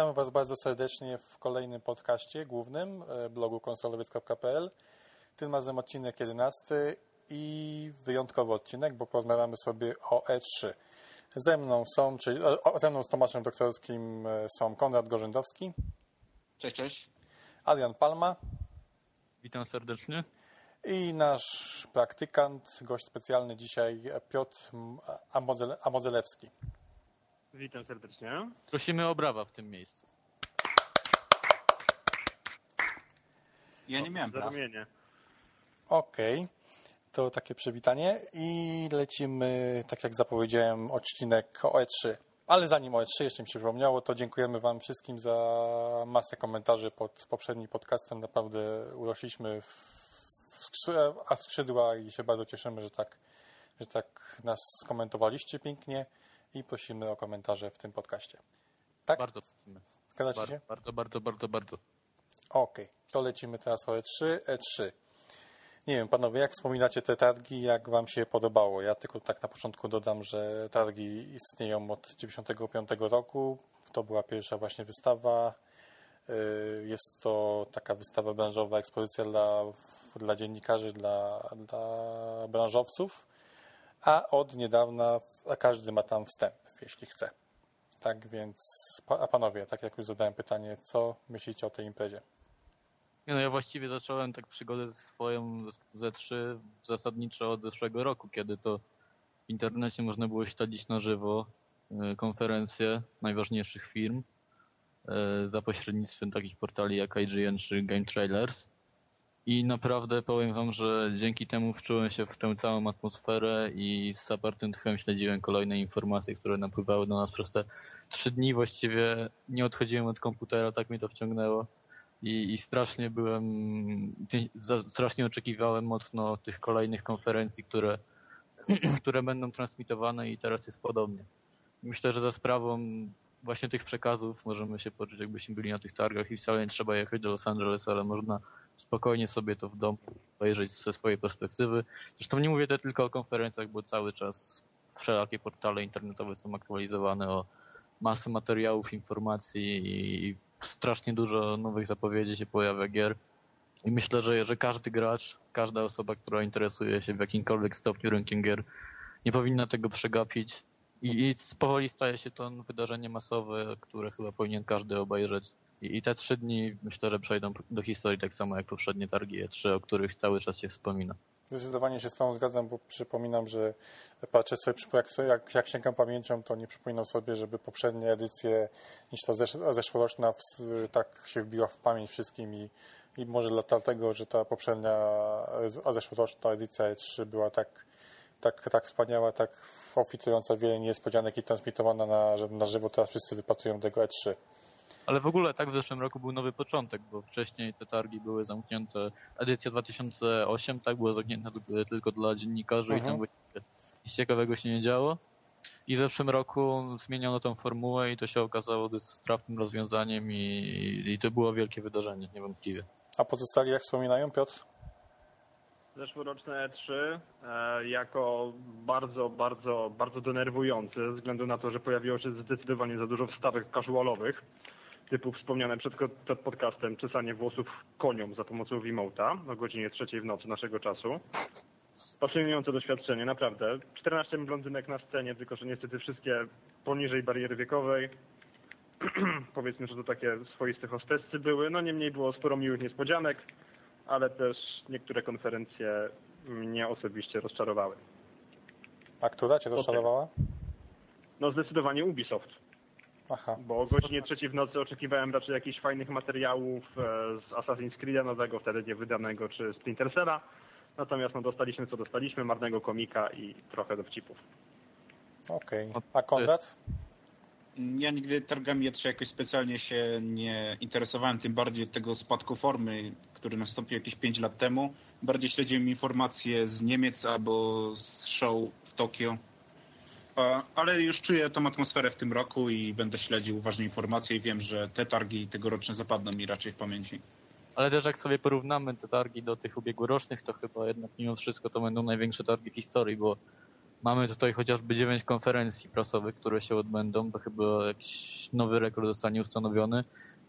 Witamy Was bardzo serdecznie w kolejnym podcaście głównym e, blogu konsolowiec.pl. Tym razem odcinek 11 i wyjątkowy odcinek, bo porozmawiamy sobie o E3. Ze mną są, czyli o, ze mną z Tomaszem Doktorskim e, są Konrad Gorzędowski. Cześć, cześć. Adrian Palma. Witam serdecznie. I nasz praktykant, gość specjalny dzisiaj Piotr Amodzelewski. Witam serdecznie. Prosimy o brawa w tym miejscu. Ja nie miałem. Zarumienie. Okej, to takie przywitanie i lecimy, tak jak zapowiedziałem, odcinek o E3. Ale zanim o E3 jeszcze mi się przypomniało, to dziękujemy Wam wszystkim za masę komentarzy pod poprzednim podcastem. Naprawdę urośliśmy w, w skrzy- a w skrzydła i się bardzo cieszymy, że tak, że tak nas skomentowaliście pięknie i prosimy o komentarze w tym podcaście. Tak? Bardzo prosimy. Zgadzacie się? bardzo, bardzo, bardzo, bardzo. Okej, to lecimy teraz o E3. E3. Nie wiem, panowie, jak wspominacie te targi, jak wam się podobało? Ja tylko tak na początku dodam, że targi istnieją od 1995 roku. To była pierwsza właśnie wystawa. Yy, Jest to taka wystawa branżowa, ekspozycja dla, dla dziennikarzy, dla, dla branżowców, a od niedawna każdy ma tam wstęp, jeśli chce. Tak więc, a panowie, tak jak już zadałem pytanie, co myślicie o tej imprezie? No, ja właściwie zacząłem tak przygodę swoją z Z3 zasadniczo od zeszłego roku, kiedy to w internecie można było śledzić na żywo e, konferencje najważniejszych firm e, za pośrednictwem takich portali jak IGN czy Game Trailers. I naprawdę powiem wam, że dzięki temu wczułem się w tę całą atmosferę i z zapartym tchem śledziłem kolejne informacje, które napływały do nas przez te trzy dni. Właściwie nie odchodziłem od komputera, tak mnie to wciągnęło. I, i strasznie byłem, strasznie oczekiwałem mocno tych kolejnych konferencji, które, które będą transmitowane i teraz jest podobnie. Myślę, że za sprawą właśnie tych przekazów możemy się poczuć, jakbyśmy byli na tych targach i wcale nie trzeba jechać do Los Angeles, ale można spokojnie sobie to w domu obejrzeć ze swojej perspektywy. Zresztą nie mówię tylko o konferencjach, bo cały czas wszelakie portale internetowe są aktualizowane o masę materiałów, informacji i strasznie dużo nowych zapowiedzi się pojawia gier. I myślę, że, że każdy gracz, każda osoba, która interesuje się w jakimkolwiek stopniu rynkiem gier, nie powinna tego przegapić. I, i powoli staje się to wydarzenie masowe, które chyba powinien każdy obejrzeć. I, I te trzy dni myślę, że przejdą do historii tak samo jak poprzednie targi E3, o których cały czas się wspomina. Zdecydowanie się z tą zgadzam, bo przypominam, że patrzę sobie, jak, jak, jak sięgam pamięcią, to nie przypominam sobie, żeby poprzednie edycje niż ta zesz, zeszłoroczna w, tak się wbiła w pamięć wszystkim i, i może dla- dlatego, że ta poprzednia, a zeszłoroczna edycja E3 była tak, tak, tak wspaniała, tak ofitująca wiele niespodzianek i transmitowana na, na żywo, teraz wszyscy wypatrują tego E E3. Ale w ogóle tak w zeszłym roku był nowy początek, bo wcześniej te targi były zamknięte. Edycja 2008 tak była zamknięta tylko- dla dziennikarzy i Mhm. tam właściwie nic ciekawego się nie działo. I w zeszłym roku zmieniono tą formułę i to się okazało trafnym rozwiązaniem i, i to było wielkie wydarzenie, niewątpliwie. A pozostali, jak wspominają, Piotr? Zeszłoroczne E3 e, jako bardzo, bardzo, bardzo denerwujące ze względu na to, że pojawiło się zdecydowanie za dużo wstawek casualowych, typu wspomniane przed, przed podcastem czesanie włosów koniom za pomocą Wiimote'a o godzinie trzeciej w nocy naszego czasu. Pasjonujące doświadczenie, naprawdę. 14 blondynek na scenie, tylko że niestety wszystkie poniżej bariery wiekowej. Powiedzmy, że to takie swoiste hostessy były. No niemniej było sporo miłych niespodzianek, ale też niektóre konferencje mnie osobiście rozczarowały. A która Cię rozczarowała? No zdecydowanie Ubisoft, Aha. bo o godzinie trzeciej w nocy oczekiwałem raczej jakichś fajnych materiałów e, z Assassin's Creed'a nowego, wtedy nie wydanego, czy Splinter Cella. Natomiast no, dostaliśmy co dostaliśmy, marnego komika i trochę dowcipów. Okej. A Konrad? Ja nigdy targami E3 jakoś specjalnie się nie interesowałem, tym bardziej tego spadku formy, który nastąpił jakieś 5 lat temu. Bardziej śledziłem informacje z Niemiec albo z show w Tokio. A- Ale już czuję tą atmosferę w tym roku i będę śledził ważne informacje i wiem, że te targi tegoroczne zapadną mi raczej w pamięci. Ale też jak sobie porównamy te targi do tych ubiegłorocznych, to chyba jednak mimo wszystko to będą największe targi w historii, bo Mamy tutaj chociażby dziewięć konferencji prasowych, które się odbędą, to chyba jakiś nowy rekord zostanie ustanowiony.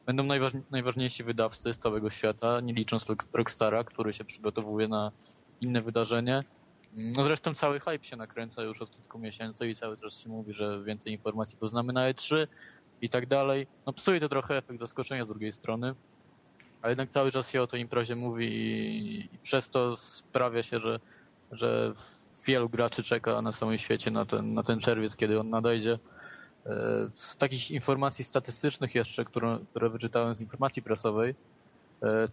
Będą najważ- najważniejsi wydawcy z całego świata, nie licząc Rock- Rockstara, który się przygotowuje na inne wydarzenie. No zresztą cały hype się nakręca już od kilku miesięcy i cały czas się mówi, że więcej informacji poznamy na E3 i tak dalej. No psuje to trochę efekt zaskoczenia z drugiej strony, a jednak cały czas się o tej imprezie mówi i, i przez to sprawia się, że, że wielu graczy czeka na całym świecie na ten, na ten czerwiec, kiedy on nadejdzie. E, Z takich informacji statystycznych jeszcze, które, które wyczytałem z informacji prasowej,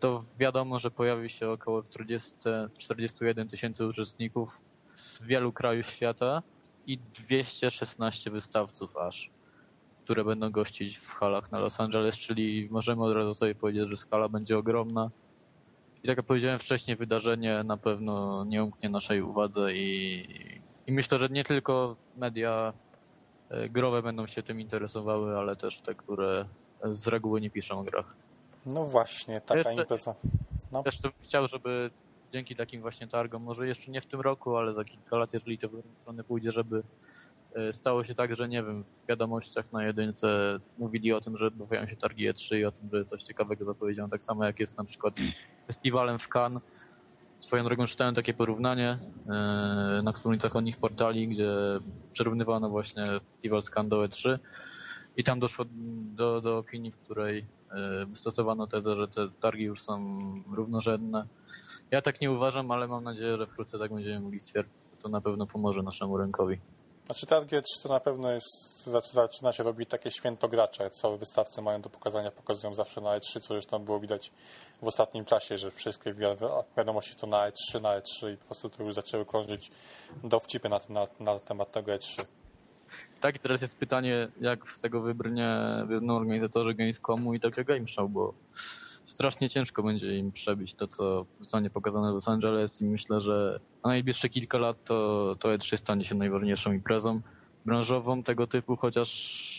to wiadomo, że pojawi się około 40, 41 tysięcy uczestników z wielu krajów świata i 216 wystawców aż, które będą gościć w halach na Los Angeles, czyli możemy od razu sobie powiedzieć, że skala będzie ogromna. I tak jak powiedziałem wcześniej, wydarzenie na pewno nie umknie naszej uwadze i, i myślę, że nie tylko media e, growe będą się tym interesowały, ale też te, które z reguły nie piszą o grach. No właśnie, taka Jeszcze- impreza. No. Też bym chciał, żeby dzięki takim właśnie targom, może jeszcze nie w tym roku, ale za kilka lat, jeżeli to w drugą stronę pójdzie, żeby e, stało się tak, że nie wiem, w wiadomościach na jedynce mówili o tym, że odbywają się targi E3 i o tym, że coś ciekawego zapowiedziano, tak samo jak jest na przykład z festiwalem w Cannes. Swoją drogą czytałem takie porównanie e, na którymś zachodnich portali, gdzie przyrównywano właśnie festiwal z Cannes do E3 i tam doszło do, do opinii, w której e, wystosowano tezę, że te targi już są równorzędne. Ja tak nie uważam, ale mam nadzieję, że wkrótce tak będziemy mogli stwierdzić. To na pewno pomoże naszemu rynkowi. Znaczy Target to na pewno jest, zaczy- zaczyna się robić takie święto gracza. Całe wystawcy mają do pokazania, pokazują zawsze na E3, co zresztą było widać w ostatnim czasie, że wszystkie wi- wiadomości to na E3, na E3 i po prostu tu już zaczęły krążyć dowcipy na, na, na temat tego E E3. Tak, i teraz jest pytanie, jak z tego wybrnie wybrną organizatorzy Gamescomu i Tokyo Game Show, bo strasznie ciężko będzie im przebić to, co zostanie pokazane w Los Angeles i myślę, że na najbliższe kilka lat to, to E3 stanie się najważniejszą imprezą branżową tego typu, chociaż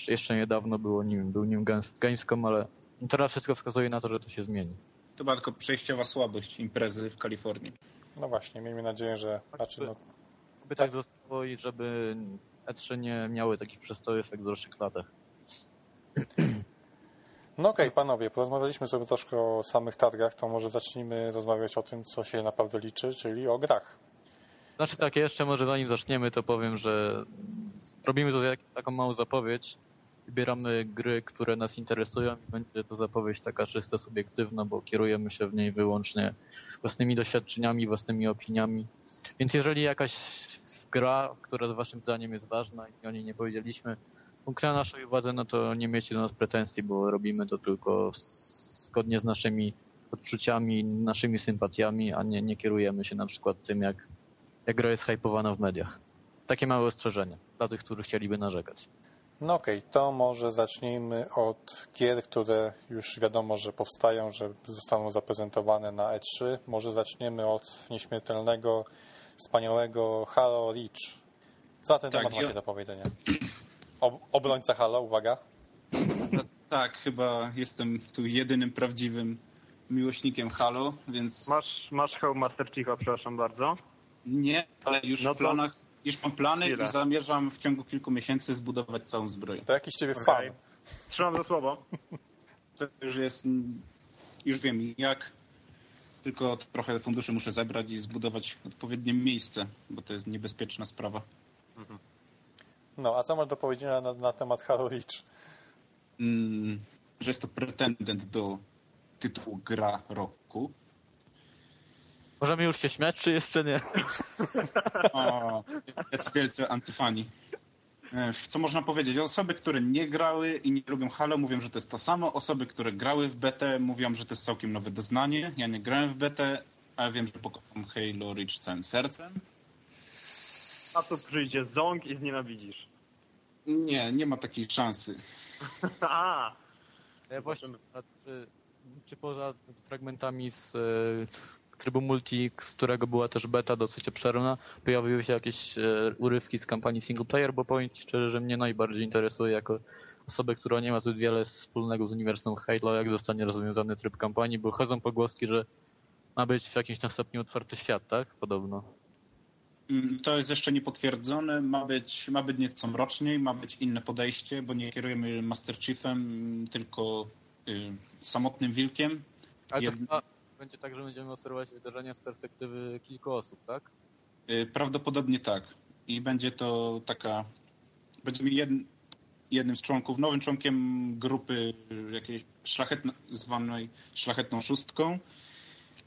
jeszcze niedawno było nim, był nim Games- Gamescom, ale teraz wszystko wskazuje na to, że to się zmieni. To była tylko przejściowa słabość imprezy w Kalifornii. No właśnie, miejmy nadzieję, że znaczy, no, By tak zostało i żeby E3 nie miały takich przestojów jak w zeszłych latach. no okej, panowie, porozmawialiśmy sobie troszkę o samych targach, to może zacznijmy rozmawiać o tym, co się naprawdę liczy, czyli o grach. Znaczy tak, jeszcze może zanim zaczniemy, to powiem, że robimy to jak, taką małą zapowiedź. Wybieramy gry, które nas interesują i będzie to zapowiedź taka czysto subiektywna, bo kierujemy się w niej wyłącznie własnymi doświadczeniami, własnymi opiniami. Więc jeżeli jakaś gra, która waszym zdaniem jest ważna i o niej nie powiedzieliśmy, umknęła naszej uwadze, no to nie miejcie do nas pretensji, bo robimy to tylko zgodnie z naszymi odczuciami, naszymi sympatiami, a nie, nie kierujemy się na przykład tym, jak jak gra jest hypowana w mediach. Takie małe ostrzeżenie dla tych, którzy chcieliby narzekać. No okej, to może zacznijmy od gier, które już wiadomo, że powstają, że zostaną zaprezentowane na E3. Może zaczniemy od nieśmiertelnego, wspaniałego Halo Reach. Co na ten Tak, temat ja- macie do powiedzenia? Ob- obrońca Halo, uwaga. No, tak, chyba jestem tu jedynym prawdziwym miłośnikiem Halo, więc Masz, masz hełm Master Chifa, przepraszam bardzo. nie, ale już No w planach, już mam plany Chwilę. i zamierzam w ciągu kilku miesięcy zbudować całą zbroję. To jakiś ciebie Okej. fan. Trzymam za słowo. To już jest, już wiem jak, tylko trochę funduszy muszę zebrać i zbudować odpowiednie miejsce, bo to jest niebezpieczna sprawa. No, a co masz do powiedzenia na, na temat Halo Reach? Mm, że jest to pretendent do tytułu gra roku. Możemy już się śmiać, czy jeszcze nie? O, jacy wielcy antyfani. Co można powiedzieć? Osoby, które nie grały i nie lubią Halo, mówią, że to jest to samo. Osoby, które grały w betę, mówią, że to jest całkiem nowe doznanie. Ja nie grałem w betę, ale wiem, że pokocham Halo Reach całym sercem. A tu przyjdzie Zong i znienawidzisz. Nie, nie ma takiej szansy. A, Ja właśnie, a czy, czy poza fragmentami z, e, z trybu multi, z którego była też beta dosyć obszerna, pojawiły się jakieś e, urywki z kampanii single player, bo powiem ci szczerze, że mnie najbardziej interesuje jako osobę, która nie ma tu wiele wspólnego z uniwersum Halo, jak zostanie rozwiązany tryb kampanii, bo chodzą pogłoski, że ma być w jakimś tam stopniu otwarty świat, tak? Podobno. Mm, To jest jeszcze niepotwierdzone. Ma być, ma być nieco mroczniej, ma być inne podejście, bo nie kierujemy Master Chiefem, tylko y, samotnym wilkiem. Ale to Jed- chyba będzie tak, że będziemy obserwować wydarzenia z perspektywy kilku osób, tak? Y, Prawdopodobnie tak. I będzie to taka. Będziemy jed, jednym z członków, nowym członkiem grupy y, jakiejś szlachetno, zwanej szlachetną szóstką.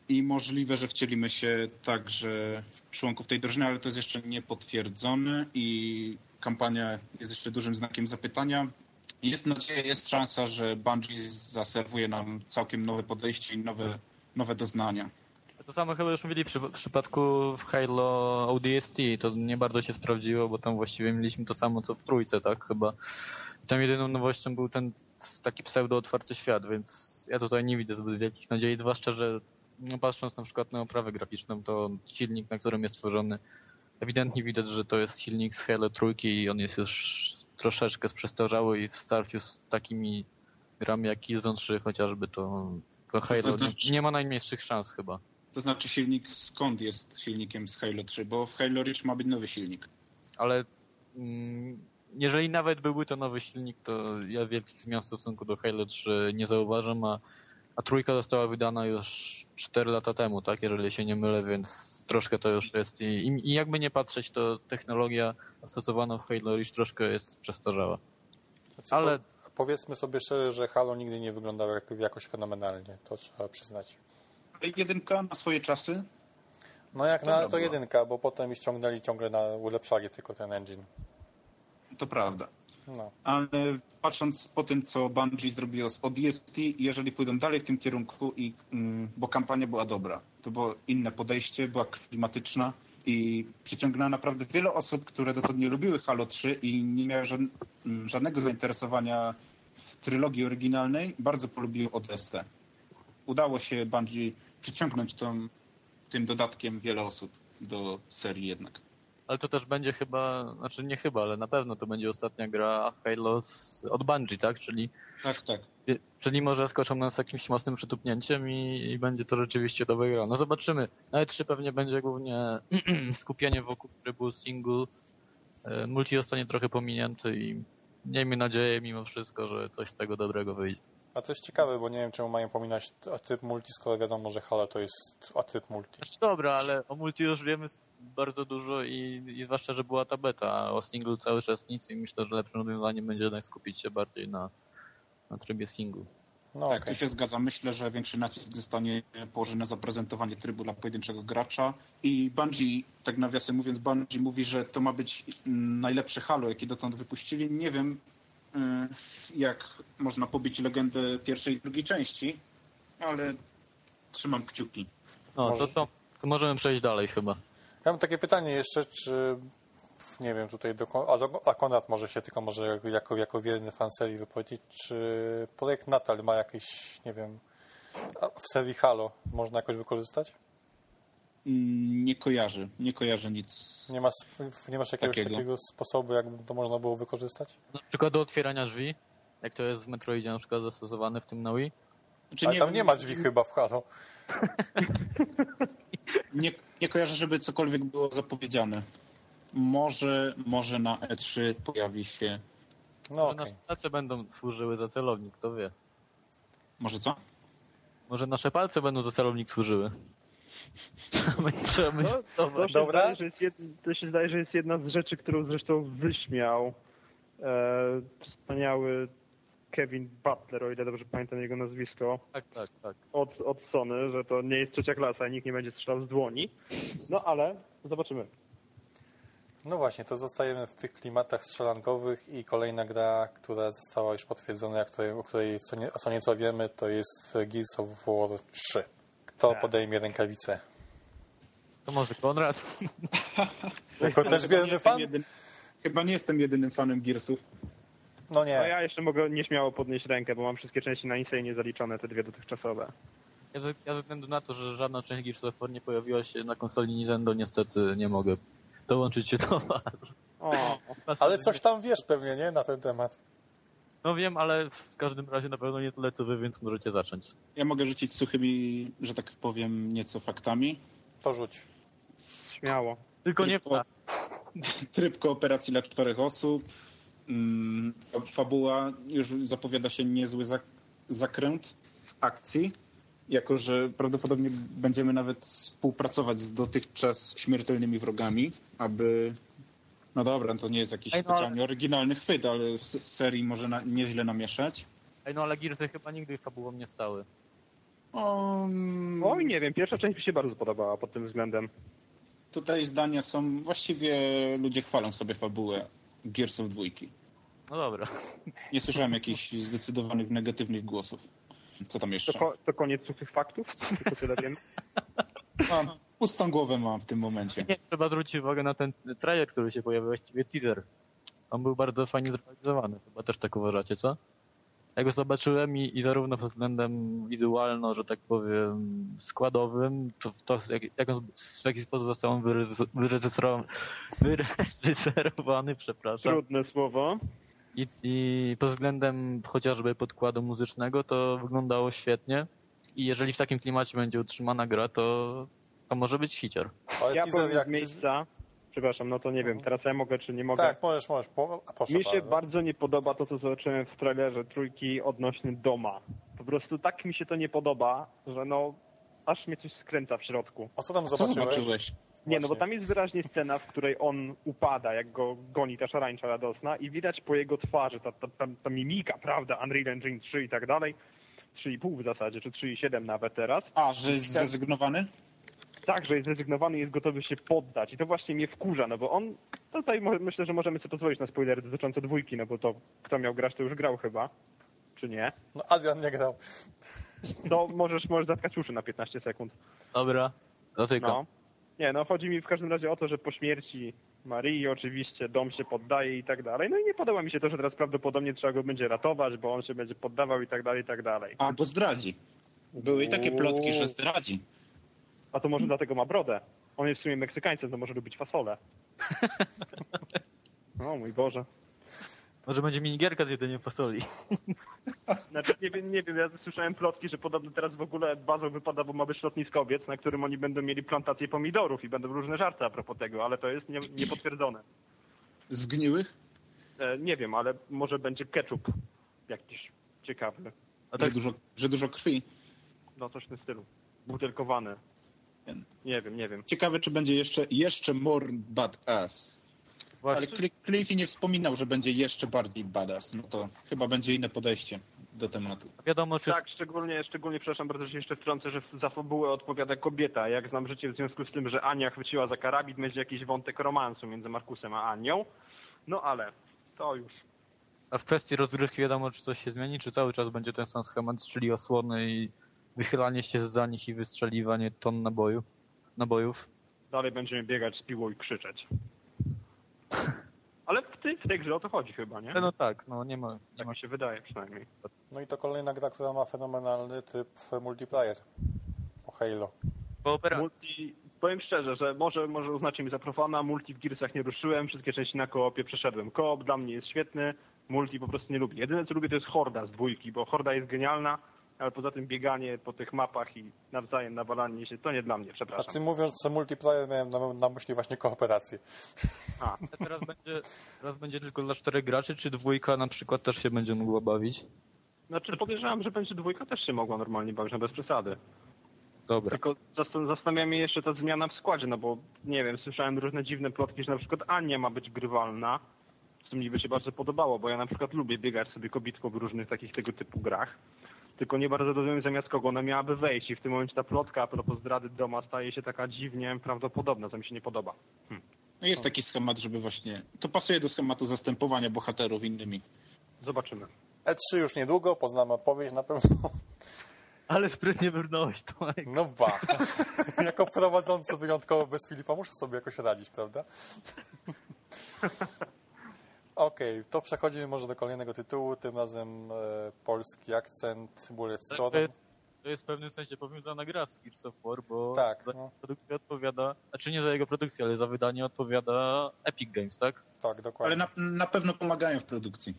I możliwe, że wcielimy się także w członków tej drużyny, ale to jest jeszcze niepotwierdzone i kampania jest jeszcze dużym znakiem zapytania. Jest nadzieja, jest szansa, że Bungie zaserwuje nam całkiem nowe podejście i nowe, nowe doznania. To samo chyba już mówili przy, w przypadku Halo ODST, to nie bardzo się sprawdziło, bo tam właściwie mieliśmy to samo co w trójce, tak? Chyba. Tam jedyną nowością był ten taki pseudo-otwarty świat, więc ja tutaj nie widzę zbyt wielkich nadziei, zwłaszcza, że no, patrząc na przykład na oprawę graficzną, to silnik, na którym jest tworzony, ewidentnie widać, że to jest silnik z Halo trójki i on jest już troszeczkę sprzestarzały i w starciu z takimi grami jak Killzone 3 chociażby, to, to Halo nie, nie ma najmniejszych szans chyba. To znaczy silnik skąd jest silnikiem z Halo 3, bo w Halo Reach ma być nowy silnik. ale mm, jeżeli nawet byłby to nowy silnik, to ja wielkich zmian w stosunku do Halo 3 nie zauważam, a, a trójka została wydana już 4 lata temu, tak, jeżeli się nie mylę, więc troszkę to już jest i, i, i jakby nie patrzeć, to technologia stosowana w Halo Reach troszkę jest przestarzała. Ale powiedzmy sobie szczerze, że Halo nigdy nie wyglądał jak, jakoś fenomenalnie, to trzeba przyznać. Jedynka na swoje czasy No jak Dobra na to była. jedynka, bo potem ściągnęli ciągle na ulepszali tylko ten engine. to prawda. No. Ale patrząc po tym, co Bungie zrobiło z ODST, jeżeli pójdą dalej w tym kierunku, i, mm, bo kampania była dobra, to było inne podejście, była klimatyczna i przyciągnęła naprawdę wiele osób, które dotąd nie lubiły Halo 3 i nie miały mm, żadnego zainteresowania w trylogii oryginalnej, bardzo polubiły ODST. Udało się Bungie przyciągnąć tą, tym dodatkiem wiele osób do serii jednak. Ale to też będzie chyba, znaczy nie chyba, ale na pewno to będzie ostatnia gra Halo z, od Bungie, tak? Czyli, Tak, tak. Czyli może skoczą nas z jakimś mocnym przytupnięciem i, i będzie to rzeczywiście dobra gra. No zobaczymy. Na E3 pewnie będzie głównie skupienie wokół trybu single. E, Multi zostanie trochę pominięty i miejmy nadzieję mimo wszystko, że coś z tego dobrego wyjdzie. A to jest ciekawe, bo nie wiem czemu mają pominąć t- typ multi, skoro wiadomo, że Halo to jest a typ multi. Znaczy, dobra, ale o multi już wiemy bardzo dużo i, i zwłaszcza, że była ta beta, a o single cały czas nic i myślę, że lepszym rozwiązaniem będzie jednak skupić się bardziej na, na trybie single. No tak, okej. tu się zgadzam. Myślę, że większy nacisk zostanie położony na zaprezentowanie trybu dla pojedynczego gracza. I Bungie, tak nawiasem mówiąc, Bungie mówi, że to ma być najlepsze Halo, jakie dotąd wypuścili. Nie wiem, y, jak można pobić legendę pierwszej i drugiej części, ale trzymam kciuki. No, to, to, to możemy przejść dalej chyba. Ja mam takie pytanie jeszcze, czy nie wiem, tutaj do, a, Konrad może się tylko może jako, jako wierny fan serii wypowiedzieć, czy projekt Natal ma jakieś, nie wiem, w serii Halo można jakoś wykorzystać? Mm, Nie kojarzę, nie kojarzę nic. Nie, ma, sp- nie masz jakiegoś Takiego. takiego sposobu, jakby to można było wykorzystać? Na przykład do otwierania drzwi, jak to jest w Metroidzie na przykład zastosowane w tym na Wii. Znaczy, Ale tam wiem, nie ma drzwi chyba w Halo. Nie, nie kojarzę, żeby cokolwiek było zapowiedziane. Może, może na E3 pojawi się. No Może okej. nasze palce będą służyły za celownik, kto wie. Może co? Może nasze palce będą za celownik służyły. Trzeba No, To się, Dobra. zdaje, że jest jed... to się zdaje, że jest jedna z rzeczy, którą zresztą wyśmiał e, wspaniały Kevin Butler, o ile dobrze pamiętam jego nazwisko, Tak, tak, tak. od, od Sony, że to nie jest trzecia klasa i nikt nie będzie strzelał z dłoni. No ale zobaczymy. No właśnie, to zostajemy w tych klimatach strzelankowych i kolejna gra, która została już potwierdzona, o której, o której co, nie, co nieco wiemy, to jest Gears of War 3. Kto Tak. podejmie rękawicę? To może Konrad? Jako też wierny fan? jedyn- Chyba nie jestem jedynym fanem Gearsów. No No nie. ja jeszcze mogę nieśmiało podnieść rękę, bo mam wszystkie części na Insane zaliczone, te dwie dotychczasowe. Ja ze, ja ze względu na to, że żadna część Gears of War nie pojawiła się na konsoli Nintendo, niestety nie mogę dołączyć się do was. O, Ale coś tam wiesz pewnie, nie? Na ten temat. No wiem, ale w każdym razie na pewno nie tyle co wy, więc możecie zacząć. Ja mogę rzucić suchymi, że tak powiem, nieco faktami. To rzuć. śmiało. Tylko nie w Tryb kooperacji dla czterech osób. Mm, fa- Fabuła już zapowiada się niezły zak- zakręt w akcji, jako że prawdopodobnie będziemy nawet współpracować z dotychczas śmiertelnymi wrogami, aby. No dobra, to nie jest jakiś Ej, no ale- specjalnie oryginalny chwyt, ale w, w serii może na, nieźle namieszać. Ej, no ale Gearsy chyba nigdy fabułą nie stały. Um, Oj, nie wiem, pierwsza część mi się bardzo podobała pod tym względem. Tutaj zdania są. Właściwie ludzie chwalą sobie fabułę Gearsów dwójki. No dobra. Nie słyszałem jakichś zdecydowanych negatywnych głosów. Co tam To, jeszcze? ko- to koniec suchych faktów? Tylko tyle wiem. Mam, pustą głowę mam w tym momencie. Nie, trzeba zwrócić uwagę na ten trailer, który się pojawił, właściwie teaser. On był bardzo fajnie zrealizowany. Chyba też tak uważacie, co? Ja go zobaczyłem i, i zarówno pod względem wizualno, że tak powiem, składowym, to, to jak, jak on, w jaki sposób został on wyreżyserowany, wyreżyserowany, przepraszam, Trudne słowo. i, i pod względem chociażby podkładu muzycznego, to wyglądało świetnie. I jeżeli w takim klimacie będzie utrzymana gra, to, to może być hicior. Ale Ja powiem jak... z miejsca... Przepraszam, no to nie wiem, teraz ja mogę czy nie mogę. Tak, możesz, możesz. Po, proszę Mi się bardzo. bardzo nie podoba to, co zobaczyłem w trailerze trójki odnośnie doma. Po prostu tak mi się to nie podoba, że no aż mnie coś skręca w środku. A co tam Co zobaczyłeś? zobaczyłeś? Nie, no bo tam jest wyraźnie scena, w której on upada, jak go goni ta szarańcza radosna i widać po jego twarzy, ta, ta, ta, ta mimika, prawda, Unreal Engine 3 i tak dalej, 3,5 w zasadzie, czy 3,7 nawet teraz, A, że jest zrezygnowany? Tak, że jest zrezygnowany i jest gotowy się poddać i to właśnie mnie wkurza, no bo on, tutaj myślę, że możemy sobie pozwolić na spoilery dotyczące dwójki, no bo to kto miał grać, to już grał chyba, czy nie? No Adrian nie grał. To możesz, możesz zatkać uszy na 15 sekund. Dobra, dotykam. No. Nie, no chodzi mi w każdym razie o to, że po śmierci Marii oczywiście dom się poddaje i tak dalej. No i nie podoba mi się to, że teraz prawdopodobnie trzeba go będzie ratować, bo on się będzie poddawał i tak dalej, i tak dalej. A, bo zdradzi. Były i takie plotki, że zdradzi. A to może dlatego ma brodę. On jest w sumie Meksykańcem, to może lubić fasolę. O mój Boże. Może będzie minigierka z jedzeniem fasoli. Znaczy, nie wiem, nie wiem, ja słyszałem plotki, że podobno teraz w ogóle bazą wypada, bo ma być lotniskowiec, na którym oni będą mieli plantację pomidorów i będą różne żarty a propos tego, ale to jest nie, niepotwierdzone. Zgniłych? E, nie wiem, ale może będzie ketchup jakiś ciekawy. A Że tak dużo, że dużo krwi. No coś w tym stylu. Butelkowany. Nie wiem, nie wiem. Ciekawe, czy będzie jeszcze, jeszcze more badass. Ale właśnie. Cli- Cliffy nie wspominał, że będzie jeszcze bardziej badass. No to chyba będzie inne podejście do tematu. Wiadomo, czy Tak, szczególnie, szczególnie, przepraszam bardzo, że się jeszcze wtrącę, że za fabułę odpowiada kobieta. Jak znam życie w związku z tym, że Ania chwyciła za karabin, będzie jakiś wątek romansu między Markusem a Anią. No ale to już. a w kwestii rozgrywki wiadomo, czy coś się zmieni, czy cały czas będzie ten sam schemat, czyli osłony i wychylanie się za nich i wystrzeliwanie ton naboju, nabojów. Dalej będziemy biegać z piłą i krzyczeć. Ale w tej, w tej grze o to chodzi chyba, nie? No tak, no nie ma, nie Tak ma mi się wydaje przynajmniej. No i to kolejna gra, która ma fenomenalny typ multiplayer. O Halo. Multi, powiem szczerze, że może, może uznacie mi za profana, multi w Gearsach nie ruszyłem, wszystkie części na koopie przeszedłem. Koop dla mnie jest świetny, multi po prostu nie lubię. Jedyne co lubię to jest Horda z dwójki, bo Horda jest genialna, ale poza tym bieganie po tych mapach i nawzajem nawalanie się, to nie dla mnie, przepraszam. Znaczy mówiąc, że multiplayer miałem na, na myśli właśnie kooperację. A, A teraz będzie, teraz będzie tylko dla czterech graczy, czy dwójka na przykład też się będzie mogła bawić? znaczy podejrzewam, że będzie dwójka też się mogła normalnie bawić, no bez przesady. Dobra. Tylko zastan- zastanawia mnie jeszcze ta zmiana w składzie, no bo nie wiem, słyszałem różne dziwne plotki, że na przykład Ania ma być grywalna, co mi by się bardzo podobało, bo ja na przykład lubię biegać sobie kobitką w różnych takich tego typu grach. Tylko nie bardzo rozumiem zamiast kogo ona miałaby wejść i w tym momencie ta plotka a propos zdrady doma staje się taka dziwnie prawdopodobna, co mi się nie podoba. No jest taki schemat, żeby właśnie... To pasuje do schematu zastępowania bohaterów innymi. Zobaczymy. E3 E już niedługo, poznamy odpowiedź na pewno. Ale sprytnie wyrnąłeś to. No ba. jako prowadzący wyjątkowo bez Filipa muszę sobie jakoś radzić, prawda? Okej, to przechodzimy może do kolejnego tytułu, tym razem e, polski akcent, Bullet To Storm. jest, to jest w pewnym sensie powiązana gra z Gears of War, bo Tak, za no. produkcję odpowiada, znaczy nie za jego produkcję, ale za wydanie odpowiada Epic Games, tak? Tak, dokładnie. Ale na, na pewno pomagają w produkcji.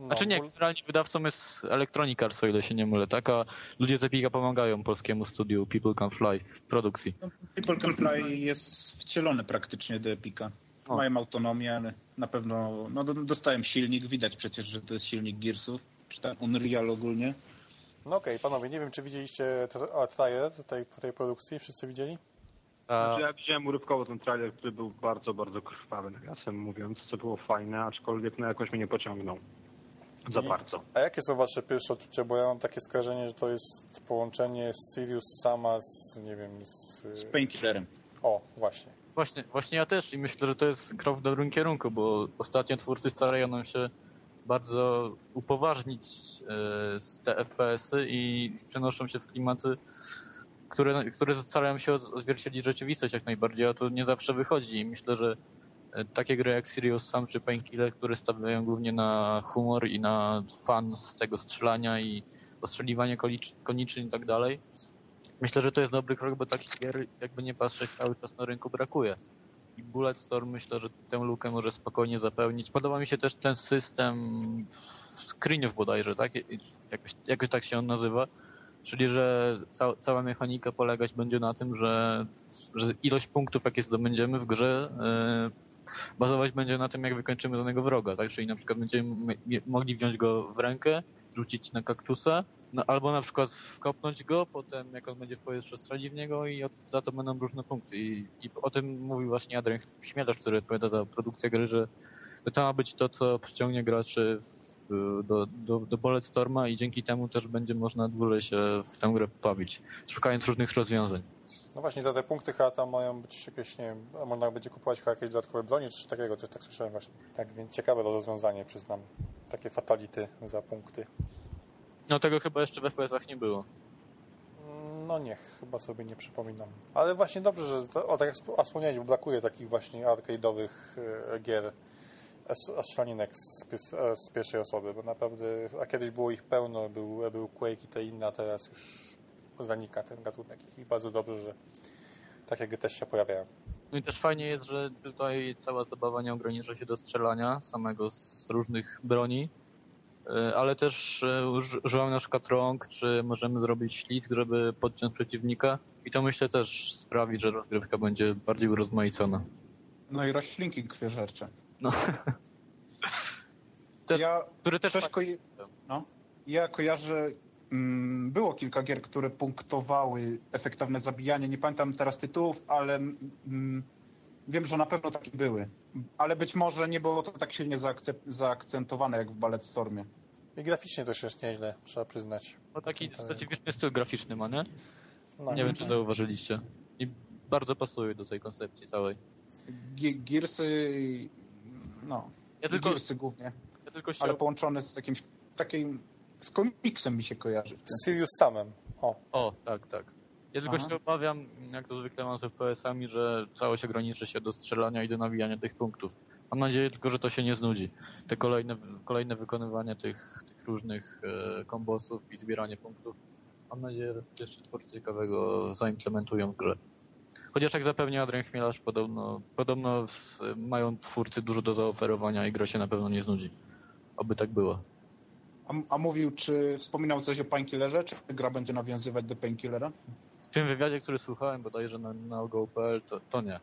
No, Znaczy nie, generalnie wydawcą jest Electronic Arts, o ile się nie mylę, tak? A ludzie z Epica pomagają polskiemu studiu People Can Fly w produkcji. People Can Fly jest wcielony praktycznie do Epica. O. Mają autonomię, ale na pewno no, do- dostałem silnik. Widać przecież, że to jest silnik Gearsów, czy tam Unreal ogólnie. No okej, panowie, nie wiem, czy widzieliście trailer tej, tej produkcji? Wszyscy widzieli? Znaczy, ja widziałem urywkowo ten trailer, który był bardzo, bardzo krwawy, nawiasem mówiąc, co było fajne, aczkolwiek no, jakoś mnie nie pociągnął. Za I- bardzo. A jakie są wasze pierwsze odczucia? Bo ja mam takie skojarzenie, że to jest połączenie Sirius sama z, nie wiem, z... Z Painkillerem. O, właśnie. Właśnie, właśnie ja też i myślę, że to jest krok w dobrym kierunku, bo ostatnio twórcy starają nam się bardzo upoważnić e, te FPS-y i przenoszą się w klimaty, które, które starają się od- odzwierciedlić rzeczywistość jak najbardziej, a to nie zawsze wychodzi. I myślę, że e, takie gry jak Sirius Sam czy Painkiller, które stawiają głównie na humor i na fan z tego strzelania i ostrzeliwanie koniczyn i tak dalej, Myślę, że to jest dobry krok, bo takich gier, jakby nie patrzeć, cały czas na rynku brakuje. I Bulletstorm myślę, że tę lukę może spokojnie zapełnić. Podoba mi się też ten system screenów bodajże, tak? Jakoś, jakoś tak się on nazywa. Czyli, że ca cała mechanika polegać będzie na tym, że, że ilość punktów, jakie zdobędziemy w grze, yy, bazować będzie na tym, jak wykończymy danego wroga, tak? Czyli na przykład będziemy mogli wziąć go w rękę, rzucić na kaktusa, no, albo na przykład wkopnąć go, potem jak on będzie w powietrzu strzelić w niego i od, za to będą różne punkty. I, I o tym mówił właśnie Adrian Chmielarz, który odpowiada za produkcję gry, że to ma być to, co przyciągnie graczy w, do, do, do Bulletstorma i dzięki temu też będzie można dłużej się w tę grę bawić, szukając różnych rozwiązań. No właśnie, za te punkty chyba tam mają być jakieś, nie wiem, można będzie kupować chyba jakieś dodatkowe broni, czy coś takiego, coś tak słyszałem właśnie. Tak, więc ciekawe to rozwiązanie, przyznam. Takie fatality za punkty. No tego chyba jeszcze w FPS-ach nie było. No nie, chyba sobie nie przypominam. Ale właśnie dobrze, że to, o tak jak wspomniałeś, bo brakuje takich właśnie arcade'owych e, gier strzelaninek z, e, z pierwszej osoby, bo naprawdę, a kiedyś było ich pełno, był, był Quake i te inne, a teraz już zanika ten gatunek i bardzo dobrze, że takie gry też się pojawiają. No i też fajnie jest, że tutaj cała zabawa nie ogranicza się do strzelania samego z różnych broni, e, ale też e, uż- używamy na przykład rąk, czy możemy zrobić ślizg, żeby podciąć przeciwnika i to myślę też sprawi, że rozgrywka będzie bardziej urozmaicona. No i roślinki krwiożercze. No. Też, Ja który też coś koje... no, ja kojarzę, mm, było kilka gier, które punktowały efektywne zabijanie. Nie pamiętam teraz tytułów, ale mm, wiem, że na pewno takie były. Ale być może nie było to tak silnie zaakcep- zaakcentowane jak w Balletstormie. I graficznie też jest nieźle, trzeba przyznać. ma taki To- specyficzny styl graficzny ma, nie? No, Nie wiem, czy zauważyliście. I bardzo pasuje do tej koncepcji całej. Gearsy, no, Ja tylko, Gearsy głównie, ja tylko się ale połączone z jakimś takim, z komiksem mi się kojarzy. Z Sirius samym. O, O, tak, tak. Ja tylko Aha. się obawiam, jak to zwykle mam z FPS-ami, że całość ograniczy się do strzelania i do nawijania tych punktów. Mam nadzieję tylko, że to się nie znudzi. Te kolejne, kolejne wykonywanie tych, tych różnych e, kombosów i zbieranie punktów. Mam nadzieję, że jeszcze twórcy ciekawego zaimplementują w grę. Chociaż jak zapewnia Adrian Chmielarz, podobno, podobno mają twórcy dużo do zaoferowania i gra się na pewno nie znudzi. Oby tak było. A, a mówił, czy wspominał coś o Painkillerze, czy gra będzie nawiązywać do Painkillera? W tym wywiadzie, który słuchałem bodajże na, na ogo.pl, to, to nie.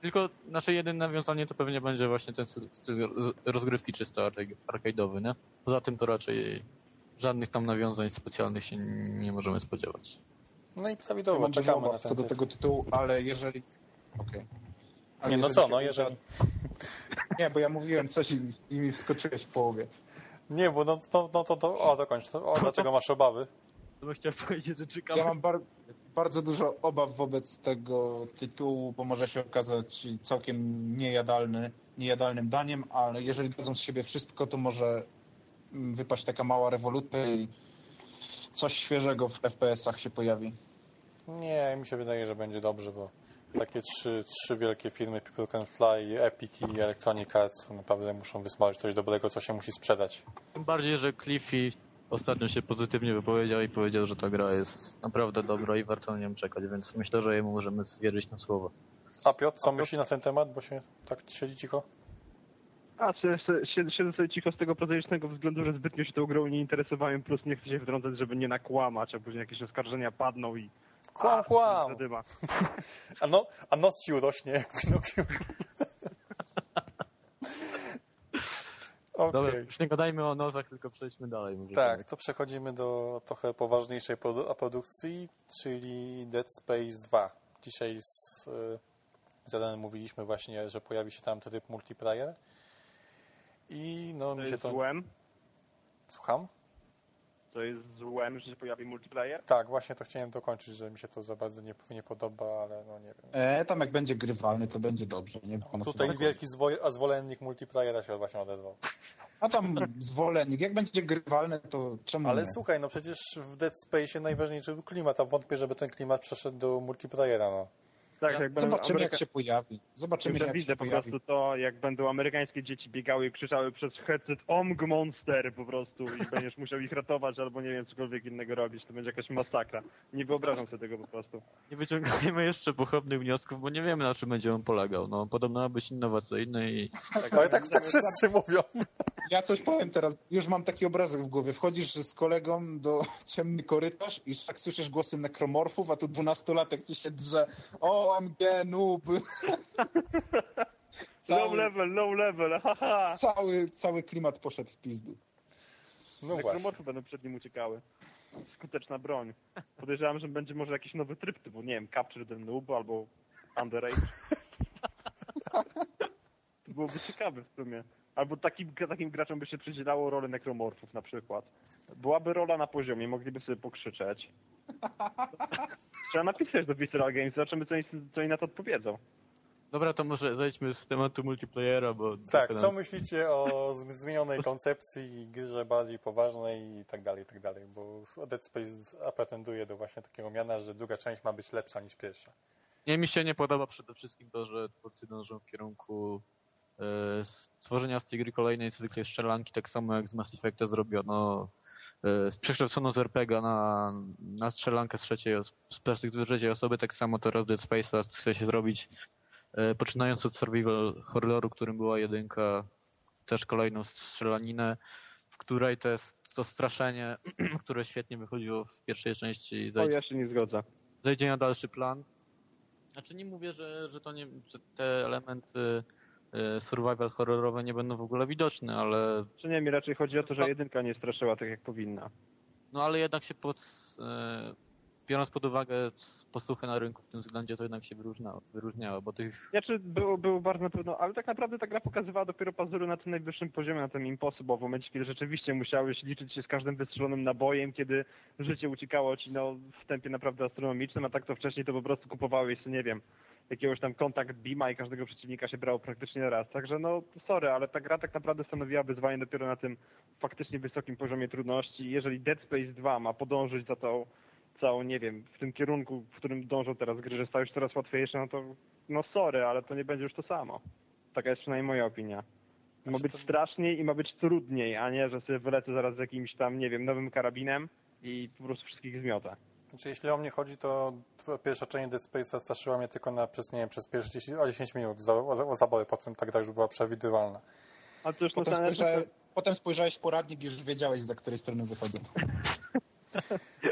Tylko nasze jedyne nawiązanie to pewnie będzie właśnie ten styl, styl roz- rozgrywki czysto arcade- arcade'owy, nie? Poza tym to raczej żadnych tam nawiązań specjalnych się nie możemy spodziewać. No i Ja prawidłowo, dużo czekamy na obaw co ten do tytuł. tego tytułu, ale jeżeli... Okej. Ale Nie, no co, no uda- jeżeli... Nie, bo ja mówiłem coś i, i mi wskoczyłeś w połowie. Nie, bo no, no, no to, to, o, dokończ. To, o, dlaczego masz obawy? To bym chciał powiedzieć, że czekamy. Ja mam bar bardzo dużo obaw wobec tego tytułu, bo może się okazać całkiem niejadalny, niejadalnym daniem, ale jeżeli dadzą z siebie wszystko, to może wypaść taka mała rewolucja i coś świeżego w FPS-ach się pojawi. Nie, mi się wydaje, że będzie dobrze, bo takie trzy, trzy wielkie firmy, People Can Fly, Epic i Electronic Arts, naprawdę muszą wysmażyć coś dobrego, co się musi sprzedać. Tym bardziej, że Cliffy ostatnio się pozytywnie wypowiedział i powiedział, że ta gra jest naprawdę dobra i warto na nią czekać, więc myślę, że jemu możemy zwierzyć na słowo. A Piotr, co myśli na ten temat, bo się tak siedzi cicho? A, siedzę, sobie cicho z tego prozaicznego względu, że zbytnio się tą grą nie interesowałem, plus nie chcę się wtrącać, żeby nie nakłamać, a później jakieś oskarżenia padną i... Kłam, A, kłam. A, no, a nos ci urośnie jak Pinokiu. Okej. Dobra, już nie gadajmy o nozach, tylko przejdźmy dalej. Może Tak, to przechodzimy do trochę poważniejszej produ- produkcji, czyli Dead Space 2. Dzisiaj z, y, z Adanem mówiliśmy właśnie, że pojawi się tam tryb multiplayer. I no To mi się jest to... złem? Słucham? To jest złem, że się pojawi multiplayer? Tak, właśnie to chciałem dokończyć, że mi się to za bardzo nie, nie podoba, ale no nie wiem. E, tam jak będzie grywalny, to będzie dobrze. Nie? Ono Tutaj wielki zwolennik multiplayera się właśnie odezwał. A tam zwolennik. Jak będzie grywalny, to czemu Ale nie? słuchaj, no przecież w Dead Space najważniejszy był klimat, a wątpię, żeby ten klimat przeszedł do multiplayera, no. Tak, jak będą Zobaczymy, Ameryka... jak się pojawi. Zobaczymy, Widzę, jak widzę się po pojawi. prostu to, jak będą amerykańskie dzieci biegały i krzyczały przez headset OMG Monster po prostu i będziesz musiał ich ratować albo nie wiem, cokolwiek innego robić. To będzie jakaś masakra. Nie wyobrażam sobie tego po prostu. Nie wyciągajmy jeszcze pochopnych wniosków, bo nie wiemy na czym będzie on polegał. No, podobno ma być innowacyjny i Ale tak, tak wszyscy mówią. Ja coś powiem teraz. Już mam taki obrazek w głowie. Wchodzisz z kolegą do ciemny korytarz i tak słyszysz głosy nekromorfów, a tu dwunastolatek ci się drze. OMG, noob. Low cały, level, low level, haha! cały, cały klimat poszedł w pizdu. No właśnie. Nekromorfy będą przed nim uciekały. Skuteczna broń. Podejrzewam, że będzie może jakiś nowy tryb typu, nie wiem, Capture the Noob albo Underage. To byłoby ciekawe w sumie. Albo takim, takim graczom by się przydzielało rolę nekromorfów na przykład. Byłaby rola na poziomie, mogliby sobie pokrzyczeć. Trzeba napisać do Visceral Games, zobaczymy co oni, co oni na to odpowiedzą. Dobra, to może zejdźmy z tematu multiplayera, bo... Tak, co myślicie o zmienionej koncepcji i grze bardziej poważnej i tak dalej, i tak dalej, bo Dead Space pretenduje do właśnie takiego miana, że druga część ma być lepsza niż pierwsza. Nie, mi się nie podoba przede wszystkim to, że twórcy dążą w kierunku stworzenia z tej gry kolejnej cykli strzelanki, tak samo jak z Mass Effecta zrobiono e, przekształcono z RPGa na, na strzelankę z trzeciej, z perspektywy trzeciej osoby, tak samo teraz Dead Space'a chce się zrobić e, poczynając od survival horroru, którym była jedynka, też kolejną strzelaninę, w której to jest to straszenie, które świetnie wychodziło w pierwszej części, O, zajdzie, ja się nie zgodzę. zejdzie na dalszy plan. Znaczy nie mówię, że, że to nie, że te elementy e, survival horrorowe nie będą w ogóle widoczne, ale Czy nie, mi raczej chodzi o to, że jedynka nie straszyła tak jak powinna. no ale jednak się pod, e, biorąc pod uwagę posłuchy na rynku w tym względzie, to jednak się wyróżniało, wyróżniało bo tych Znaczy, było, było bardzo na pewno, ale tak naprawdę ta gra pokazywała dopiero pazury na tym najwyższym poziomie, na tym impossible, w momencie, kiedy rzeczywiście musiałeś liczyć się z każdym wystrzelonym nabojem, kiedy życie uciekało ci no, w tempie naprawdę astronomicznym, a tak to wcześniej to po prostu kupowałeś, nie wiem, jakiegoś tam kontakt Bima i każdego przeciwnika się brało praktycznie raz. Także no, sorry, ale ta gra tak naprawdę stanowiła wyzwanie dopiero na tym faktycznie wysokim poziomie trudności. Jeżeli Dead Space 2 ma podążyć za tą całą, nie wiem, w tym kierunku, w którym dążą teraz gry, że stały się coraz łatwiejsze, no to no sorry, ale to nie będzie już to samo. Taka jest przynajmniej moja opinia. Ma Znaczy być straszniej i ma być trudniej, a nie, że sobie wylecę zaraz z jakimś tam, nie wiem, nowym karabinem i po prostu wszystkich zmiotę. Znaczy, jeśli o mnie chodzi, to pierwsza część Dead Space'a straszyła mnie tylko na, przez, nie wiem, przez pierwsze 10, o 10 minut za, o, o zabawy, potem tak dalej już była przewidywalna. A to już Potem, potem spojrzałeś w poradnik i już wiedziałeś, za której strony wychodzą.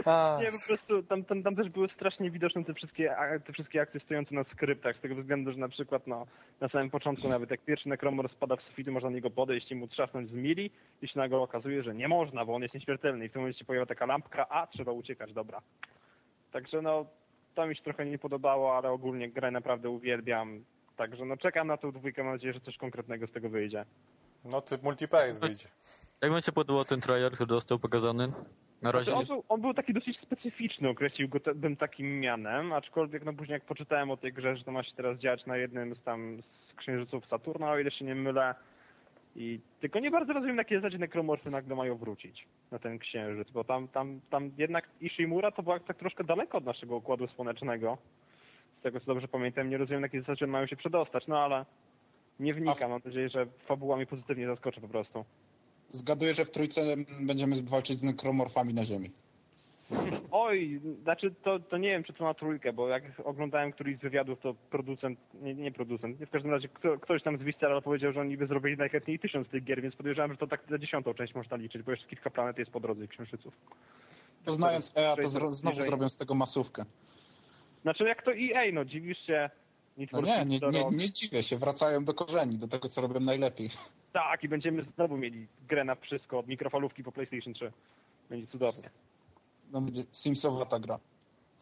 A, Nie, po prostu tam, tam, tam też były strasznie widoczne te wszystkie, te wszystkie akcje stojące na skryptach, z tego względu, że na przykład no, na samym początku nawet jak pierwszy nekromor spada w sufitu, można do niego podejść i mu trzasnąć z mili i się nagle okazuje, że nie można, bo on jest nieśmiertelny i w tym momencie pojawia taka lampka, a trzeba uciekać, dobra. Także no, to mi się trochę nie podobało, ale ogólnie grę naprawdę uwielbiam. Także no czekam na tą dwójkę, mam nadzieję, że coś konkretnego z tego wyjdzie. no typ multiplayer wyjdzie. Jak wam się podobał ten trailer, który został pokazany? Na razie Znaczy, jest... on, był, on był taki dosyć specyficzny, określił go te, bym takim mianem, aczkolwiek no później jak poczytałem o tej grze, że to ma się teraz dziać na jednym z tam z księżyców Saturna, o ile się nie mylę. I tylko nie bardzo rozumiem, na jakiej zasadzie nekromorfy nagle mają wrócić na ten księżyc, bo tam, tam, tam jednak Ishimura to była tak troszkę daleko od naszego Układu Słonecznego. Z tego co dobrze pamiętam, nie rozumiem, na jakiej zasadzie mają się przedostać, no ale nie wnikam. Mam nadzieję, że fabuła mnie pozytywnie zaskoczy po prostu. Zgaduję, że w trójce będziemy walczyć z nekromorfami na ziemi. Oj, znaczy to, to nie wiem, czy to na trójkę, bo jak oglądałem któryś z wywiadów, to producent, nie, nie producent, nie w każdym razie kto, ktoś tam z Visceral powiedział, że oni by zrobili najchętniej tysiąc tych gier, więc podejrzewam, że to tak za dziesiątą część można liczyć, bo jeszcze kilka planet jest po drodze i księżyców. Poznając EA, to znowu zrobią z tego masówkę. Znaczy jak to EA, no dziwisz się, Need No nie, Speed nie, to nie, rok. nie dziwię się, wracają do korzeni, do tego, co robią najlepiej. Tak, i będziemy znowu mieli grę na wszystko, od mikrofalówki po PlayStation 3. Będzie cudownie. No będzie Simsowa ta gra.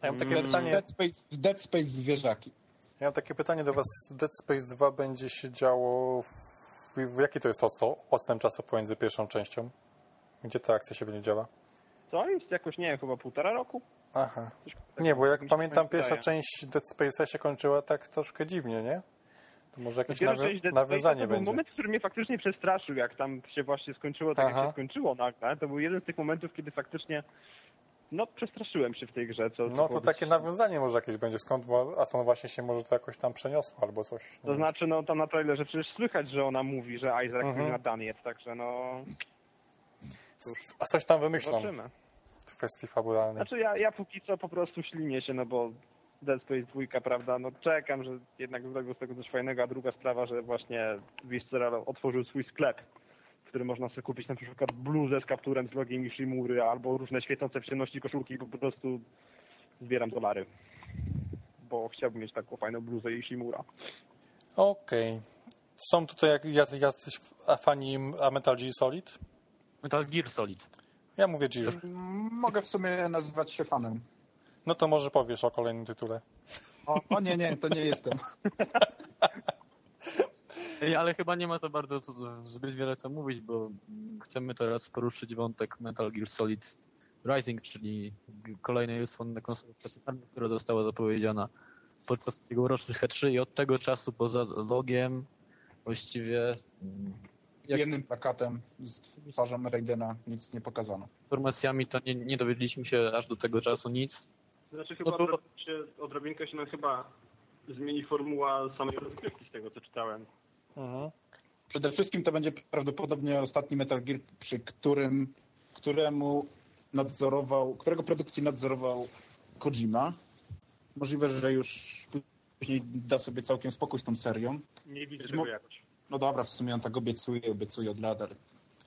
Ja mam takie Mm. pytanie, Dead Space, Dead Space zwierzaki. ja mam takie pytanie do Was. Dead Space 2 będzie się działo w, w jaki to jest to, to odstęp czasu pomiędzy pierwszą częścią? Gdzie ta akcja się będzie działa? To jest jakoś, nie wiem, chyba półtora roku? Aha. Nie, bo jak pamiętam, wydaje. pierwsza część Dead Space'a się kończyła tak troszkę dziwnie, nie? To może jakieś Pierwsza nawi- część Dead Space'a nawiązanie to był będzie. moment, który mnie faktycznie przestraszył, jak tam się właśnie skończyło tak, Aha. jak się skończyło nagle. To był jeden z tych momentów, kiedy faktycznie no przestraszyłem się w tej grze. Co, No to było takie nawiązanie może jakieś będzie, skąd wo- Aston właśnie się może to jakoś tam przeniosło albo coś. To znaczy, no tam na trailerze przecież słychać, że ona mówi, że Isaac Mhm. mhm. nadany jest, także no A coś tam wymyślą zobaczymy. W kwestii fabularnej. Znaczy ja, ja póki co po prostu ślinię się, no bo Dead Space 2, prawda, no czekam, że jednak zrobią z tego coś fajnego, a druga sprawa, że właśnie Visceral otworzył swój sklep, w którym można sobie kupić na przykład bluzę z kapturem z logiem Ishimury, albo różne świecące w ciemności koszulki i po prostu zbieram dolary. Bo chciałbym mieć taką fajną bluzę Ishimura. Okej. Są tutaj jacyś fani a Metal Gear Solid? Metal Gear Solid. Ja mówię Gear. Mogę w sumie nazywać się fanem. No to może powiesz o kolejnym tytule. O, o nie, nie, to nie jestem. Ej, ale chyba nie ma to bardzo zbyt wiele co mówić, bo chcemy teraz poruszyć wątek Metal Gear Solid Rising, czyli kolejnej usłonnej konsoli która została zapowiedziana podczas tegorocznych E3 i od tego czasu poza logiem właściwie mm, jak Jednym plakatem z twarzą Raidena nic nie pokazano. informacjami to nie, nie dowiedzieliśmy się aż do tego czasu nic. Znaczy chyba chyba to- się, odrobinkę się nam chyba zmieni formuła samej rozgrywki z tego, co czytałem. Mhm. Przede wszystkim to będzie prawdopodobnie ostatni Metal Gear, przy którym, któremu nadzorował, którego produkcji nadzorował Kojima. Możliwe, że już później da sobie całkiem spokój z tą serią. Nie widzę tego jakoś. No dobra, w sumie on tak obiecuje, obiecuje od lat, ale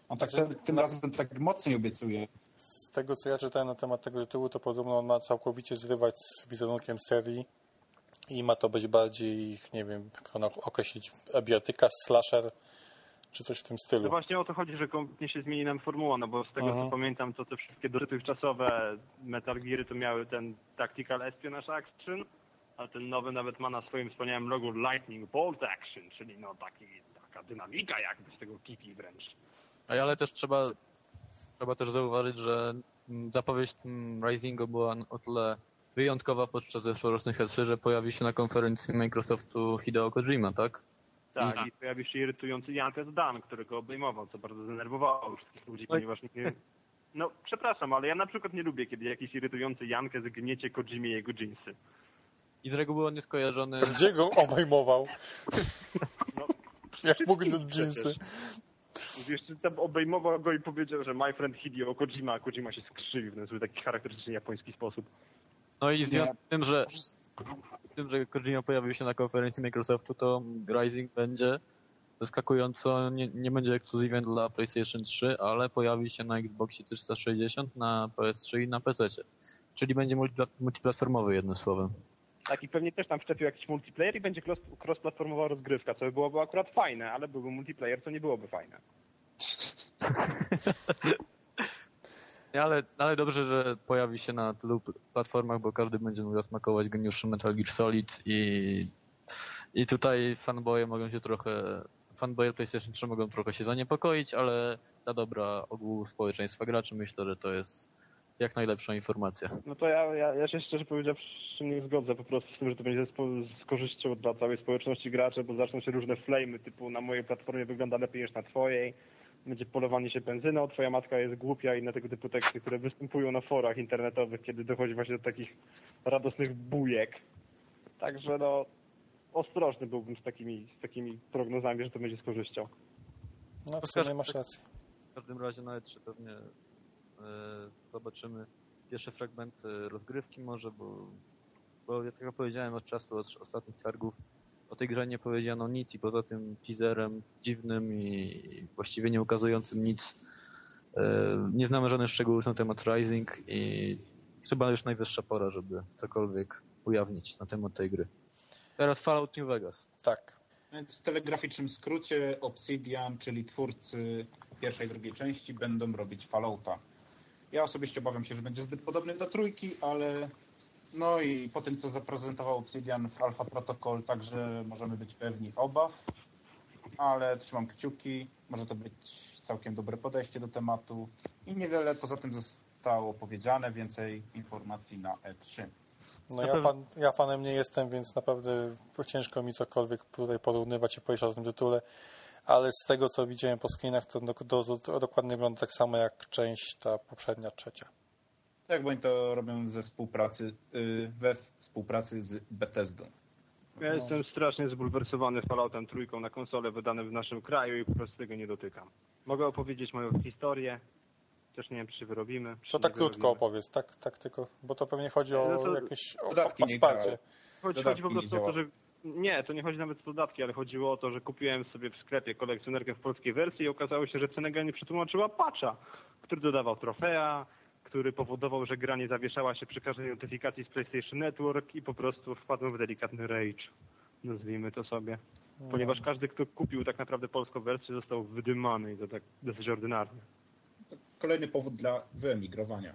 on tak Znaczy, ten, tym razem tak mocniej obiecuje. Z tego co ja czytałem na temat tego tytułu, to podobno on ma całkowicie zrywać z wizerunkiem serii i ma to być bardziej, nie wiem, jak to określić, bijatyka, slasher, czy coś w tym No stylu. właśnie o to chodzi, że kompletnie się zmieni nam formuła, no bo z tego Mhm. co pamiętam, to te wszystkie dotychczasowe Metal Geary to miały ten Tactical Espionage Action, a ten nowy nawet ma na swoim wspaniałym logo Lightning Bolt Action, czyli no taki, taka dynamika jakby z tego kiki wręcz. Ale też trzeba, trzeba też zauważyć, że zapowiedź Risingu była o tyle wyjątkowa podczas zeszłorocznych E3, że pojawi się na konferencji Microsoftu Hideo Kojima, tak? Tak, Mhm. i pojawił się irytujący Jankes Dan, który go obejmował, co bardzo zdenerwowało wszystkich ludzi, ponieważ nie... No, przepraszam, ale ja na przykład nie lubię, kiedy jakiś irytujący Jankes gniecie Kojimie jego dżinsy. I z reguły on jest kojarzony... To Gdzie go obejmował? No, Jak mógł do dżinsy? Jeszcze tam obejmował go i powiedział, że my friend Hideo Kojima, a Kojima się skrzywił w ten swój taki charakterystyczny japoński sposób. No i w związku Nie. z tym, że, z tym, że Kojima pojawił się na konferencji Microsoftu, to Rising będzie zaskakująco, nie, nie będzie ekskluzywem dla PlayStation 3, ale pojawi się na Xboxie 360, na PS3 i na PC. Czyli będzie multipla- multiplatformowy jednym słowem. Tak, i pewnie też tam wszczepił jakiś multiplayer i będzie cross- cross-platformowa rozgrywka, co by byłoby akurat fajne, ale byłby multiplayer, co nie byłoby fajne. Nie, ale, ale dobrze, że pojawi się na tylu platformach, bo każdy będzie mógł zasmakować geniuszy Metal Gear Solid i, i tutaj fanboye mogą się trochę, fanboye PlayStation 3 mogą trochę się zaniepokoić, ale dla dobra ogółu społeczeństwa graczy myślę, że to jest jak najlepsza informacja. No to ja, ja, ja się szczerze powiedziawszy nie zgodzę po prostu z tym, że to będzie z korzyścią dla całej społeczności graczy, bo zaczną się różne flamy, typu na mojej platformie wygląda lepiej niż na twojej, będzie polowanie się benzyną, twoja matka jest głupia i na tego typu teksty, które występują na forach internetowych, kiedy dochodzi właśnie do takich radosnych bujek. Także no, ostrożny byłbym z takimi, z takimi prognozami, że to będzie z korzyścią. No w sumie masz rację. W każdym razie na E3 pewnie zobaczymy pierwsze fragmenty rozgrywki może, bo, bo ja tylko powiedziałem od czasu, od ostatnich targów, o tej grze nie powiedziano nic i poza tym teaserem dziwnym i właściwie nie ukazującym nic, e, nie znamy żadnych szczegółów na temat Rising i chyba już najwyższa pora, żeby cokolwiek ujawnić na temat tej gry. Teraz Fallout New Vegas. Tak. Więc w telegraficznym skrócie Obsidian, czyli twórcy pierwszej i drugiej części, będą robić Fallouta. Ja osobiście obawiam się, że będzie zbyt podobny do trójki, ale no i po tym, co zaprezentował Obsidian w Alpha Protocol, także możemy być pewni obaw, ale trzymam kciuki. Może to być całkiem dobre podejście do tematu i niewiele poza tym zostało powiedziane, więcej informacji na E E3. No ja, fan, ja fanem nie jestem, więc naprawdę ciężko mi cokolwiek tutaj porównywać i powiedzieć o tym tytule, ale z tego, co widziałem po screenach, to do, do, do, dokładnie wygląda tak samo jak część ta poprzednia, trzecia. Tak, bo oni to robią ze współpracy, y, we współpracy z Bethesdą. Ja jestem strasznie zbulwersowany Falloutem trójką na konsolę wydanym w naszym kraju i po prostu tego nie dotykam. Mogę opowiedzieć moją historię. Też nie wiem, czy wyrobimy. czy Co nie tak krótko wyrobimy. opowiedz, tak, tak tylko, bo to pewnie chodzi o No to jakieś o, o nie wsparcie. Chodzi, chodzi po prostu o to, że... Nie, to nie chodzi nawet o dodatki, ale chodziło o to, że kupiłem sobie w sklepie kolekcjonerkę w polskiej wersji i okazało się, że cenę nie przetłumaczyła patcha, który dodawał trofea, który powodował, że gra nie zawieszała się przy każdej notyfikacji z PlayStation Network i po prostu wpadłem w delikatny rage. Nazwijmy to sobie. Ponieważ każdy, kto kupił tak naprawdę polską wersję, został wydymany i to tak dosyć ordynarnie. To kolejny powód dla wyemigrowania.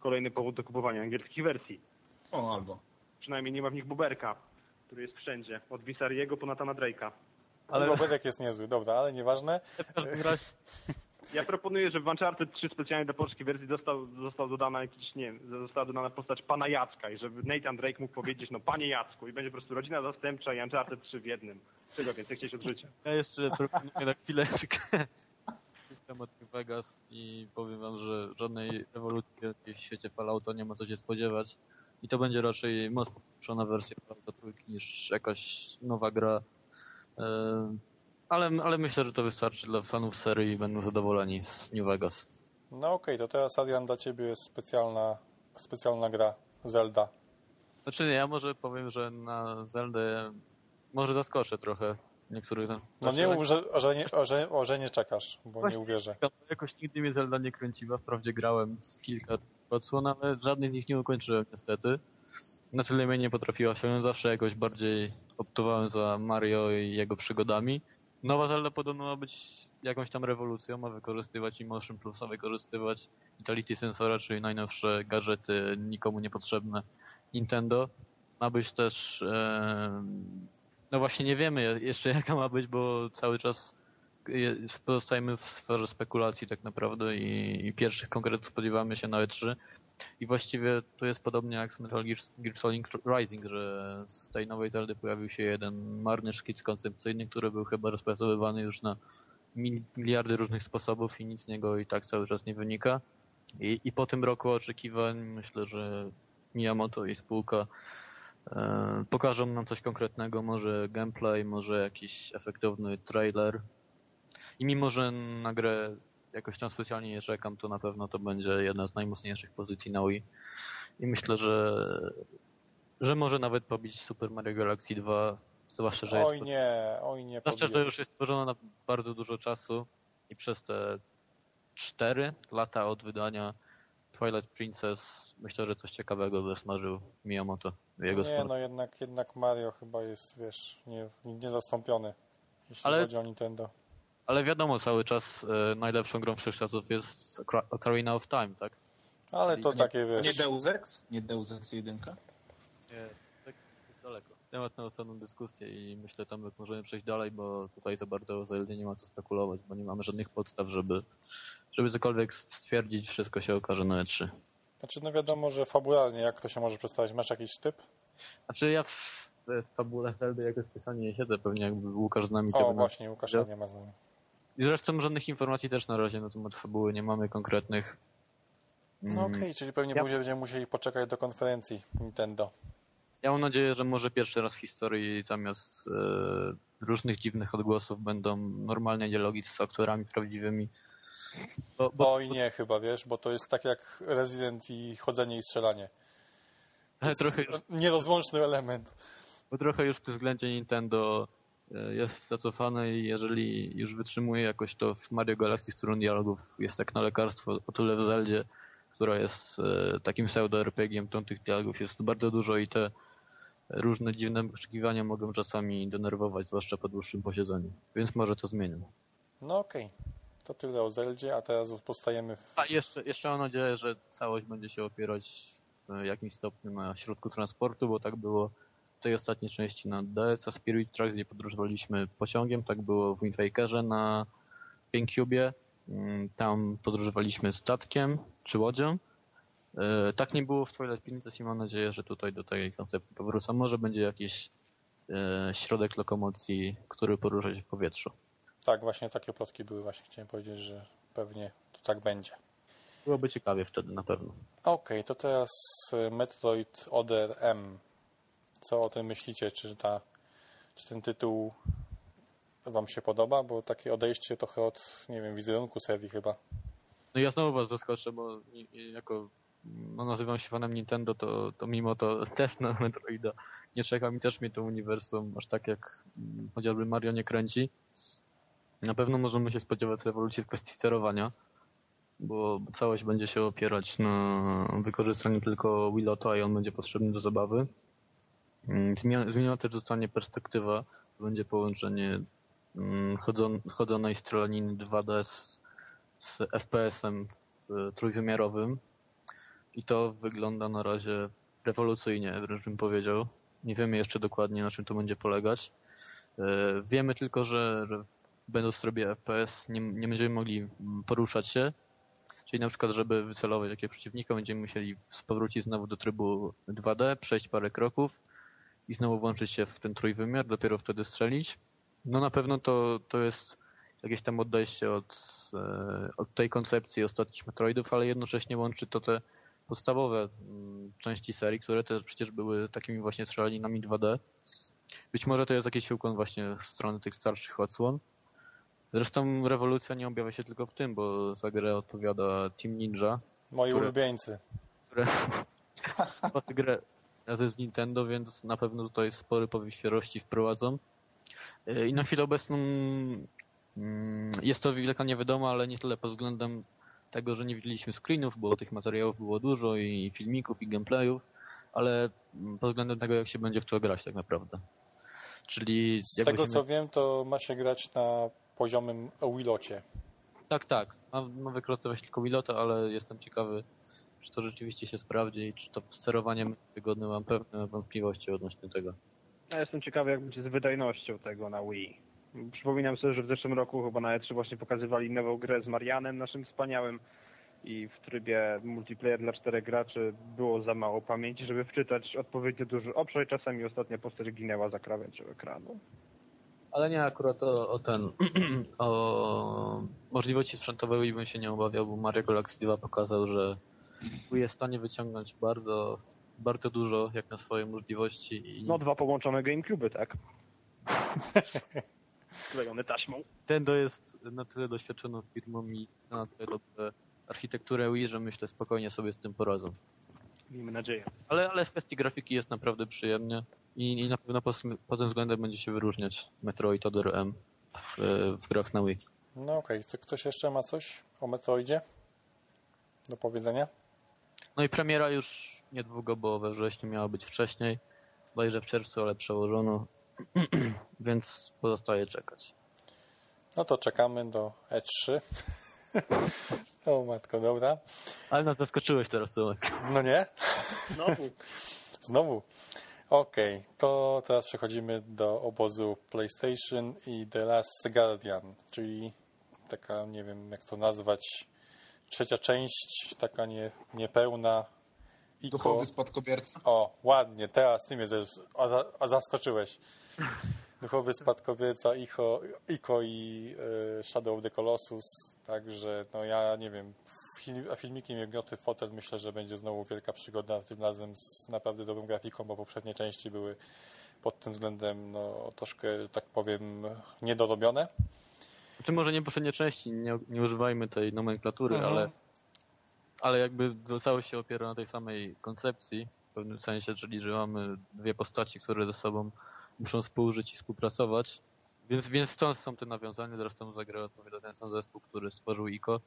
Kolejny powód do kupowania angielskich wersji. O, albo. Przynajmniej nie ma w nich buberka, który jest wszędzie. Od Visariego po Natana Drake'a. Ale Bobedek jest niezły, dobra, ale nieważne. Ja proponuję, że w Uncharted 3 specjalnie dla polskiej wersji został, został dodana jakiś, nie wiem, została dodana postać pana Jacka i żeby Nathan Drake mógł powiedzieć, no panie Jacku i będzie po prostu rodzina zastępcza i Uncharted 3 w jednym. Czego więcej chcieć od życia. Ja jeszcze proponuję na chwileczkę temat New Vegas i powiem wam, że żadnej rewolucji w świecie Fallouta nie ma co się spodziewać. I to będzie raczej mocno puszczona wersja Fallouta trójki niż jakaś nowa gra. E, Ale, ale myślę, że to wystarczy dla fanów serii i będą zadowoleni z New Vegas. No okej, to teraz Adrian dla Ciebie jest specjalna, specjalna gra Zelda. Znaczy nie, ja może powiem, że na Zeldę może zaskoczę trochę niektórych. No znaczy, nie mów, że, że, nie, że, że nie czekasz, bo nie uwierzę. Jakoś nigdy mnie Zelda nie kręciła. Wprawdzie grałem z kilka odsłon, ale żadnych z nich nie ukończyłem niestety. Na tyle mnie nie potrafiła osiągnąć. Zawsze jakoś bardziej optowałem za Mario i jego przygodami. Nowa Zelda podobno ma być jakąś tam rewolucją, ma wykorzystywać i Motion Plusa, wykorzystywać Vitality Sensora, czyli najnowsze gadżety nikomu niepotrzebne Nintendo. Ma być też... E, no właśnie nie wiemy jeszcze jaka ma być, bo cały czas pozostajemy w sferze spekulacji tak naprawdę i, i pierwszych konkretów spodziewamy się na E3. I właściwie to jest podobnie jak z Metal Gear, Gear Solid Rising, że z tej nowej Zeldy pojawił się jeden marny szkic koncepcyjny, który był chyba rozpracowywany już na mil- miliardy różnych sposobów i nic z niego i tak cały czas nie wynika. I, i po tym roku oczekiwań myślę, że Miyamoto i spółka e, pokażą nam coś konkretnego, może gameplay, może jakiś efektowny trailer. I mimo, że na grę jakoś tam specjalnie nie czekam, to na pewno to będzie jedna z najmocniejszych pozycji na Wii. I myślę, że, że może nawet pobić Super Mario Galaxy 2, zwłaszcza, że Oj jest, nie, oj nie. zwłaszcza, że już jest stworzona na bardzo dużo czasu i przez te 4 lata od wydania Twilight Princess myślę, że coś ciekawego wysmażył Miyamoto w jego Nie, sposób. no jednak, jednak Mario chyba jest, wiesz, nie, niezastąpiony, jeśli Ale- chodzi o Nintendo. Ale wiadomo, cały czas e, najlepszą grą wszechczasów jest Ocarina of Time, tak? Ale to nie, takie, Nie wiesz, Deus Ex? Nie Deus Ex 1? Nie, tak daleko. Temat na osobną dyskusję i myślę, Tomek, możemy przejść dalej, bo tutaj za bardzo o Zeldzie nie ma co spekulować, bo nie mamy żadnych podstaw, żeby, żeby cokolwiek stwierdzić, wszystko się okaże na E3. znaczy no wiadomo, że fabularnie, jak to się może przedstawić? Masz jakiś typ? Znaczy ja w, w fabule Zeldy jakoś specjalnie nie siedzę, pewnie jakby Łukasz z nami to O, właśnie, Łukasza Ja- nie ma z nami. I zresztą żadnych informacji też na razie na temat fabuły nie mamy konkretnych. No Mm, okej, czyli pewnie Ja- będziemy musieli poczekać do konferencji Nintendo. Ja mam nadzieję, że może pierwszy raz w historii zamiast e, różnych dziwnych odgłosów będą normalne dialogi z aktorami prawdziwymi. Bo, bo, Oj nie chyba, wiesz, bo to jest tak jak Resident i chodzenie i strzelanie. ale trochę, Nierozłączny element. bo trochę już w tym względzie Nintendo jest zacofane i jeżeli już wytrzymuje jakoś to w Mario Galaxy, z którą dialogów jest jak na lekarstwo, o tyle w Zeldzie, która jest e, takim pseudo-RPG-iem, to tych dialogów jest bardzo dużo i te różne dziwne poszukiwania mogą czasami denerwować, zwłaszcza po dłuższym posiedzeniu. Więc może to zmienią. No okej. To tyle o Zeldzie, a teraz postajemy w... A jeszcze, jeszcze mam nadzieję, że całość będzie się opierać w jakimś stopniu na środku transportu, bo tak było tej ostatniej części na DS, a Spirit Tracks, gdzie podróżowaliśmy pociągiem, tak było w Wind Wakerze na GameCube. Mm, Tam podróżowaliśmy statkiem czy łodzią. E, Tak nie było w Twilight Princess i mam nadzieję, że tutaj do tej koncepcji powrócę. Może będzie jakiś e, środek lokomocji, który porusza się w powietrzu. Tak, właśnie takie plotki były. Właśnie chciałem powiedzieć, że pewnie to tak będzie. Byłoby ciekawie wtedy na pewno. Okej, to teraz y, Metroid Other M. Co o tym myślicie? Czy, ta, czy ten tytuł wam się podoba? Bo takie odejście trochę od, nie wiem, wizerunku serii chyba. No ja znowu was zaskoczę, bo jako no, nazywam się fanem Nintendo, to, to mimo to też na Metroida nie czekam i też mnie to uniwersum aż tak jak mm, chociażby Mario nie kręci. Na pewno możemy się spodziewać rewolucji w kwestii sterowania, bo całość będzie się opierać na wykorzystaniu tylko Wilota i on będzie potrzebny do zabawy. Mm, Zmieniona też zostanie perspektywa, będzie połączenie mm, chodzon, chodzonej strzelaniny 2D z, z FPS-em y, trójwymiarowym i to wygląda na razie rewolucyjnie, wręcz bym powiedział. Nie wiemy jeszcze dokładnie na czym to będzie polegać. Y, Wiemy tylko, że, że będąc w trybie FPS nie, nie będziemy mogli mm, poruszać się, czyli na przykład, żeby wycelować jakiegoś przeciwnika, będziemy musieli powrócić znowu do trybu 2D, przejść parę kroków i znowu włączyć się w ten trójwymiar, dopiero wtedy strzelić. No na pewno to, to jest jakieś tam odejście od, e, od tej koncepcji ostatnich Metroidów, ale jednocześnie łączy to te podstawowe mm, części serii, które też przecież były takimi właśnie strzelaninami 2D. Być może to jest jakiś ukłon właśnie w stronę tych starszych odsłon. Zresztą rewolucja nie objawia się tylko w tym, bo za grę odpowiada Team Ninja, Moi Które- ulubieńcy. które grę razem z Nintendo, więc na pewno tutaj spory powiew świeżości wprowadzą. Yy, I na chwilę obecną mm, jest to wielka niewiadoma, ale nie tyle pod względem tego, że nie widzieliśmy screenów, bo tych materiałów było dużo i filmików i gameplayów, ale mm, pod względem tego, jak się będzie w to grać tak naprawdę. Czyli Z tego będziemy- co wiem, to ma się grać na poziomym Wilocie. Tak, tak. Mam, mam wykorzystywać tylko Wilota, ale jestem ciekawy, czy to rzeczywiście się sprawdzi i czy to sterowanie będzie wygodne. Mam pewne wątpliwości odnośnie tego. Ja jestem ciekawy, jak będzie z wydajnością tego na Wii. Przypominam sobie, że w zeszłym roku chyba na E3 właśnie pokazywali nową grę z Marianem, naszym wspaniałym, i w trybie multiplayer dla czterech graczy było za mało pamięci, żeby wczytać odpowiednio duży obszar i czasami ostatnia postać ginęła za krawędzią ekranu. Ale nie akurat o, o ten, o możliwości sprzętowe Wii bym się nie obawiał, bo Mario Galaxy 2 pokazał, że Jest w stanie wyciągnąć bardzo, bardzo dużo, jak na swoje możliwości i No dwa połączone GameCube, tak? Sklejone taśmą. Nintendo jest na tyle doświadczoną firmą i na tyle dobrze architekturę Wii, że myślę spokojnie sobie z tym poradzą. Miejmy nadzieję. Ale, ale w kwestii grafiki jest naprawdę przyjemnie i, i na pewno pod, pod tym względem będzie się wyróżniać Metroid Other M w, w grach na Wii. No okej, czy ktoś jeszcze ma coś o Metroidzie do powiedzenia? No i premiera już niedługo, bo we wrześniu miała być wcześniej, bodajże w czerwcu, ale przełożono, więc pozostaje czekać. No to czekamy do E3. o matko, dobra. Ale nas zaskoczyłeś teraz, Tomek. No nie? Znowu. Znowu. Okej, to teraz przechodzimy do obozu PlayStation i The Last Guardian, czyli taka, nie wiem jak to nazwać, trzecia część, taka nie, niepełna. Iko. Duchowy spadkobierca. O, ładnie, teraz ty mnie zaskoczyłeś. Duchowy spadkobierca Ico, Ico i y, Shadow of the Colossus, także no ja nie wiem, fil, a filmiki w fotel, myślę, że będzie znowu wielka przygoda, tym razem z naprawdę dobrą grafiką, bo poprzednie części były pod tym względem no, troszkę, tak powiem, niedorobione. Czy może nie poprzednie części, nie, nie używajmy tej nomenklatury, Mhm. ale, ale jakby całość się opiera na tej samej koncepcji w pewnym sensie, czyli że mamy dwie postaci, które ze sobą muszą współżyć i współpracować. Więc, więc stąd są te nawiązania, zresztą zagrał odpowiada ten sam zespół, który stworzył ICO.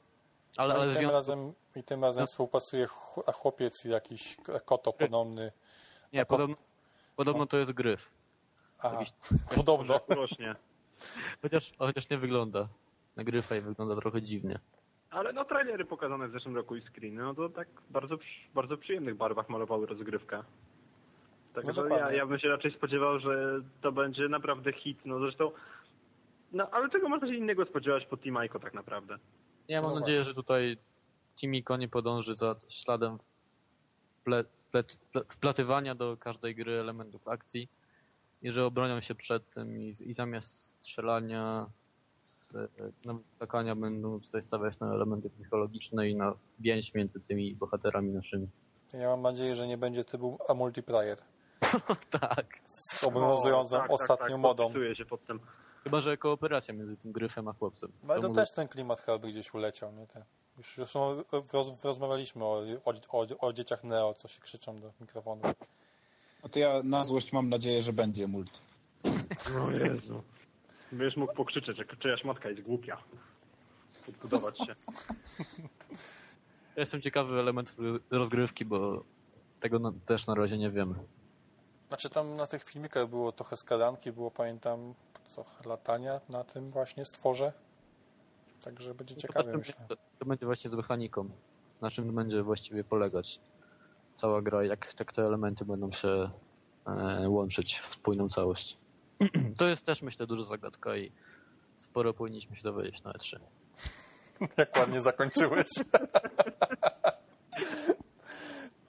Ale, No ale i, tym związku, razem, I tym razem No. współpracuje ch- chłopiec jakiś koto podobny. nie, podobno, podobno to jest gryf. Aha, Jakiś- podobno. Rośnie. Chociaż, chociaż nie wygląda na gryfa i wygląda trochę dziwnie. Ale no trailery pokazane w zeszłym roku i screeny, no to tak bardzo, bardzo przyjemnych barwach malowały rozgrywkę. Także No ja, ja bym się raczej spodziewał, że to będzie naprawdę hit. No zresztą, no ale czego można się innego spodziewać po Team Ico tak naprawdę? Ja mam No nadzieję, właśnie. że tutaj Timiko nie podąży za śladem wple, wple, wple, wplatywania do każdej gry elementów akcji i że obronią się przed tym i, i zamiast strzelania z, na skakania będą tutaj stawiać na elementy psychologiczne i na więź między tymi bohaterami naszymi. Ja mam nadzieję, że nie będzie typu a multiplayer tak. z obowiązującą O, tak, ostatnią tak, tak, modą. się pod tym. Chyba, że kooperacja między tym gryfem a chłopcem. Ale to mógł- też ten klimat chyba by gdzieś uleciał, nie? Te, już zresztą roz, rozmawialiśmy o, o, o, o dzieciach Neo, co się krzyczą do mikrofonu. No to ja na złość mam nadzieję, że będzie multi. O Jezu. Będziesz mógł pokrzyczeć, jak czyjaś matka jest głupia. Podbudować się. Ja jestem ciekawy elementów rozgrywki, bo tego na, też na razie nie wiemy. Znaczy tam na tych filmikach było trochę skalanki, było pamiętam trochę latania na tym właśnie stworze. Także będzie ciekawie, to, myślę. to, to będzie właśnie z mechaniką. Na czym będzie właściwie polegać cała gra, jak, jak te elementy będą się e, łączyć w spójną całość. to jest też myślę duża zagadka i sporo powinniśmy się dowiedzieć na E E3. Jak ładnie zakończyłeś.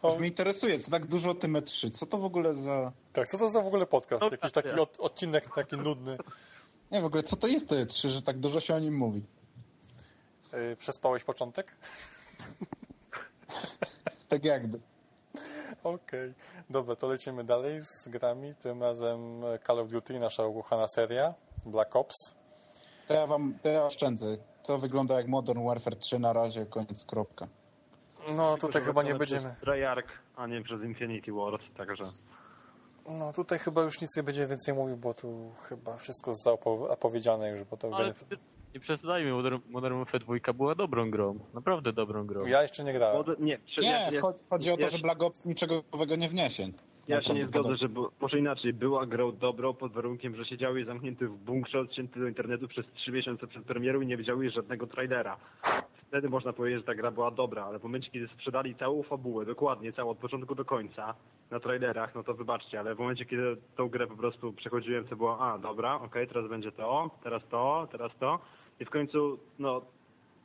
Aż mnie interesuje, co tak dużo o tym E3. Co to w ogóle za... Tak, co to za w ogóle podcast? No Jakiś tak, taki ja. od, odcinek taki nudny. Nie, w ogóle co to jest to E3, że tak dużo się o nim mówi? Yy, przespałeś początek? Tak jakby. Okej. Dobra, to lecimy dalej z grami. Tym razem Call of Duty, nasza ukochana seria. Black Ops. To ja wam, to ja oszczędzę. To wygląda jak Modern Warfare 3 na razie, koniec, kropka. No tutaj chyba nie będziemy... Przez Treyarch, a nie przez Infinity Ward, także... No tutaj chyba już nic nie będzie więcej mówił, bo tu chyba wszystko zostało opowiedziane już, bo to Ale będzie... nie przesadzajmy, Modern, Modern Warfare 2 była dobrą grą. Naprawdę dobrą grą. Ja jeszcze nie grałem. Mod- Nie, Nie, ja, ja, cho- chodzi o to, ja że Black Ops niczego nowego nie wniesie. ja się nie zgodzę, że może inaczej, była grą dobrą pod warunkiem, że siedziały zamknięty w bunkrze, odcięty do internetu przez trzy miesiące przed premierą i nie widziały żadnego trailera. Wtedy można powiedzieć, że ta gra była dobra, ale w momencie, kiedy sprzedali całą fabułę, dokładnie całą, od początku do końca, na trailerach, no to wybaczcie, ale w momencie, kiedy tą grę po prostu przechodziłem, to było, a dobra, okej, teraz będzie to, teraz to, teraz to i w końcu, no,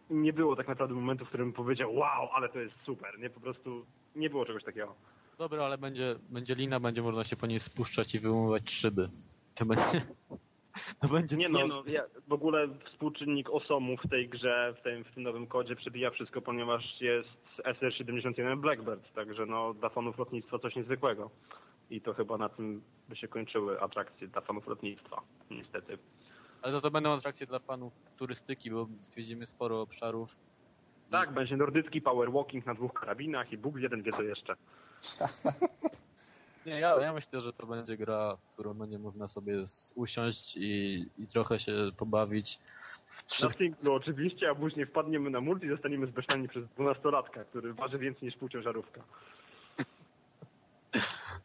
nie było tak naprawdę momentu, w którym powiedział, wow, ale to jest super, nie, po prostu nie było czegoś takiego. Dobra, ale będzie, będzie lina, będzie można się po niej spuszczać i wyłamywać szyby. To będzie... To będzie Nie coś. no, ja, w ogóle współczynnik osomu w tej grze, w tym, w tym nowym kodzie przebija wszystko, ponieważ jest SR-71 Blackbird, także no dla fanów lotnictwa coś niezwykłego. I to chyba na tym by się kończyły atrakcje dla fanów lotnictwa, niestety. Ale za to będą atrakcje dla fanów turystyki, bo zwiedzimy sporo obszarów. Tak, będzie nordycki powerwalking na dwóch karabinach i Bóg jeden wie co jeszcze. Nie, ja, ja myślę, że to będzie gra, w którą będzie można sobie usiąść i, i trochę się pobawić. W trzy... Na singlu oczywiście, a później wpadniemy na multi i zostaniemy zbesztani przez dwunastolatka, który waży więcej niż półciężarówka.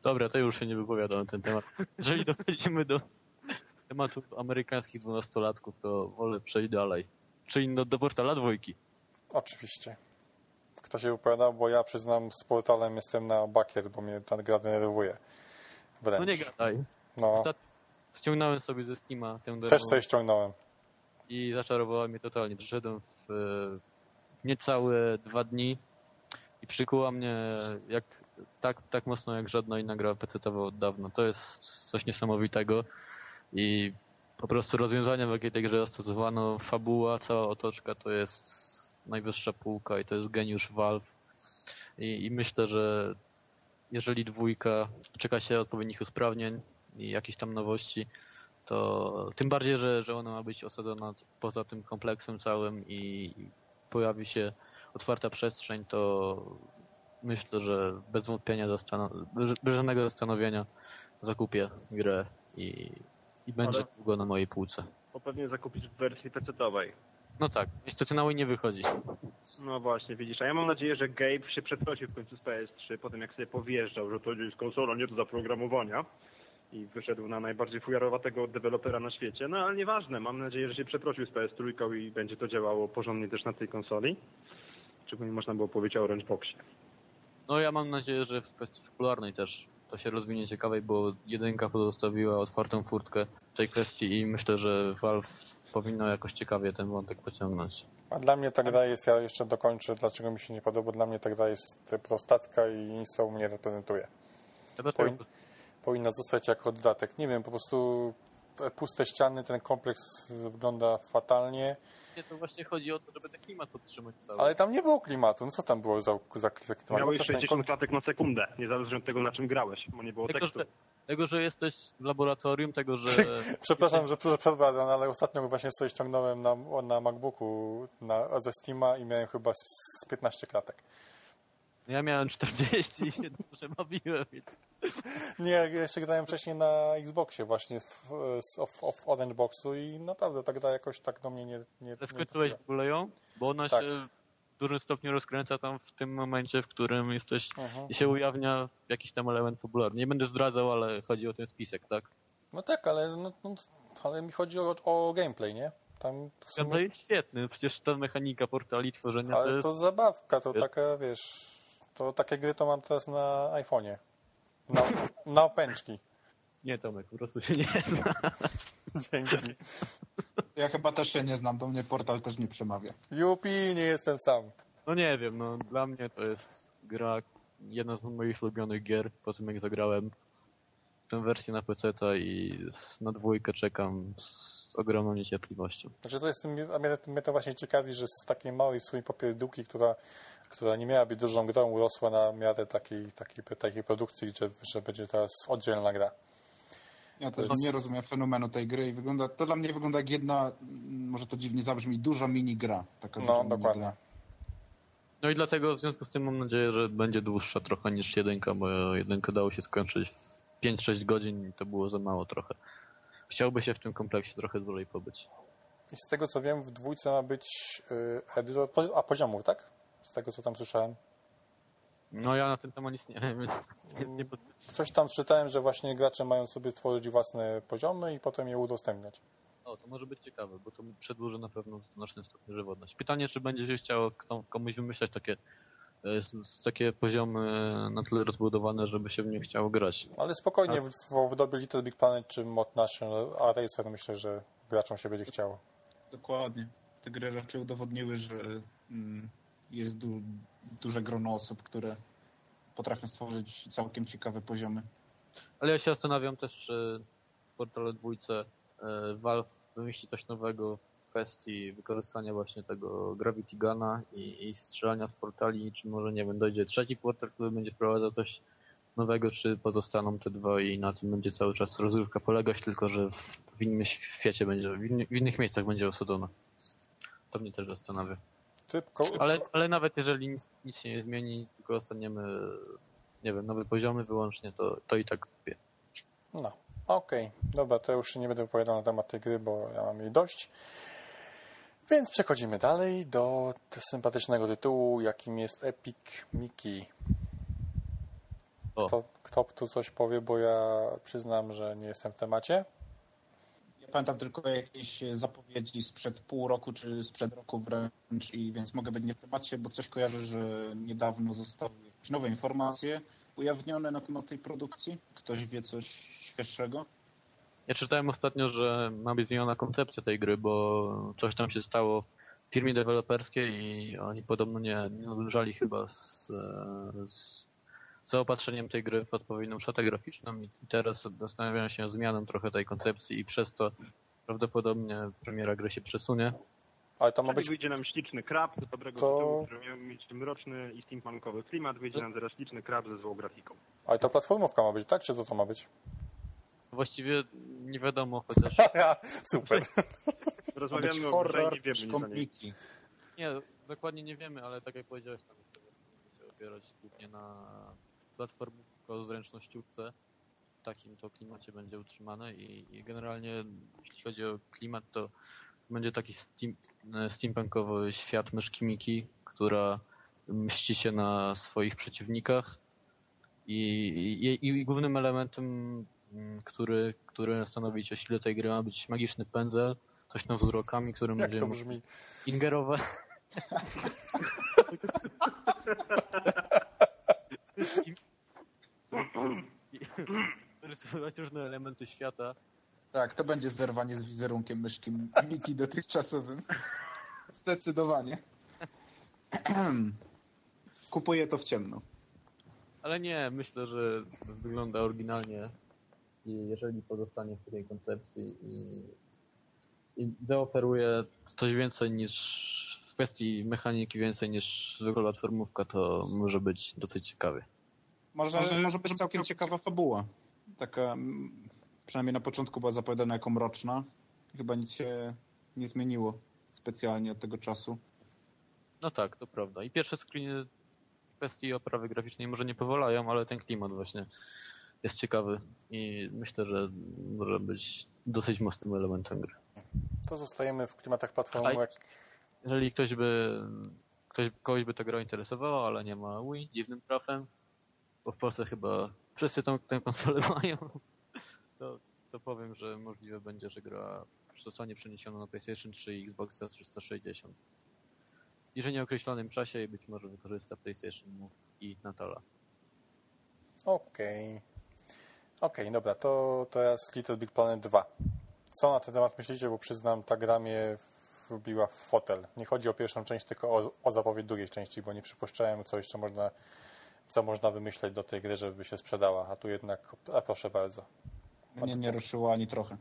Dobra, to już się nie wypowiadam na ten temat. Jeżeli dochodzimy do tematu amerykańskich dwunastolatków, to wolę przejść dalej. Czyli do, do portala dwójki. Oczywiście. Kto się wypowiada, bo ja przyznam z portalem jestem na bakier, bo mnie ta gra denerwuje. Wręcz. No nie gadaj. No. Ściągnąłem sobie ze Steama tę też demą sobie ściągnąłem. i zaczarowała mnie totalnie. Przyszedłem w e, niecałe dwa dni i przykuła mnie jak, tak, tak mocno jak żadna inna gra PC-towa od dawna. To jest coś niesamowitego i po prostu rozwiązania, w jakiej tej grze zastosowano, fabuła, cała otoczka to jest najwyższa półka i to jest geniusz Valve. I, I myślę, że jeżeli dwójka czeka się odpowiednich usprawnień i jakichś tam nowości, to tym bardziej, że, że ona ma być osadzona poza tym kompleksem całym i pojawi się otwarta przestrzeń, to myślę, że bez wątpienia, zastan- bez żadnego zastanowienia zakupię grę i, i będzie Ale- długo na mojej półce. Bo pewnie zakupić w wersji PC-owej. No tak, niestety na Wii nie wychodzi. No właśnie, widzisz. A ja mam nadzieję, że Gabe się przeprosił w końcu z PS3 po tym, jak sobie powjeżdżał, że to jest konsola nie do zaprogramowania. I wyszedł na najbardziej fujarowatego dewelopera na świecie. No ale nieważne, mam nadzieję, że się przeprosił z PS3 i będzie to działało porządnie też na tej konsoli. Czego nie można było powiedzieć o Orange Boxie. No ja mam nadzieję, że w kwestii fabularnej też to się rozwinie ciekawej, bo jedynka pozostawiła otwartą furtkę w tej kwestii i myślę, że Valve powinno jakoś ciekawie ten wątek pociągnąć. A dla mnie ta gra jest, ja jeszcze dokończę, dlaczego mi się nie podoba, dla mnie ta gra jest prostacka i nic sobą nie reprezentuje. Powin- Powinna zostać jako dodatek. Nie wiem, po prostu puste ściany, ten kompleks wygląda fatalnie, Nie, to właśnie chodzi o to, żeby ten klimat podtrzymać cały. ale tam nie było klimatu. No co tam było za, za, za klimat? No Miałeś coś ten 60 klatek na sekundę, niezależnie od tego, na czym grałeś, bo nie było tego, tekstu. że, tego, że jesteś w laboratorium, tego, że... Przepraszam, że że przerwałem, ale ostatnio właśnie sobie ściągnąłem na, na MacBooku na, ze Steama i miałem chyba z, z 15 klatek. Ja miałem 40 i dobrze bawiłem, więc... Nie, ja jeszcze grałem wcześniej na Xboxie właśnie w, z of, of Orange Boxu i naprawdę ta gra jakoś tak do mnie nie... nie, nie Zaskoczyłeś w ogóle ją? Bo ona Tak. się w dużym stopniu rozkręca tam w tym momencie, w którym jesteś Mhm. i się ujawnia jakiś tam element fabularny. Nie będę zdradzał, ale chodzi o ten spisek, tak? No tak, ale, no, no, ale mi chodzi o, o gameplay, nie? Tam w sumie, Gameplay jest świetny, przecież ta mechanika portali tworzenia to ale jest... to zabawka, to Wiesz- taka, wiesz, to takie gry to mam teraz na iPhone'ie. Na, na opęczki. Nie Tomek, po prostu się nie zna. Dzięki. Ja chyba też się nie znam, do mnie portal też nie przemawia. Jupi, nie jestem sam. No nie wiem, no dla mnie to jest gra, jedna z moich ulubionych gier, po tym jak zagrałem tę wersję na PC i na dwójkę czekam z ogromną niecierpliwością. Znaczy to jest, a mnie, mnie to właśnie ciekawi, że z takiej małej swojej popierdółki, która, która nie miała być dużą grą, urosła na miarę takiej, takiej, takiej produkcji, że, że będzie teraz oddzielna gra. Ja też jest- nie rozumiem fenomenu tej gry i wygląda, to dla mnie wygląda jak jedna, może to dziwnie zabrzmi, duża minigra. Taka No, duża minigra. dokładnie. No i dlatego w związku z tym mam nadzieję, że będzie dłuższa trochę niż jedynka, bo jedynkę dało się skończyć w 5-6 godzin i to było za mało trochę. Chciałby się w tym kompleksie trochę dłużej pobyć. I z tego co wiem, w dwójce ma być y, edytor, a poziomów, tak? Z tego co tam słyszałem. No ja na ten temat nic nie wiem, nie. Coś tam czytałem, że właśnie gracze mają sobie tworzyć własne poziomy i potem je udostępniać. O, to może być ciekawe, bo to przedłuży na pewno w znacznym stopniu żywotność. Pytanie, czy będzie się chciało komuś wymyślać takie, s- takie poziomy na tyle rozbudowane, żeby się w nie chciało grać. Ale spokojnie, w, w, w dobie Little Big Planet czy Mod National a Racer myślę, że graczom się będzie chciało. Dokładnie. Te gry raczej udowodniły, że mm, jest du, duże grono osób, które potrafią stworzyć całkiem ciekawe poziomy. Ale ja się zastanawiam też, czy w Portale dwójce e, Valve wymyśli coś nowego kwestii wykorzystania właśnie tego Gravity Guna i, i strzelania z portali, czy może, nie wiem, dojdzie trzeci portal, który będzie wprowadzał coś nowego, czy pozostaną te dwa i na tym będzie cały czas rozrywka polegać, tylko że w, w innym świecie będzie, w, w innych miejscach będzie osadzona. To mnie też zastanawia. Typ, ko- Ale, ale nawet jeżeli nic, nic się nie zmieni, tylko dostaniemy, nie wiem, nowe poziomy wyłącznie, to, to i tak kupię. No, okej. Dobra, to już nie będę wypowiadał na temat tej gry, bo ja mam jej dość. Więc przechodzimy dalej do sympatycznego tytułu, jakim jest Epic Mickey. O. Kto, kto tu coś powie, bo ja przyznam, że nie jestem w temacie. Ja pamiętam tylko jakieś zapowiedzi sprzed pół roku, czy sprzed roku wręcz, i więc mogę być nie w temacie, bo coś kojarzę, że niedawno zostały jakieś nowe informacje ujawnione na temat tej produkcji. Ktoś wie coś świeższego? Ja czytałem ostatnio, że ma być zmieniona koncepcja tej gry, bo coś tam się stało w firmie deweloperskiej i oni podobno nie, nie nadążali chyba z, z zaopatrzeniem tej gry w odpowiednią szatę graficzną i teraz zastanawiają się zmianą trochę tej koncepcji i przez to prawdopodobnie premiera gry się przesunie. Ale to ma być... wyjdzie nam śliczny krab z dobrego To- tytułu, który miał mieć mroczny i steampunkowy klimat. Wyjdzie nam teraz śliczny krab ze złą grafiką. Ale to platformówka ma być, tak? Czy to to ma być? Właściwie nie wiadomo, chociaż Super. Rozmawiamy o horror i nie wiemy nic szkodniki. nie, dokładnie nie wiemy, ale tak jak powiedziałeś, tam będzie się opierać głównie na platformie o zręcznościówce. W takim to klimacie będzie utrzymane i, i generalnie jeśli chodzi o klimat, to będzie taki steam, e, steampunkowy świat myszki Miki, która mści się na swoich przeciwnikach i, i, i głównym elementem, który, który stanowić o sile tej gry ma być magiczny pędzel, coś na wzrokami, którym Jak to będziemy brzmi? ingerować. Rysować różne elementy świata. Tak, to będzie zerwanie z wizerunkiem myszki Miki dotychczasowym. Zdecydowanie. Kupuję to w ciemno. Ale nie, myślę, że wygląda oryginalnie i jeżeli pozostanie w tej koncepcji i, i zaoferuje coś więcej niż w kwestii mechaniki więcej niż zwykła platformówka, to może być dosyć ciekawy. Może, Może- może być całkiem ciekawa fabuła. Taka, mm, przynajmniej na początku była zapowiadana jako mroczna. Chyba nic się nie zmieniło specjalnie od tego czasu. No tak, to prawda. I pierwsze screeny w kwestii oprawy graficznej może nie powalają, ale ten klimat właśnie jest ciekawy i myślę, że może być dosyć mocnym elementem gry. To zostajemy w klimatach platformowych. Jeżeli ktoś by, ktoś, kogoś by ta gra interesowała, ale nie ma Wii, dziwnym trafem, bo w Polsce chyba wszyscy tą, tę konsolę mają, to, to powiem, że możliwe będzie, że gra zostanie przeniesiona na PlayStation 3 i Xbox 360. I że nieokreślonym czasie i być może wykorzysta PlayStation Move i Natala. Okej. Okej, dobra, to teraz Little Big Planet 2. Co na ten temat myślicie, bo przyznam, ta gra mnie wbiła w fotel. Nie chodzi o pierwszą część, tylko o, o zapowiedź drugiej części, bo nie przypuszczałem, co jeszcze można, co można wymyśleć do tej gry, żeby się sprzedała, a tu jednak, a proszę bardzo. Mnie nie ruszyło ani trochę.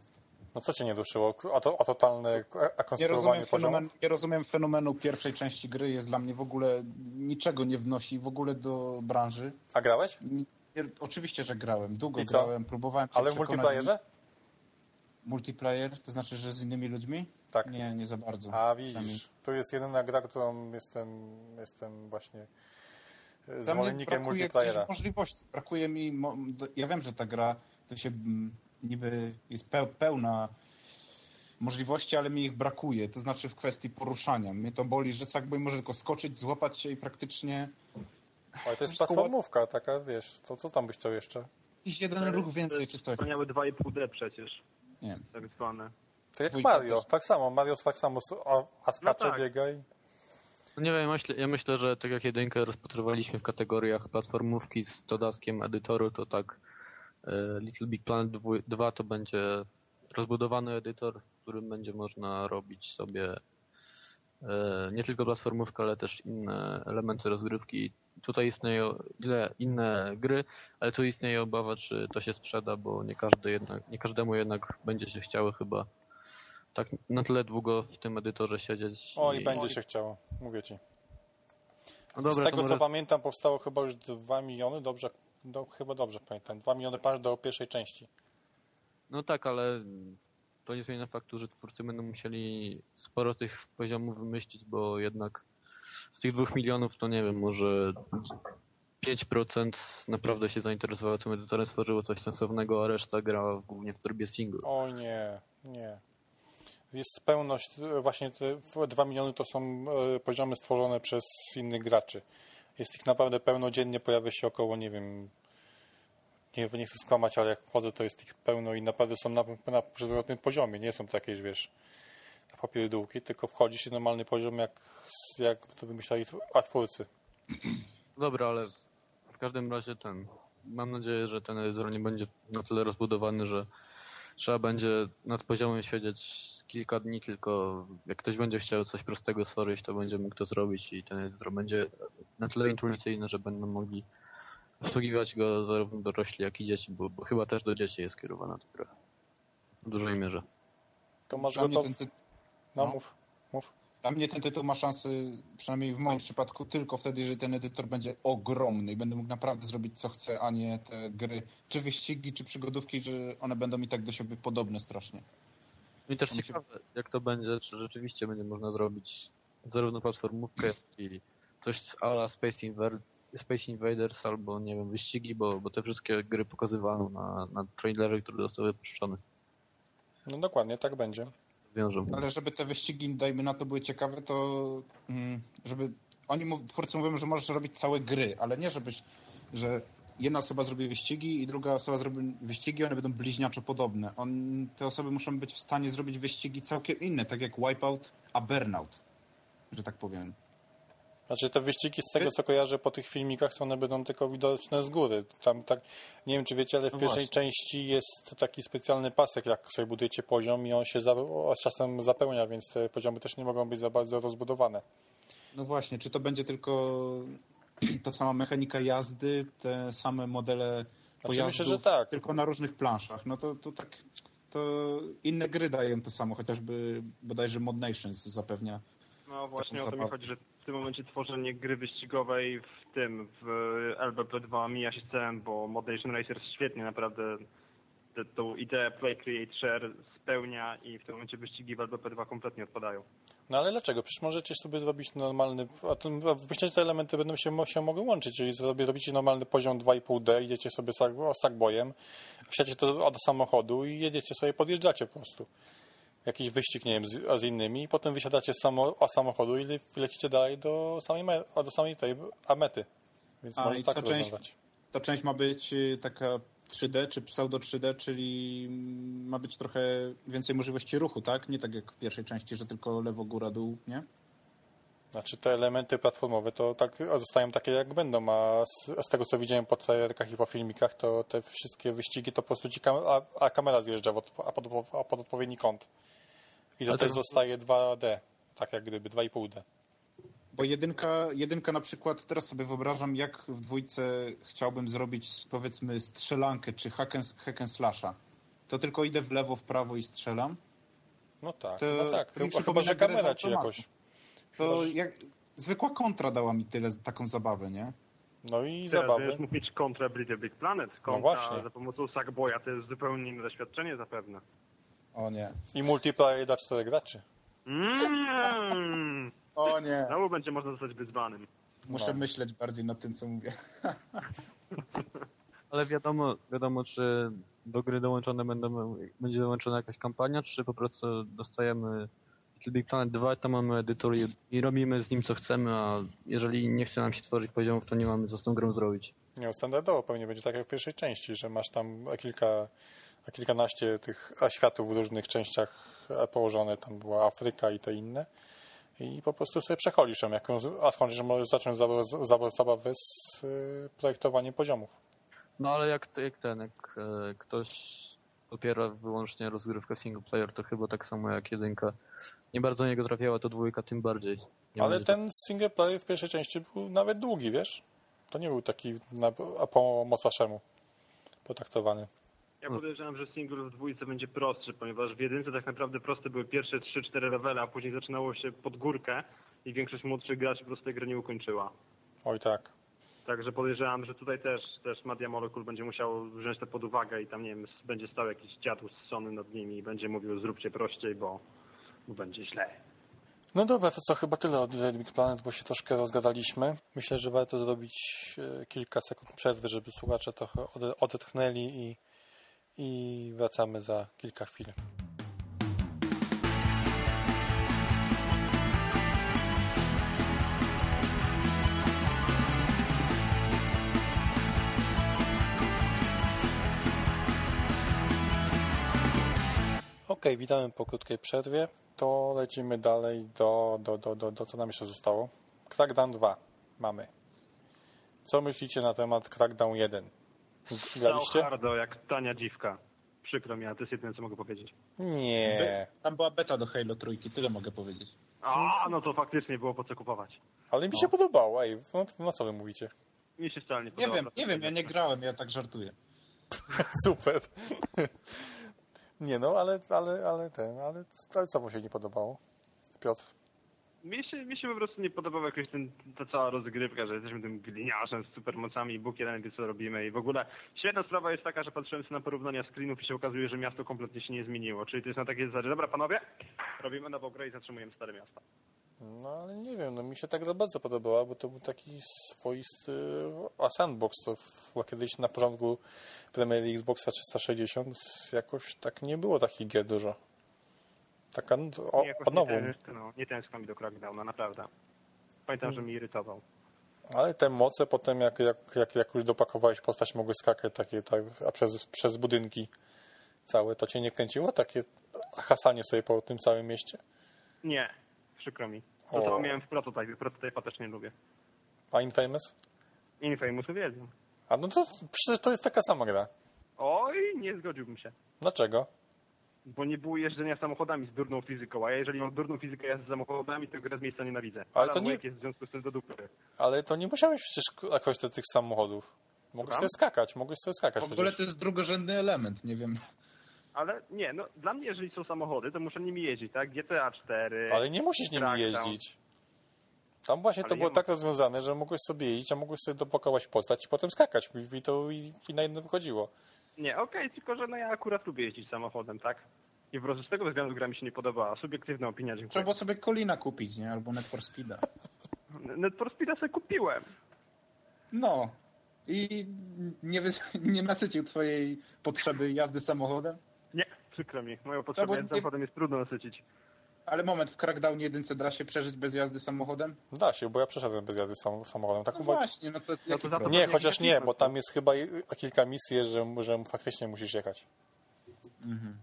No co cię nie ruszyło? O, to, o totalne a Nie konstruowanie rozumiem, fenomen, nie rozumiem fenomenu pierwszej części gry. Jest dla mnie w ogóle niczego nie wnosi w ogóle do branży. A grałeś? Oczywiście, że grałem. Długo grałem, próbowałem się Ale w multiplayerze? Multiplayer? To znaczy, że z innymi ludźmi? Tak. Nie, nie za bardzo. A Przynajmniej. widzisz, to jest jedyna gra, którą jestem, jestem właśnie e, zwolennikiem brakuje multiplayera. możliwości. Brakuje mi. Ja wiem, że ta gra to się mm, niby jest peł- pełna możliwości, ale mi ich brakuje. To znaczy w kwestii poruszania. Mnie to boli, że Sackboy może tylko skoczyć, złapać się i praktycznie Ale to jest platformówka taka, wiesz, to co tam byś chciał jeszcze? jakiś jeden ruch więcej czy coś. Wspaniałe 2,5D przecież, Nie tak zwane. To jak Mario, też. tak samo, Mario tak samo, a, a skacze, No tak. biega i... No nie wiem, myślę, ja myślę, że tak jak jedynkę rozpatrywaliśmy w kategoriach platformówki z dodatkiem edytoru, to tak e, Little Big Planet 2 to będzie rozbudowany edytor, w którym będzie można robić sobie e, nie tylko platformówkę, ale też inne elementy rozgrywki. Tutaj istnieją ile inne gry, ale tu istnieje obawa, czy to się sprzeda, bo nie, każdy jednak, nie każdemu jednak będzie się chciało chyba tak na tyle długo w tym edytorze siedzieć. O, i będzie się chciało, mówię ci. No Z dobra, tego to może... co pamiętam powstało chyba już 2 miliony, dobrze, do, chyba dobrze pamiętam, 2 miliony pasz do pierwszej części. No tak, ale to nie zmienia faktu, że twórcy będą musieli sporo tych poziomów wymyślić, bo jednak z tych dwóch milionów to nie wiem, może 5% naprawdę się zainteresowało tym edytorem, stworzyło coś sensownego, a reszta grała głównie w trybie single. Oj nie, nie. Jest pełność, właśnie te 2 miliony to są e, poziomy stworzone przez innych graczy. Jest ich naprawdę pełno, dziennie pojawia się około, nie wiem, nie, nie chcę skłamać, ale jak wchodzę, to jest ich pełno i naprawdę są na, na poziomie. Nie są to jakieś, wiesz, popierdółki, tylko wchodzisz i normalny poziom, jak, jak to wymyślali twórcy. Dobra, ale w każdym razie ten. Mam nadzieję, że ten edytor nie będzie na tyle rozbudowany, że trzeba będzie nad poziomem siedzieć kilka dni, tylko jak ktoś będzie chciał coś prostego stworzyć, to będzie mógł to zrobić i ten edytor będzie na tyle intuicyjny, że będą mogli obsługiwać go zarówno dorośli, jak i dzieci, bo, bo chyba też do dzieci jest kierowana ta gra. W dużej mierze. To masz gotowy? ten typ- No, no. mów, mów. Dla mnie ten tytuł ma szansę, przynajmniej w moim przypadku, tylko wtedy, jeżeli ten edytor będzie ogromny i będę mógł naprawdę zrobić co chcę, a nie te gry, czy wyścigi, czy przygodówki, że one będą mi tak do siebie podobne strasznie. No I też To mi się- ciekawe, jak to będzie, czy rzeczywiście będzie można zrobić zarówno platformówkę, jak i coś z ala Space, Inver- Space Invaders albo, nie wiem, wyścigi, bo, bo te wszystkie gry pokazywano na, na trailerze, który został wypuszczony. No dokładnie, tak będzie. Wiążą. Ale żeby te wyścigi, dajmy na to, były ciekawe, to mm, żeby... Oni, twórcy mówią, że możesz robić całe gry, ale nie żebyś, że jedna osoba zrobi wyścigi i druga osoba zrobi wyścigi, one będą bliźniaczo podobne. On, te osoby muszą być w stanie zrobić wyścigi całkiem inne, tak jak Wipeout, a Burnout, że tak powiem. Znaczy te wyścigi z tego, co kojarzę po tych filmikach, to one będą tylko widoczne z góry. Tam tak, nie wiem czy wiecie, ale w No pierwszej właśnie. części jest taki specjalny pasek, jak sobie budujecie poziom i on się za, o, z czasem zapełnia, więc te poziomy też nie mogą być za bardzo rozbudowane. No właśnie, czy to będzie tylko ta sama mechanika jazdy, te same modele pojazdów, myślę, że tak. tylko na różnych planszach. No to, to tak, to inne gry dają to samo, chociażby bodajże Mod Nations zapewnia. No właśnie Taką o to mi chodzi, że w tym momencie tworzenie gry wyścigowej w tym, w LBP2 mija się z celem, bo Mod Nation Racers świetnie naprawdę tę- tą ideę Play, Create, Share spełnia i w tym momencie wyścigi w LBP2 kompletnie odpadają. No ale dlaczego? Przecież możecie sobie zrobić normalny. A to, myślę, że te elementy będą się, się mogły łączyć. Jeżeli sobie robicie normalny poziom 2,5D, idziecie sobie sackboyem, wsiacie to do samochodu i jedziecie sobie, podjeżdżacie po prostu. Jakiś wyścig, nie wiem, z, z innymi, i potem wysiadacie z samo, a samochodu i le- lecicie dalej do samej, me, do samej tej a mety. Więc A, może tak ta część-. Ta część ma być y, taka 3D czy pseudo 3D, czyli ma być trochę więcej możliwości ruchu, tak? Nie tak jak w pierwszej części, że tylko lewo, góra, dół, nie? Znaczy te elementy platformowe to tak zostają takie jak będą, a z, z tego co widziałem po trailerkach i po filmikach, to te wszystkie wyścigi to po prostu ci kam- a, a kamera zjeżdża w a pod, a pod odpowiedni kąt. I to też to- zostaje 2D, tak jak gdyby 2,5D. Bo jedynka, jedynka na przykład, teraz sobie wyobrażam, jak w dwójce chciałbym zrobić, powiedzmy, strzelankę czy hack and, hack and slasha. To tylko idę w lewo, w prawo i strzelam. No tak, To no tak. Chyba, że kamera ci jakoś. To Chyba, jak zwykła kontra dała mi tyle, taką zabawę, nie? No i Teraz zabawy. mógł mieć kontrę Little Big Planet. Kontra właśnie. za pomocą Sackboya to jest zupełnie inne doświadczenie zapewne. O nie. I multiplayer dla czterech graczy. Mm. O nie. Znowu będzie można zostać wyzwanym. Muszę No. myśleć bardziej nad tym, co mówię. Ale wiadomo, wiadomo, czy do gry dołączone będą, będzie dołączona jakaś kampania, czy po prostu dostajemy Little Big Planet 2, tam mamy edytor i, robimy z nim co chcemy, a jeżeli nie chce nam się tworzyć poziomów, to nie mamy co z tą grą zrobić. Nie, standardowo pewnie będzie tak jak w pierwszej części, że masz tam kilka, kilkanaście tych światów w różnych częściach położone. Tam była Afryka i te inne. I po prostu sobie przechodzisz ją, jak ją, a skończysz, możesz zacząć zabawę, z y, projektowaniem poziomów. No ale jak, jak ten, jak e, ktoś popiera wyłącznie rozgrywkę single player, to chyba tak samo jak jedynka. Nie bardzo niego trafiała, to dwójka tym bardziej. Nie Ale ten single player w pierwszej części był nawet długi, wiesz? To nie był taki na, po mocaszemu potraktowany. Ja podejrzewam, że single w dwójce będzie prostszy, ponieważ w jedynce tak naprawdę proste były pierwsze 3-4 levele, a później zaczynało się pod górkę i większość młodszych graczy po prostu tej gry nie ukończyła. Oj tak. Także podejrzewam, że tutaj też, też Media Molecule będzie musiał wziąć to pod uwagę i tam, nie wiem, będzie stał jakiś dziadus z Sony nad nimi i będzie mówił zróbcie prościej, bo, bo będzie źle. No dobra, to co, chyba tyle od Little Big Planet, bo się troszkę rozgadaliśmy. Myślę, że warto zrobić e, kilka sekund przerwy, żeby słuchacze trochę ode- odetchnęli i, i wracamy za kilka chwil. Ok, witamy po krótkiej przerwie. To lecimy dalej do, do, do, do, do co nam jeszcze zostało. Crackdown 2 mamy. Co myślicie na temat Crackdown 1? Graliście? Hardo jak tania dziwka. Przykro mi, ale to jest jedyne, co mogę powiedzieć. Nie, Tam była beta do Halo trójki, tyle mogę powiedzieć. A, no to faktycznie było po co kupować. ale mi się podobało. Ej, no, no co wy mówicie? Mi się wcale nie Nie podoba. wiem, nie wiem, ja nie grałem, ja tak żartuję. Super. Nie no, ale, ale, ale ten, ale, ale co mu się nie podobało? Piotr? Mi się, mi się po prostu nie podobała jakoś ten, ta cała rozgrywka, że jesteśmy tym gliniarzem z supermocami i Bóg jeden wie co robimy i w ogóle świetna sprawa jest taka, że patrzyłem sobie na porównania screenów i się okazuje, że miasto kompletnie się nie zmieniło. Czyli to jest na takiej zasadzie, dobra panowie, robimy nową grę i zatrzymujemy stare miasta. No ale nie wiem, no mi się tak za bardzo podobała, bo to był taki swoisty a sandbox, to chyba kiedyś na początku premiery Xboxa 360 jakoś tak nie było takich gier dużo. Taka no, o, Nie, jakoś o nową. nie, tęskno, no, nie tęskno mi do Crackdowna, naprawdę. Pamiętam, Hmm. że mi irytował. Ale te moce potem jak, jak, jak, jak już dopakowałeś postać mogły skakać takie, tak, a przez, przez budynki całe, to cię nie kręciło? Takie hasanie sobie po tym całym mieście? Nie, przykro mi. To to miałem w prototypie, prototypa też nie lubię. A Infamous? Infamous uwielbiam. A no to przecież to jest taka sama gra. Oj, nie zgodziłbym się. Dlaczego? Bo nie było jeżdżenia samochodami z durną fizyką, a ja jeżeli mam durną fizykę jazdy samochodami, to grę z miejsca nienawidzę. Ale to nie- jest w związku z tym do dupy. Ale to nie musiałeś przecież jakoś do tych samochodów. Mogłeś sobie skakać, mogłeś sobie skakać W ogóle przecież. to jest drugorzędny element, nie wiem. Ale nie, no dla mnie jeżeli są samochody, to muszę nimi jeździć, tak? GTA 4. Ale nie musisz nimi Crackdown. jeździć. Tam właśnie Ale to było tak rozwiązane, że mogłeś sobie jeździć, a mogłeś sobie dopakować postać i potem skakać. I, i to i, i na jedno wychodziło. Nie, okej, tylko że no ja akurat lubię jeździć samochodem, tak? I po prostu z tego względu gra mi się nie podobała. Subiektywna opinia, dziękuję. Trzeba sobie Kolina kupić, nie? Albo Net for Speeda. Net for Speeda sobie kupiłem. No. I nie, nie nasycił twojej potrzeby jazdy samochodem? Nie, przykro mi. Moją potrzebę jazdy nie- samochodem jest trudno nasycić. Ale moment, w Crackdownie jedynce da się przeżyć bez jazdy samochodem? Da się, bo ja przeszedłem bez jazdy sam, samochodem. Tak No chyba... właśnie, no to jaki za to? Nie, chociaż nie, bo tam jest chyba kilka misji, że, że faktycznie musisz jechać. Mhm.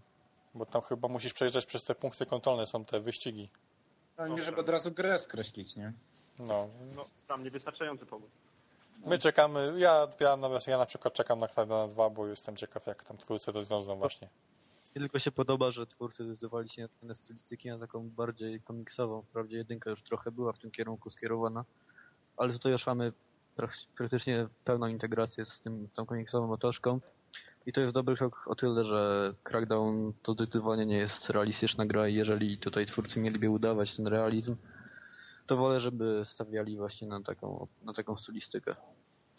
Bo tam chyba musisz przejeżdżać przez te punkty kontrolne, są te wyścigi. No nie, żeby od razu grę skreślić, nie? No. No, tam niewystarczający powód. My czekamy, ja, ja, na, ja na przykład czekam na Crackdown 2, bo jestem ciekaw, jak tam twórcy rozwiążą właśnie. Mi tylko się podoba, że twórcy zdecydowali się na stylistykę na taką bardziej komiksową. Wprawdzie jedynka już trochę była w tym kierunku skierowana, ale tutaj już mamy prak- praktycznie pełną integrację z tym, tą komiksową otoczką. I to jest dobry krok o tyle, że Crackdown to zdecydowanie nie jest realistyczna gra i jeżeli tutaj twórcy mieliby udawać ten realizm, to wolę, żeby stawiali właśnie na taką, na taką stylistykę.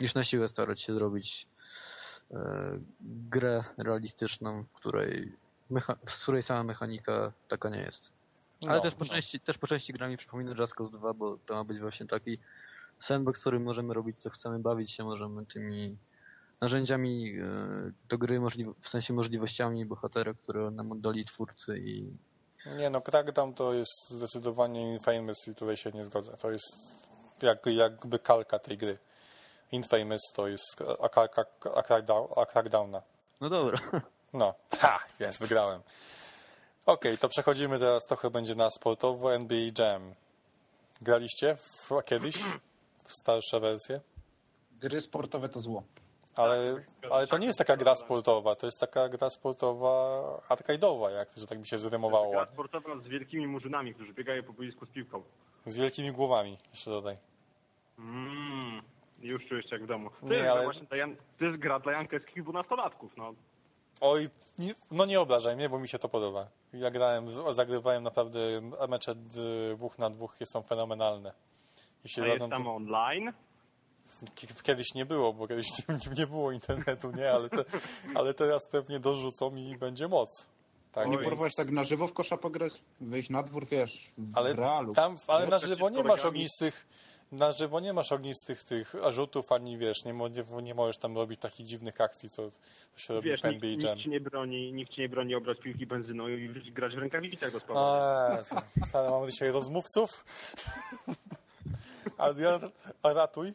Niż na siłę starać się zrobić e, grę realistyczną, w której, z której sama mechanika taka nie jest. Ale No, też, po no. części, też po części gra mi przypomina Just Cause 2, bo to ma być właśnie taki sandbox, w którym możemy robić co chcemy, bawić się możemy tymi narzędziami e, do gry, w sensie możliwościami bohatera, które nam oddali twórcy i Nie no, Crackdown to jest zdecydowanie Infamous i tutaj się nie zgodzę. To jest jak, jakby kalka tej gry. Infamous to jest a kalka a Crackdown, a Crackdowna. no dobra. No, ha, więc wygrałem. Okej, to przechodzimy teraz, trochę będzie na sportowo NBA Jam. Graliście w, kiedyś w starsze wersje? Gry sportowe to zło. Ale, ale to nie jest taka gra sportowa, to jest taka gra sportowa arcade'owa, jak, że tak mi się zrymowało Gra sportowa z wielkimi murzynami, którzy biegają po boisku z piłką. Z wielkimi głowami, jeszcze dodaj. Mmm, już czujesz się jak w domu. To, Nie, jest, gra ale- właśnie to jest gra dla jankowskich dwunastolatków, no. Oj, no nie obrażaj mnie, bo mi się to podoba. Ja grałem, zagrywałem naprawdę mecze dwóch na dwóch są fenomenalne. Jeśli A jest tam online. ki- kiedyś nie było, bo kiedyś nie, było internetu, nie, ale, te, ale teraz pewnie dorzucą i będzie moc. Tak, Nie Oj. próbowałeś tak na żywo w kosza pograć? Wyjść na dwór, wiesz, w ale realu. tam, ale na Jeszcze żywo nie masz ognistych na żywo nie masz ognistych tych rzutów, ani wiesz, nie, nie, nie możesz tam robić takich dziwnych akcji, co, co się robi Wiesz, w nikt, NBA Jam. nikt ci nie broni, nikt ci nie broni obrać piłki benzyną i grać w rękawicach do spania. A, ale mamy dzisiaj rozmówców. Adrian, a ratuj.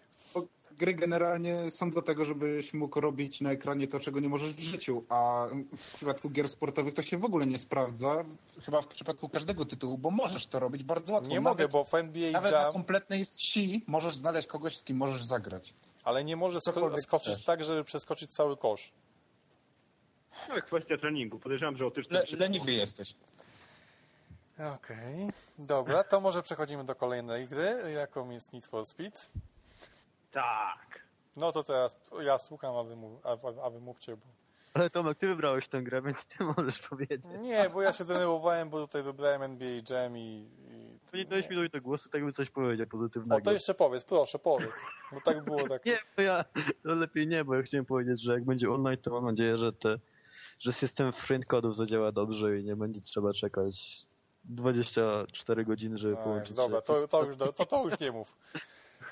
Gry generalnie są do tego, żebyś mógł robić na ekranie to, czego nie możesz w życiu, a w przypadku gier sportowych to się w ogóle nie sprawdza. Chyba w przypadku każdego tytułu, bo możesz to robić bardzo łatwo. Nie nawet, mogę, bo w NBA Nawet na Jam, kompletnej wsi możesz znaleźć kogoś, z kim możesz zagrać. ale nie możesz sko- Cokolwiek skoczyć chcesz. tak, żeby przeskoczyć cały kosz. No, kwestia treningu. Podejrzewam, że o Le, leniwy jesteś. Okej, dobra, to może przechodzimy do kolejnej gry, jaką jest Need for Speed. Tak. No to teraz ja słucham, a wy, mów, a, a- a wy mówcie, bo... Ale Tomek, ty wybrałeś tę grę, więc ty możesz powiedzieć. Nie, bo ja się denerwowałem, bo tutaj wybrałem NBA Jam i, i Nie dałeś mi do tego głosu, tak bym coś powiedział pozytywnego. to jeszcze powiedz, proszę, powiedz. Bo tak było tak. Nie, bo ja to lepiej nie, bo ja chciałem powiedzieć, że jak będzie online, to mam nadzieję, że te, że system print kodów zadziała dobrze i nie będzie trzeba czekać 24 godziny, żeby A, połączyć dobra, się. to, to, już, do- to, to już nie mów.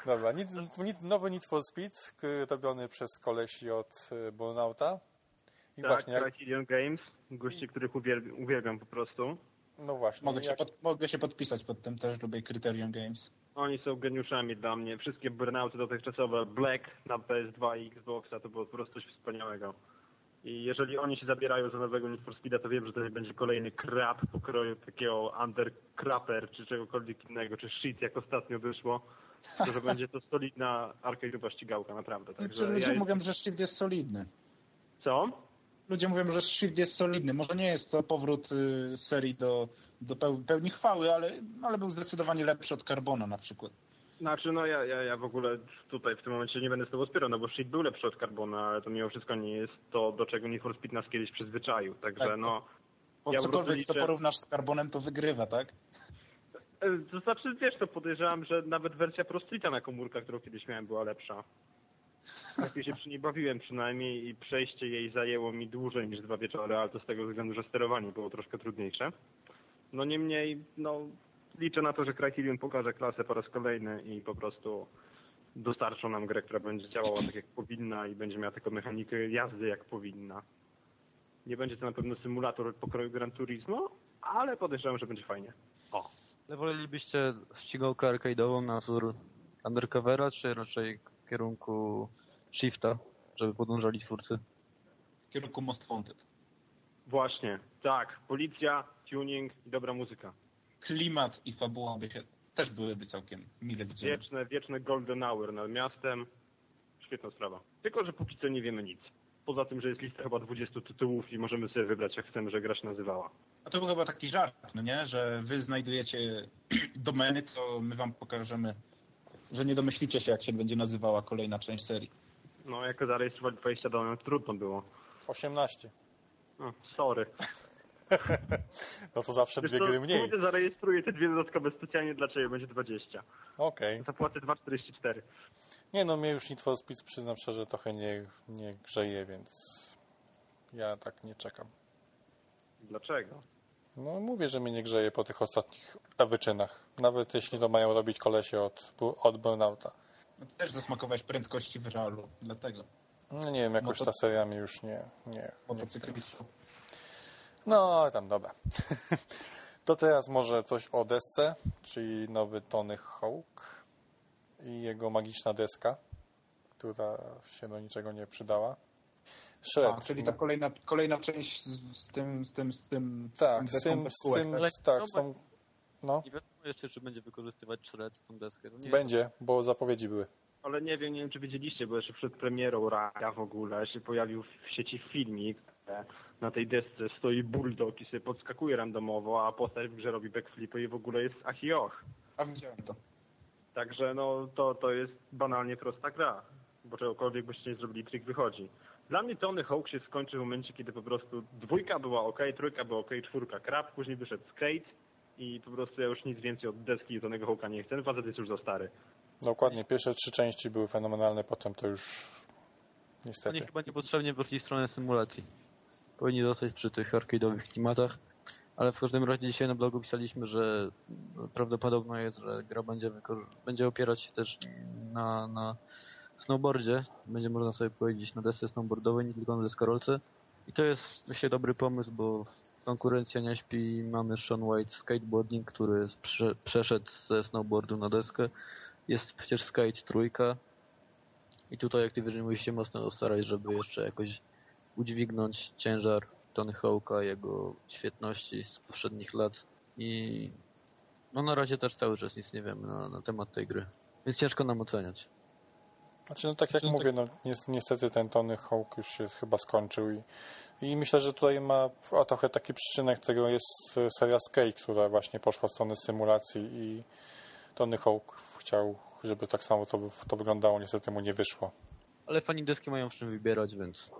Dobra, Need, Need, nowy Need for Speed, robiony przez kolesi od y, Burnouta. I Tak, właśnie, jak, Criterion Games, gości, których uwielbiam, uwielbiam po prostu. no właśnie. Mogę się, jak, pod, mogę się podpisać pod tym, też lubię Criterion Games. Oni są geniuszami dla mnie. Wszystkie burnouty dotychczasowe, Black na PS2 i Xboxa, to było po prostu coś wspaniałego. I jeżeli oni się zabierają za nowego Need for Speeda, to wiem, że to nie będzie kolejny krab pokroju takiego Undercrapper, czy czegokolwiek innego, czy shit, jak ostatnio wyszło. To, że będzie to solidna arcade'owa ścigałka, naprawdę. Także ludzie ja mówią, że Shift jest solidny. Co? Ludzie mówią, że Shift jest solidny. Może nie jest to powrót y, serii do, do peł- pełni chwały, ale, ale był zdecydowanie lepszy od Carbona na przykład. Znaczy, no ja, ja, ja w ogóle tutaj w tym momencie nie będę z tobą wspierał, no bo Shit był lepszy od Carbona, ale to mimo wszystko nie jest to, do czego Need for Speed nas kiedyś przyzwyczaił. Także Tak. no... Bo Ja cokolwiek, co liczę- porównasz z Carbonem, to wygrywa, tak? E, To znaczy, wiesz, to podejrzewam, że nawet wersja Pro Streeta na komórkach, którą kiedyś miałem, była lepsza. Lepiej się przy niej bawiłem przynajmniej i przejście jej zajęło mi dłużej niż dwa wieczory, ale to z tego względu, że sterowanie było troszkę trudniejsze. No niemniej, no liczę na to, że Criterion pokaże klasę po raz kolejny i po prostu dostarczą nam grę, która będzie działała tak jak powinna i będzie miała taką mechanikę jazdy jak powinna. Nie będzie to na pewno symulator pokroju Gran Turismo, ale podejrzewam, że będzie fajnie. O. Ale wolelibyście ścigałkę arcade'ową na wzór Undercovera, czy raczej w kierunku Shifta, żeby podążali twórcy? W kierunku Most Wanted. Właśnie, tak. Policja, tuning i dobra muzyka. Klimat i fabuła by się też byłyby całkiem mile widziane. Wieczne, wieczne golden hour nad miastem. Świetna sprawa. Tylko, że póki co nie wiemy nic. Poza tym, że jest lista chyba 20 tytułów i możemy sobie wybrać, jak chcemy, że gra się nazywała. A to był chyba taki żart, no nie? Że wy znajdujecie domeny, to my wam pokażemy, że nie domyślicie się, jak się będzie nazywała kolejna część serii. No, jak zarejestrowali 20 domenów, trudno było. 18. No, sorry. No to zawsze dwie Wiesz gry mniej. Kurde, zarejestruję te dwie dodatkowe specjalnie dla Ciebie, będzie 20. Okej. Zapłacę 2,44. Nie no, mnie już Need for Speed przyznam szczerze trochę nie, nie grzeje, więc ja tak nie czekam. Dlaczego? No mówię, że mnie nie grzeje po tych ostatnich wyczynach. Nawet jeśli to mają robić kolesie od, od Burnouta. No, też zasmakowałeś prędkości w realu, dlatego. No nie wiem, jakoś ta seria mi już nie... nie. Motocyklistą. No tam dobra. to teraz może coś o desce, czyli nowy Tony Hawk i jego magiczna deska, która się do niczego nie przydała. Shred. A, czyli ta kolejna, kolejna część z, z tym, z tym, z tym, Tak, z tym, z tym, tak? Tak, z tą, no, Nie wiadomo jeszcze, czy będzie wykorzystywać Shred tą deskę. To nie będzie, bo zapowiedzi były. Ale nie wiem, nie wiem czy wiedzieliście, bo jeszcze przed premierą Raka w ogóle się pojawił w sieci filmik, że na tej desce stoi bulldog i sobie podskakuje randomowo, a postać w grze robi backflipy i w ogóle jest achioch. A widziałem to. Także no to, to jest banalnie prosta gra, bo czegokolwiek byście nie zrobili, trik wychodzi. Dla mnie Tony Hawk się skończył w momencie, kiedy po prostu dwójka była ok, trójka była ok, czwórka krab, później wyszedł skate i po prostu ja już nic więcej od deski Tonego Hawka nie chcę, facet jest już za stary. Dokładnie, pierwsze trzy części były fenomenalne, potem to już niestety. Oni chyba niepotrzebnie poszli w stronę symulacji. Powinni zostać przy tych arcade'owych klimatach. Ale w każdym razie dzisiaj na blogu pisaliśmy, że prawdopodobne jest, że gra będzie, będzie opierać się też na, na snowboardzie. Będzie można sobie powiedzieć na desce snowboardowej, nie tylko na deskorolce. I to jest myślę dobry pomysł, bo konkurencja nie śpi. Mamy Sean White Skateboarding, który prze, przeszedł ze snowboardu na deskę. Jest przecież Skate trójka. I tutaj Activision musi się mocno starać, żeby jeszcze jakoś udźwignąć ciężar Tony Hawk'a, jego świetności z poprzednich lat. I no na razie też cały czas nic nie wiemy na, na temat tej gry. Więc ciężko nam oceniać. Znaczy, no tak jak Znaczy, no mówię, no ni- niestety ten Tony Hawk już się chyba skończył i, i myślę, że tutaj ma a trochę taki przyczynek tego jest e, seria Skate, która właśnie poszła w stronę symulacji i Tony Hawk chciał, żeby tak samo to, to wyglądało, niestety mu nie wyszło. Ale fani deski mają w czym wybierać, więc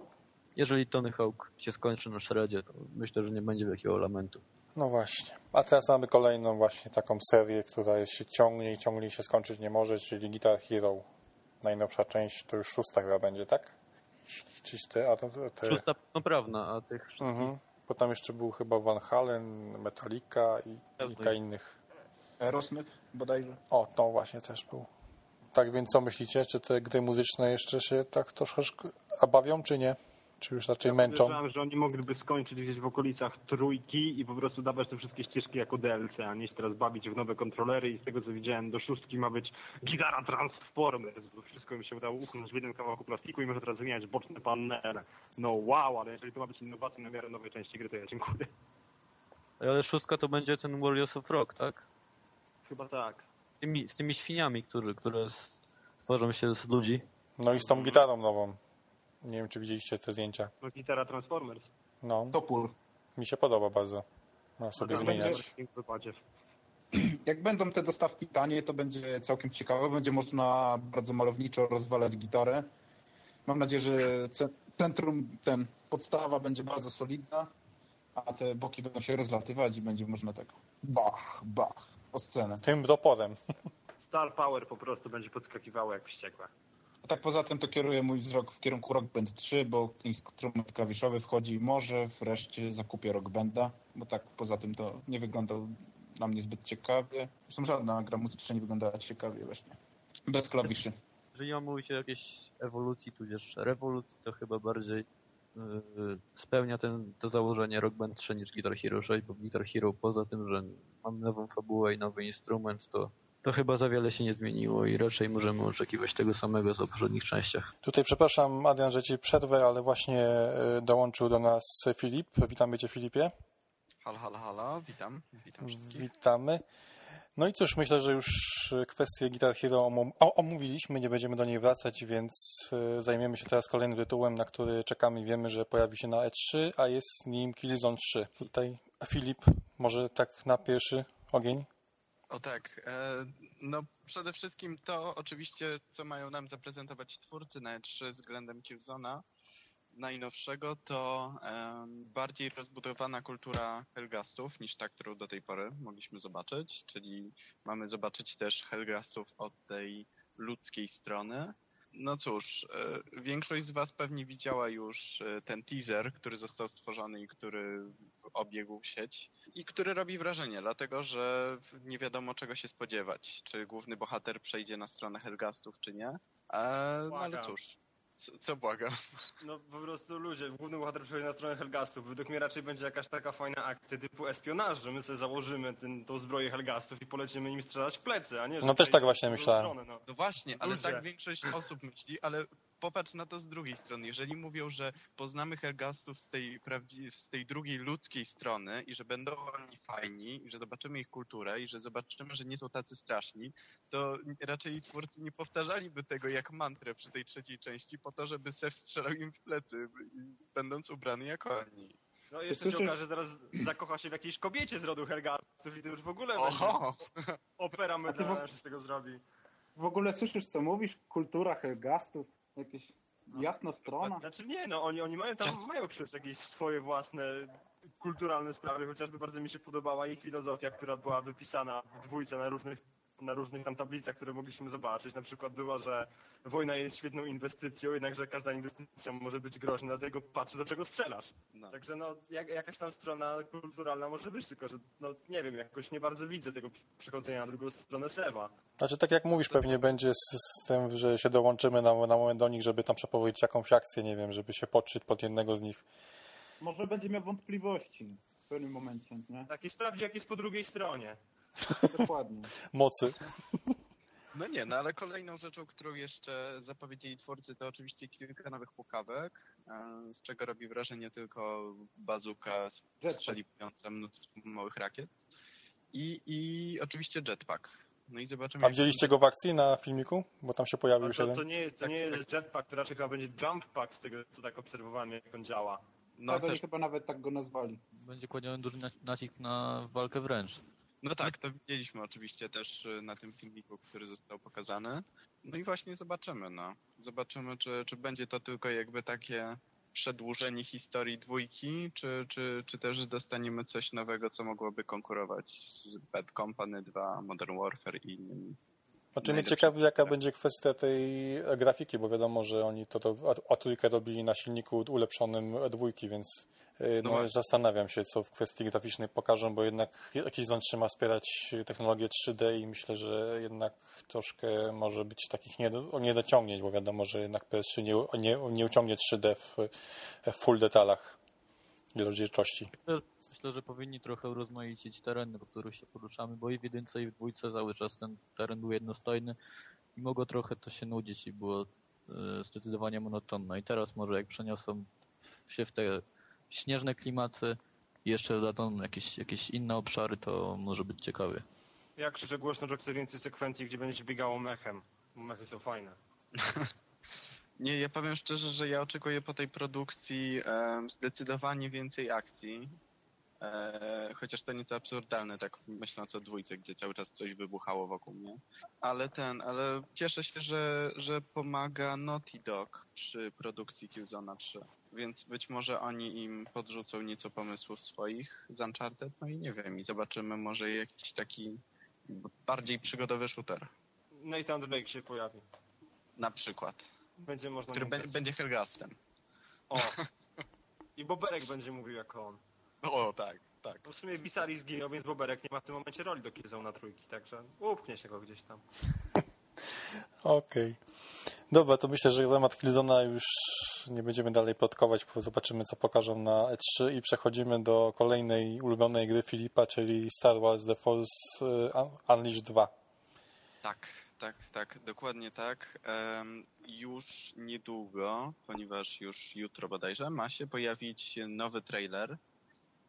jeżeli Tony Hawk się skończy na shredzie, to myślę, że nie będzie wielkiego lamentu. No właśnie. A teraz mamy kolejną właśnie taką serię, która się ciągnie i ciągnie i się skończyć nie może, czyli Guitar Hero. Najnowsza część to już szósta chyba będzie, tak? Czyś te, a to, te... Szósta pełnoprawna, a tych wszystkich Mhm. Bo tam jeszcze był chyba Van Halen, Metallica i kilka innych. Aerosmith bodajże. O, to właśnie też był. Tak więc co myślicie? Czy te gry muzyczne jeszcze się tak troszeczkę bawią, czy nie? Czy już raczej męczą? Podejrzewam, że oni mogliby skończyć gdzieś w okolicach trójki i po prostu dawać te wszystkie ścieżki jako DLC, a nie się teraz bawić w nowe kontrolery i z tego co widziałem do szóstki ma być gitara Transformers. bo Wszystko mi się udało uchnąć w jednym kawałku plastiku i może teraz wymieniać boczne panele. No wow, ale jeżeli to ma być innowacja na miarę nowej części gry, to ja dziękuję. Ale szóstka to będzie ten Warriors of Rock, tak? Chyba tak. Z tymi, z tymi świniami, którzy, które tworzą się z ludzi. No i z tą gitarą nową. Nie wiem, czy widzieliście te zdjęcia. No gitara Transformers. No, Topór. mi się podoba bardzo. Ma sobie Tam zmieniać. będzie. Jak będą te dostawki tanie, to będzie całkiem ciekawe. Będzie można bardzo malowniczo rozwalać gitarę. Mam nadzieję, że ce- centrum, ten podstawa będzie bardzo solidna, a te boki będą się rozlatywać i będzie można tak bach, bach o scenę. Tym doporem. Star Power po prostu będzie podskakiwało jak wściekłe. A tak poza tym to kieruję mój wzrok w kierunku Rock Band 3, bo instrument klawiszowy wchodzi. Może wreszcie zakupię Rock Banda, bo tak poza tym to nie wyglądał dla mnie zbyt ciekawie. Zresztą żadna gra muzyczna nie wyglądała ciekawie właśnie. Bez klawiszy. Jeżeli ma mówić o jakiejś ewolucji, tudzież rewolucji, to chyba bardziej yy, spełnia ten, to założenie Rock Band 3 niż Guitar Hero 6, bo Guitar Hero poza tym, że mamy nową fabułę i nowy instrument, to, to chyba za wiele się nie zmieniło i raczej możemy oczekiwać tego samego w poprzednich częściach. Tutaj przepraszam, Adrian, że ci przerwę, ale właśnie y, dołączył do nas Filip. Witamy cię, Filipie. Halo, halo, halo, witam, witam wszystkich. Witamy. No i cóż, myślę, że już kwestię Guitar Hero omówiliśmy, nie będziemy do niej wracać, więc y, zajmiemy się teraz kolejnym tytułem, na który czekamy i wiemy, że pojawi się na E3, a jest nim Killzone 3. Tutaj Filip, może tak na pierwszy ogień? O tak, e, no przede wszystkim to oczywiście, co mają nam zaprezentować twórcy na E3 względem Killzona najnowszego, to e, bardziej rozbudowana kultura Helgastów niż ta, którą do tej pory mogliśmy zobaczyć, czyli mamy zobaczyć też Helgastów od tej ludzkiej strony. No cóż, e, większość z Was pewnie widziała już e, ten teaser, który został stworzony i który obiegł sieć i który robi wrażenie, dlatego że nie wiadomo czego się spodziewać. Czy główny bohater przejdzie na stronę Helgastów, czy nie. E, no ale cóż, co, co błaga? No po prostu ludzie, główny bohater przychodzi na stronę Helgastów. Według mnie raczej będzie jakaś taka fajna akcja typu espionaż, że my sobie założymy ten, tą zbroję Helgastów i polecimy nim strzelać w plecy, a nie, że No też tak właśnie myślałem. stronę, no. No właśnie, ale Ludzie. tak większość osób myśli, ale popatrz na to z drugiej strony. Jeżeli mówią, że poznamy Helgastów z tej, z tej drugiej ludzkiej strony i że będą oni fajni, i że zobaczymy ich kulturę i że zobaczymy, że nie są tacy straszni, to raczej twórcy nie powtarzaliby tego jak mantrę przy tej trzeciej części po to, żeby Sef strzelał im w plecy, będąc ubrany jak oni. No i jeszcze się okaże, że zaraz zakocha się w jakiejś kobiecie z rodu Helgastów i to już w ogóle będzie Oho! opera ty w- medialna się z tego zrobi. W ogóle słyszysz, co mówisz? Kultura Helgastów, jakieś jasna strona. Znaczy nie, no oni, oni mają tam, mają przecież jakieś swoje własne kulturalne sprawy, chociażby bardzo mi się podobała ich filozofia, która była wypisana w dwójce na różnych na różnych tam tablicach, które mogliśmy zobaczyć. Na przykład była, że wojna jest świetną inwestycją, jednakże każda inwestycja może być groźna, dlatego patrz do czego strzelasz. No. Także no, jak, jakaś tam strona kulturalna może być, tylko że no nie wiem, jakoś nie bardzo widzę tego przechodzenia na drugą stronę Sewa. Znaczy, tak jak mówisz, pewnie będzie z, z tym, że się dołączymy na, na moment do nich, żeby tam przeprowadzić jakąś akcję, nie wiem, żeby się podszyć pod jednego z nich. Może będzie miał wątpliwości w pewnym momencie, nie? Taki sprawdzi, jak jest po drugiej stronie. Dokładnie. Mocy. No nie, no ale kolejną rzeczą, którą jeszcze zapowiedzieli twórcy, to oczywiście kilka nowych pukawek, e, z czego robi wrażenie tylko bazuka Jetpack. strzeliwująca mnóstwo małych rakiet. I, I oczywiście jetpack. No i zobaczymy. A jak- widzieliście go w akcji na filmiku? Bo tam się pojawił No już to, jeden. to nie jest, to nie jest jetpack, to raczej chyba będzie jump pack z tego, co tak obserwowałem, jak on działa. No, tak, oni też, chyba nawet tak go nazwali. Będzie kładziony duży nac- nacisk na walkę wręcz. No tak, to widzieliśmy oczywiście też e, na tym filmiku, który został pokazany. No i właśnie zobaczymy, no. Zobaczymy, czy, czy będzie to tylko jakby takie przedłużenie historii dwójki, czy, czy, czy też dostaniemy coś nowego, co mogłoby konkurować z Bad Company 2, Modern Warfare i innymi? Znaczy mnie ciekawi, jaka grafiki. będzie kwestia tej grafiki, bo wiadomo, że oni to, to A- A3 robili na silniku ulepszonym E2, więc y, No no, zastanawiam się, co w kwestii graficznej pokażą, bo jednak jakiś ząb trzyma wspierać technologię 3D i myślę, że jednak troszkę może być takich niedo, niedociągnięć, bo wiadomo, że jednak PS3 nie, nie, nie uciągnie 3D w, w full detalach rozdzielczości. Myślę, że powinni trochę urozmaicić tereny, po których się poruszamy, bo i w jedynce i w dwójce cały czas ten teren był jednostojny i mogło trochę to się nudzić i było e, zdecydowanie monotonne. I teraz może jak przeniosą się w te śnieżne klimaty i jeszcze dodadzą jakieś, jakieś inne obszary, to może być ciekawie. Ja krzyczę głośno, że chcę więcej sekwencji, gdzie będzie się biegało mechem. Bo Mechy są fajne. Nie, ja powiem szczerze, że ja oczekuję po tej produkcji zdecydowanie więcej akcji. E, chociaż to nieco absurdalne, tak myśląc o dwójce, gdzie cały czas coś wybuchało wokół mnie. Ale ten, ale cieszę się, że, że pomaga Naughty Dog przy produkcji Killzona 3. Więc być może oni im podrzucą nieco pomysłów swoich z Uncharted, no i nie wiem, i zobaczymy może jakiś taki bardziej przygodowy shooter. Nathan Drake się pojawi. Na przykład. Będzie można Który be- będzie Helgastem. O. I Boberek będzie mówił jako on. O, tak, tak. No w sumie Visari zginął, więc Boberek nie ma w tym momencie roli do Killzone na trójki, także upchnie się go gdzieś tam. Okej. Dobra, to myślę, że temat Killzona już nie będziemy dalej plotkować, bo zobaczymy, co pokażą na E3 i przechodzimy do kolejnej ulubionej gry Filipa, czyli Star Wars The Force e, Unleashed 2. Tak, tak, tak, dokładnie tak. Em, już niedługo, ponieważ już jutro bodajże, ma się pojawić nowy trailer.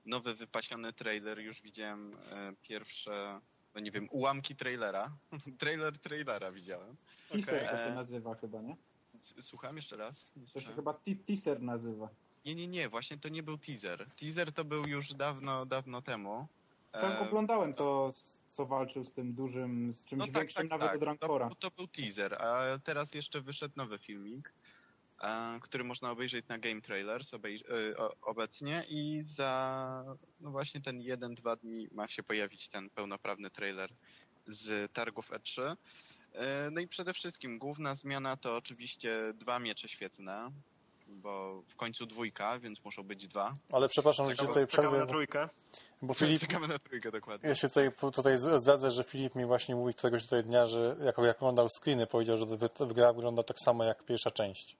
Nowy wypasiony trailer. Już widziałem e, pierwsze, no nie wiem, ułamki trailera. Trailer trailera widziałem. Teaser to Okej. się nazywa chyba, nie? Słucham jeszcze raz? To się chyba te- teaser nazywa. Nie, nie, nie, właśnie to nie był teaser. Teaser to był już dawno, dawno temu. E, oglądałem to, co walczył z tym dużym, z czymś większym nawet od Rancora. No To, to był teaser, a teraz jeszcze wyszedł nowy filmik, e, który można obejrzeć na Game Trailers obej- e, obecnie i za no właśnie ten jeden, dwa dni ma się pojawić ten pełnoprawny trailer z targów E3. E, No i przede wszystkim główna zmiana to oczywiście dwa miecze świetne, bo w końcu dwójka, więc muszą być dwa. Ale przepraszam, że się tutaj Czekamy przerwę, na trójkę. bo Filip, Czekamy na trójkę dokładnie. ja się tutaj, tutaj zdradzę, że Filip mi właśnie mówi któregoś tutaj dnia, że jak, jak oglądał screeny, powiedział, że gra wygląda tak samo jak pierwsza część.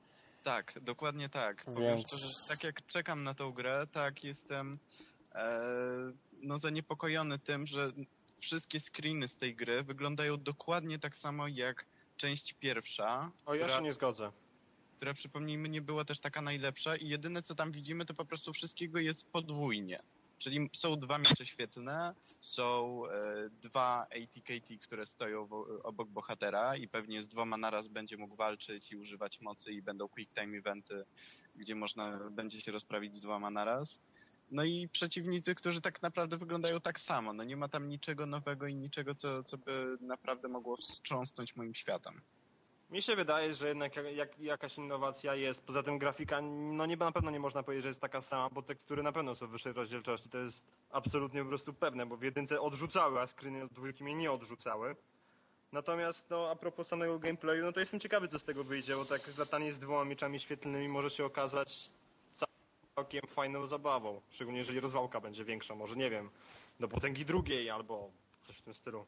Tak, dokładnie tak. Powiem Więc- szczerze, tak jak czekam na tą grę, tak jestem e, no zaniepokojony tym, że wszystkie screeny z tej gry wyglądają dokładnie tak samo jak część pierwsza, O, ja która, się nie zgodzę. która przypomnijmy nie była też taka najlepsza i jedyne co tam widzimy to po prostu wszystkiego jest podwójnie. Czyli są dwa miecze świetlne, są e, dwa ATKT, które stoją obok bohatera i pewnie z dwoma naraz będzie mógł walczyć i używać mocy i będą quick time eventy, gdzie można będzie się rozprawić z dwoma naraz. No i przeciwnicy, którzy tak naprawdę wyglądają tak samo. No nie ma tam niczego nowego i niczego, co, co by naprawdę mogło wstrząsnąć moim światem. Mi się wydaje, że jednak jak, jak, jakaś innowacja jest. Poza tym grafika, no nie, na pewno nie można powiedzieć, że jest taka sama, bo tekstury na pewno są wyższej rozdzielczości. To jest absolutnie po prostu pewne, bo w jedynce odrzucały, a screeny od dwójki mnie nie odrzucały. Natomiast no, a propos samego gameplayu, no to jestem ciekawy, co z tego wyjdzie, bo tak latanie z dwoma mieczami świetlnymi może się okazać całkiem fajną zabawą. Szczególnie jeżeli rozwałka będzie większa, może nie wiem, do potęgi drugiej albo coś w tym stylu.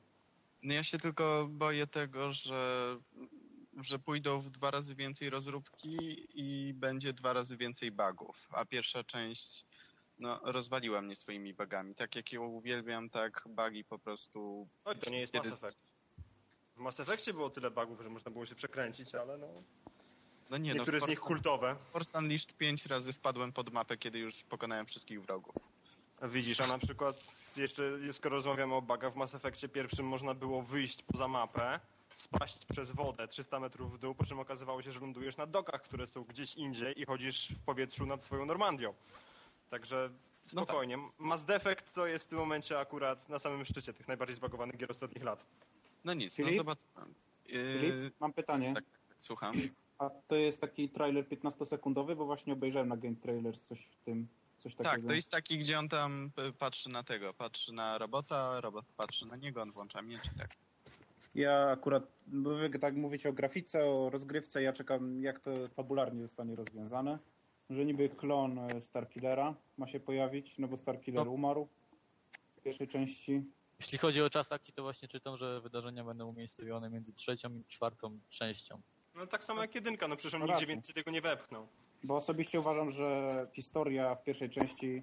No ja się tylko boję tego, że, że pójdą w dwa razy więcej rozróbki i będzie dwa razy więcej bugów. A pierwsza część no, rozwaliła mnie swoimi bugami. Tak jak ją uwielbiam, tak bugi po prostu... Oj, to nie jest Kiedy- Mass Effect. W Mass Effectie było tyle bugów, że można było się przekręcić, ale no... No nie, Niektóre no, z nich kultowe. Force Unleashed pięć razy wpadłem pod mapę, kiedy już pokonałem wszystkich wrogów. Widzisz, a na przykład jeszcze skoro rozmawiamy o bugach w Mass Effectie pierwszym można było wyjść poza mapę, spaść przez wodę 300 metrów w dół, po czym okazywało się, że lądujesz na dokach, które są gdzieś indziej i chodzisz w powietrzu nad swoją Normandią. Także No tak. spokojnie. Mass Defect to jest w tym momencie akurat na samym szczycie tych najbardziej zbagowanych gier ostatnich lat. No nic, no Filip? zobaczymy. Yy, Filip, mam pytanie. tak, słucham. A to jest taki trailer 15-sekundowy, bo właśnie obejrzałem na Game Trailers coś w tym, coś takiego. Tak, to jest taki, gdzie on tam y, patrzy na tego, patrzy na robota, robot patrzy na niego, on włącza miecz i tak. Ja akurat, tak mówicie o grafice, o rozgrywce, ja czekam jak to fabularnie zostanie rozwiązane. Że niby klon e, Starkillera ma się pojawić, no bo Starkiller No. umarł w pierwszej części. Jeśli chodzi o czas akcji, to właśnie czytam, że wydarzenia będą umiejscowione między trzecią i czwartą częścią. No tak samo jak jedynka, no przecież on No nigdzie racja. więcej tego nie wepchnął. Bo osobiście uważam, że historia w pierwszej części,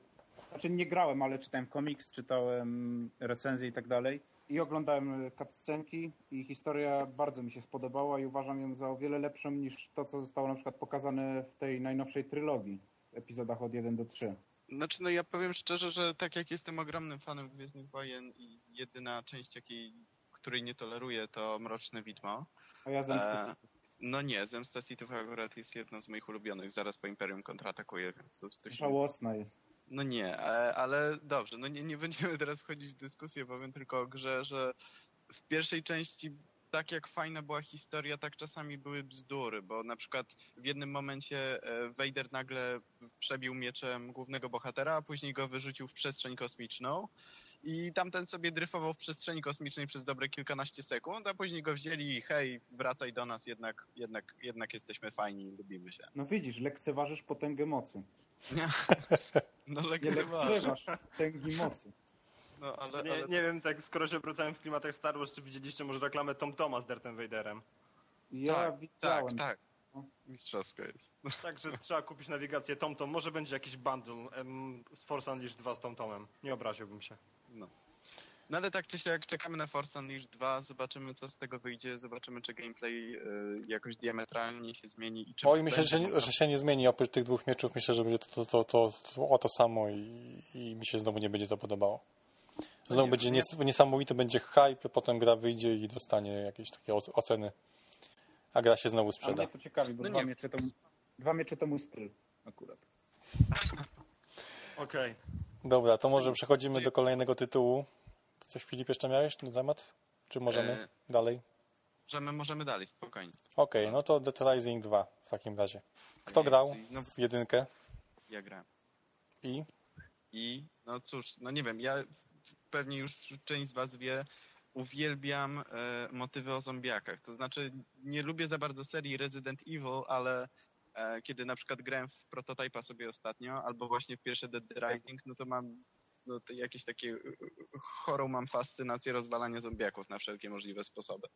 znaczy nie grałem, ale czytałem komiks, czytałem recenzje i tak dalej. I oglądałem cutscenki i historia bardzo mi się spodobała i uważam ją za o wiele lepszą niż to, co zostało na przykład pokazane w tej najnowszej trylogii, w epizodach od 1 do 3. Znaczy, no ja powiem szczerze, że tak jak jestem ogromnym fanem Gwiezdnych Wojen i jedyna część, jakiej, której nie toleruję, to Mroczne Widmo. A ja zemstę E, no nie, Zemsta Sithów akurat jest jedną z moich ulubionych, zaraz po Imperium kontratakuje, więc to, się... żałosna jest. No nie, e, ale dobrze, no nie, nie będziemy teraz wchodzić w dyskusję, powiem tylko o grze, że w pierwszej części tak jak fajna była historia, tak czasami były bzdury, bo na przykład w jednym momencie e, Vader nagle przebił mieczem głównego bohatera, a później go wyrzucił w przestrzeń kosmiczną i tamten sobie dryfował w przestrzeni kosmicznej przez dobre kilkanaście sekund, a później go wzięli i hej, wracaj do nas, jednak, jednak, jednak jesteśmy fajni, lubimy się. No widzisz, lekceważysz potęgę mocy. No Nie lekceważ. potęgi mocy. No, ale, Nie, ale nie wiem, tak skoro się wracałem w klimatach Star Wars, czy widzieliście może reklamę Tom Toma z Darthem Vaderem? Ja tak, widziałem. Tak, tak. Mistrzowska jest. Także trzeba kupić nawigację Tom Tom. Może będzie jakiś bundle em, z Force Unleashed 2 z Tom Tomem. Nie obraziłbym się. No. No ale tak czy siak czekamy na Force Unleashed 2, zobaczymy co z tego wyjdzie, zobaczymy czy gameplay y, jakoś diametralnie się zmieni i czy... Oj, myślę, że, że się nie zmieni oprócz tych dwóch mieczów. Myślę, że będzie to, to, to, to, to o to samo i, i mi się znowu nie będzie to podobało. Znowu nie, będzie nie. nies- niesamowity, będzie hype, potem gra wyjdzie i dostanie jakieś takie oceny. A gra się znowu A sprzeda. mnie to ciekawi, bo No dwa, nie. miecze to, dwa miecze to mój styl akurat. Okej. Dobra, to może przechodzimy do kolejnego tytułu. Coś Filip jeszcze miałeś na temat? Czy możemy E, dalej? Możemy, możemy dalej, spokojnie. Okej, no to Dead Rising 2 w takim razie. Kto grał Znowu w jedynkę ja grałem. i I no cóż, no nie wiem, ja pewnie już część z was wie, uwielbiam e, motywy o zombiakach. To znaczy nie lubię za bardzo serii Resident Evil, ale e, kiedy na przykład grałem w prototypa sobie ostatnio, albo właśnie w pierwsze Dead Rising, no to mam no, jakieś takie y, y, chorą mam fascynację rozwalania zombiaków na wszelkie możliwe sposoby.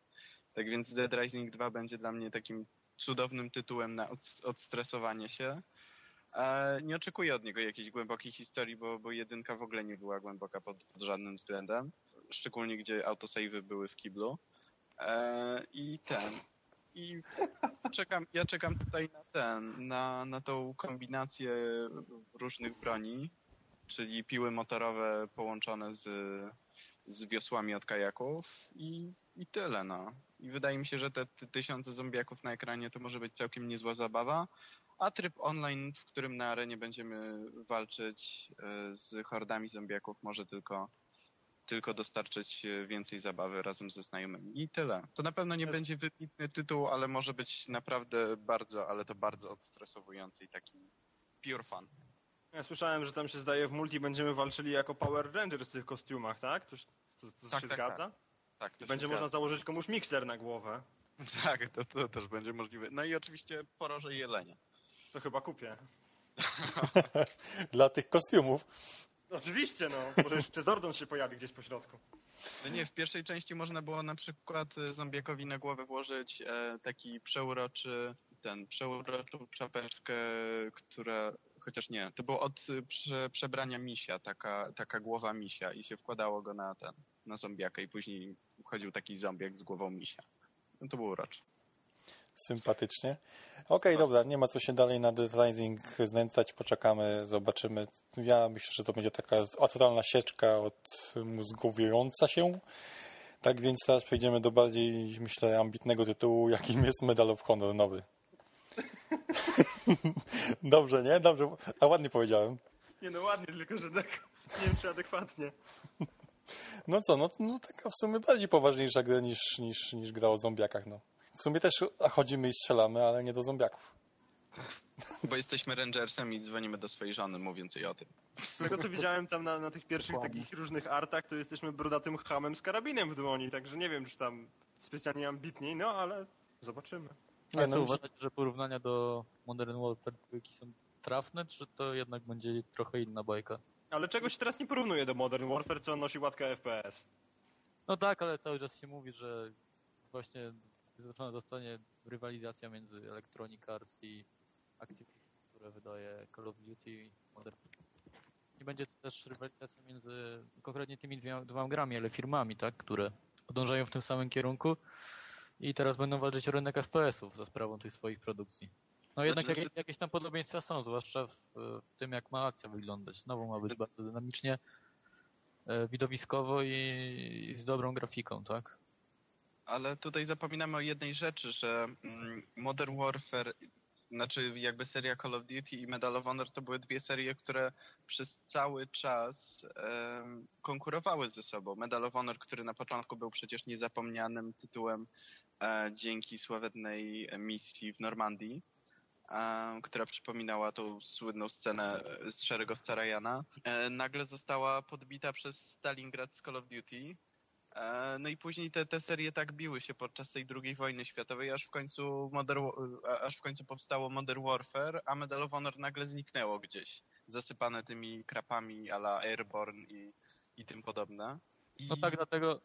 Tak więc Dead Rising 2 będzie dla mnie takim cudownym tytułem na od, odstresowanie się. E, nie oczekuję od niego jakiejś głębokiej historii, bo, bo jedynka w ogóle nie była głęboka pod, pod żadnym względem. Szczególnie gdzie autosavey były w kiblu. E, I ten. I czekam, ja czekam tutaj na ten, na, na tą kombinację różnych broni, czyli piły motorowe połączone z, z wiosłami od kajaków i, i tyle, no. I wydaje mi się, że te, tysiące zombiaków na ekranie to może być całkiem niezła zabawa. A tryb online, w którym na arenie będziemy walczyć e, z hordami zombiaków, może tylko, tylko dostarczyć e, więcej zabawy razem ze znajomymi. I tyle. To na pewno nie Jest- będzie wybitny tytuł, ale może być naprawdę bardzo, ale to bardzo odstresowujący i taki pure fun. Ja słyszałem, że tam się zdaje w multi będziemy walczyli jako Power Rangers w tych kostiumach, tak? To, to, to Tak, się tak, zgadza? Tak, się będzie można zgadza. założyć komuś mikser na głowę. Tak, to, to też będzie możliwe. No i oczywiście poroże jelenia. To chyba kupię. dla tych kostiumów. Oczywiście, no. Może jeszcze Zordon się pojawi gdzieś po środku. No nie, w pierwszej części można było na przykład e, zombiakowi na głowę włożyć e, taki przeuroczy, ten, przeuroczą czapeczkę, która, chociaż nie, to było od e, prze, przebrania misia, taka, taka głowa misia i się wkładało go na ten, na zombiaka i później wchodził taki zombiak z głową misia. No to było urocze. Sympatycznie. Okej, dobra, nie ma co się dalej na Dead Rising znęcać, poczekamy, zobaczymy. Ja myślę, że to będzie taka naturalna sieczka odmózgowiująca się. Tak więc teraz przejdziemy do bardziej, myślę, ambitnego tytułu, jakim jest Medal of Honor nowy. Dobrze, nie? Dobrze, a ładnie powiedziałem. Nie no, ładnie, tylko że tak nie wiem, czy adekwatnie. No co, no, no taka w sumie bardziej poważniejsza gra niż, niż, niż gra o zombiakach, no. W sumie też chodzimy i strzelamy, ale nie do zombiaków. Bo jesteśmy rangersem i dzwonimy do swojej żony, mówiąc jej o tym. Z tego co widziałem tam na, na tych pierwszych Dokładnie. takich różnych artach, to jesteśmy brodatym hamem z karabinem w dłoni, także nie wiem, czy tam specjalnie ambitniej, no ale zobaczymy. Nie, Nie, no co uważacie, że porównania do Modern Warfare 2 są trafne, czy to jednak będzie trochę inna bajka? Ale czego się teraz nie porównuje do Modern Warfare, co nosi łatkę FPS? No tak, ale cały czas się mówi, że właśnie zaczęła zostanie rywalizacja między Electronic Arts i Activision, które wydaje Call of Duty i Modern Nie będzie to też rywalizacja między konkretnie tymi dwiema, dwoma grami, ale firmami, tak, które podążają w tym samym kierunku i teraz będą walczyć o rynek FPS-ów za sprawą tych swoich produkcji. No jednak Znaczy, jakieś, tam podobieństwa są, zwłaszcza w, w tym, jak ma akcja wyglądać. Znowu ma być bardzo dynamicznie, e, widowiskowo i, i z dobrą grafiką, tak? Ale tutaj zapominamy o jednej rzeczy, że mm, Modern Warfare, znaczy jakby seria Call of Duty i Medal of Honor to były dwie serie, które przez cały czas em, konkurowały ze sobą. Medal of Honor, który na początku był przecież niezapomnianym tytułem e, dzięki sławetnej misji w Normandii, e, która przypominała tą słynną scenę e, z szeregowca Ryana, e, nagle została podbita przez Stalingrad z Call of Duty, E, No i później te, te serie tak biły się podczas tej II wojny światowej, aż w końcu Modern, aż w końcu powstało Modern Warfare, a Medal of Honor nagle zniknęło gdzieś, zasypane tymi krapami a la Airborne i, i tym podobne. I No tak, dlatego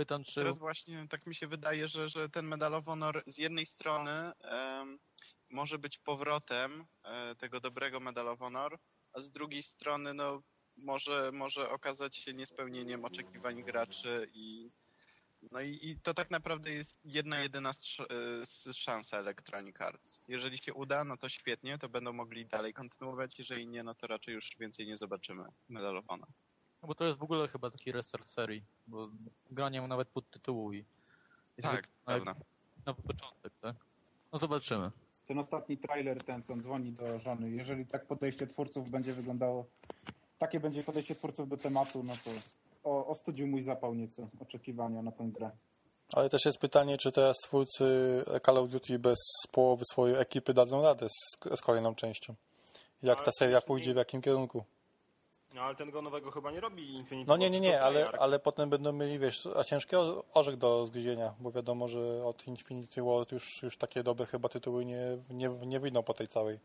pytam, czy teraz właśnie tak mi się wydaje, że, że ten Medal Honor z jednej strony em, może być powrotem e, tego dobrego Medal Honor, a z drugiej strony no może, może okazać się niespełnieniem oczekiwań graczy i no i, i to tak naprawdę jest jedna jedyna e, szansa Electronic Arts. Jeżeli się uda, no to świetnie, to będą mogli dalej kontynuować, jeżeli nie, no to raczej już więcej nie zobaczymy Medal of Honor. No bo to jest w ogóle chyba taki restart serii, bo granie nawet podtytułu i jest Tak, prawda. nowy początek, tak? No zobaczymy. Ten ostatni trailer, ten co on dzwoni do żony, jeżeli tak podejście twórców będzie wyglądało, takie będzie podejście twórców do tematu, no to o, ostudził mój zapał nieco oczekiwania na tę grę. Ale też jest pytanie, czy teraz twórcy Call of Duty bez połowy swojej ekipy dadzą radę z, z kolejną częścią. Jak Ale ta seria pójdzie, nie- w jakim kierunku. No ale ten go nowego chyba nie robi Infinity No nie, nie, nie, ale, ale potem będą mieli, wiesz, a ciężki orzech do zgryzienia, bo wiadomo, że od Infinity World już, już takie dobre chyba tytuły nie, nie, nie wyjdą po tej całej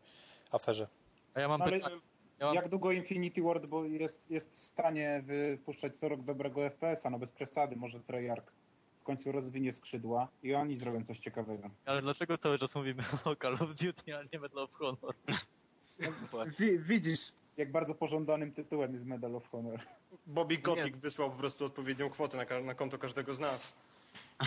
aferze. A ja mam No ale pytanie. Ja mam, jak długo Infinity Ward bo jest, jest w stanie wypuszczać co rok dobrego FPS-a, no bez przesady, może Treyarch w końcu rozwinie skrzydła i oni zrobią coś ciekawego. ale dlaczego cały czas mówimy o Call of Duty, a nie Medal of Honor? Wi- widzisz, jak bardzo pożądanym tytułem jest Medal of Honor. Bobby Kotick wysłał po prostu odpowiednią kwotę na, na konto każdego z nas.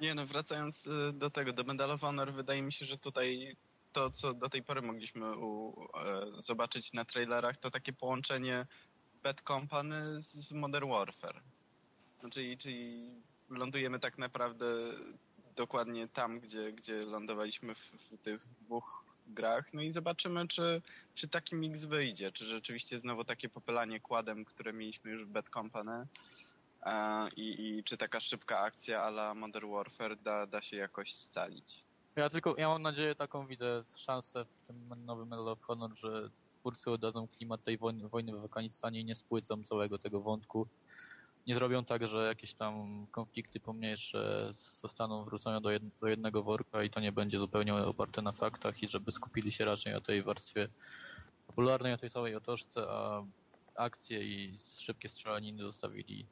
Nie no, wracając y, do tego, do Medal of Honor, wydaje mi się, że tutaj to, co do tej pory mogliśmy u, e, zobaczyć na trailerach, to takie połączenie Bad Company z Modern Warfare. No, czyli, czyli lądujemy tak naprawdę dokładnie tam, gdzie, gdzie lądowaliśmy w, w tych dwóch grach. No i zobaczymy, czy, czy taki miks wyjdzie, czy rzeczywiście znowu takie popylanie kładem, które mieliśmy już w Bad Company, E, i, i czy taka szybka akcja a la Modern Warfare da, da się jakoś scalić. Ja tylko, ja mam nadzieję taką widzę szansę w tym nowym Medal of Honor, że twórcy oddadzą klimat tej wojny, wojny w Afganistanie i nie spłycą całego tego wątku. Nie zrobią tak, że jakieś tam konflikty pomniejsze zostaną wrócone do, do jednego worka i to nie będzie zupełnie oparte na faktach i żeby skupili się raczej na tej warstwie popularnej, na tej całej otoczce, a akcje i szybkie strzelaniny zostawili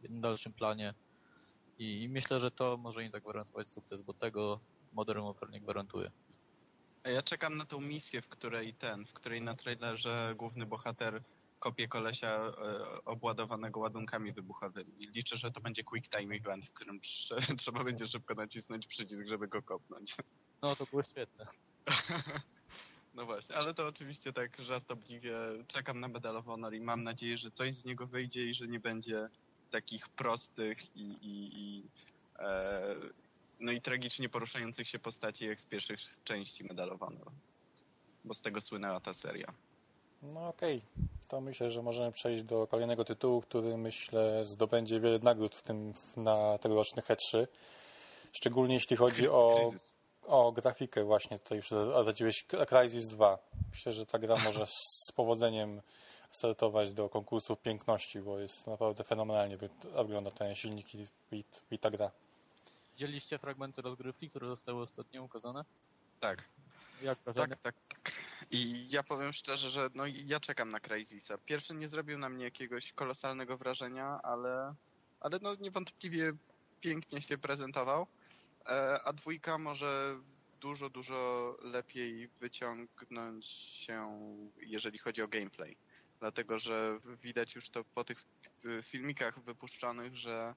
w dalszym planie. I, I myślę, że to może im zagwarantować sukces, bo tego Modern Warfare nie gwarantuje. Ja czekam na tą misję, w której ten, w której na trailerze główny bohater kopie kolesia e, obładowanego ładunkami wybuchowymi. Liczę, że to będzie quick time event, w którym trze- trzeba będzie szybko nacisnąć przycisk, żeby go kopnąć. No to było świetne. No właśnie, ale to oczywiście tak żartobliwie czekam na Medal of Honor i mam nadzieję, że coś z niego wyjdzie i że nie będzie takich prostych i, i, i e, no i tragicznie poruszających się postaci jak z pierwszych części Medal of Honor. Bo z tego słynęła ta seria. No okej, to myślę, że możemy przejść do kolejnego tytułu, który myślę zdobędzie wiele nagród w tym na tegorocznych E3. Szczególnie jeśli chodzi o, o grafikę właśnie, tutaj już zdradziłeś Crysis 2. Myślę, że ta gra może z powodzeniem startować do konkursów piękności, bo jest naprawdę fenomenalnie wy- wygląda ten silnik i, i, i ta gra. Widzieliście fragmenty rozgrywki, które zostały ostatnio ukazane? Tak, Jak wrażenie? tak, tak. I ja powiem szczerze, że no ja czekam na Crysisa. Pierwszy nie zrobił na mnie jakiegoś kolosalnego wrażenia, ale, ale no niewątpliwie pięknie się prezentował. E, a dwójka może dużo, dużo lepiej wyciągnąć się, jeżeli chodzi o gameplay. Dlatego, że widać już to po tych y, filmikach wypuszczonych, że,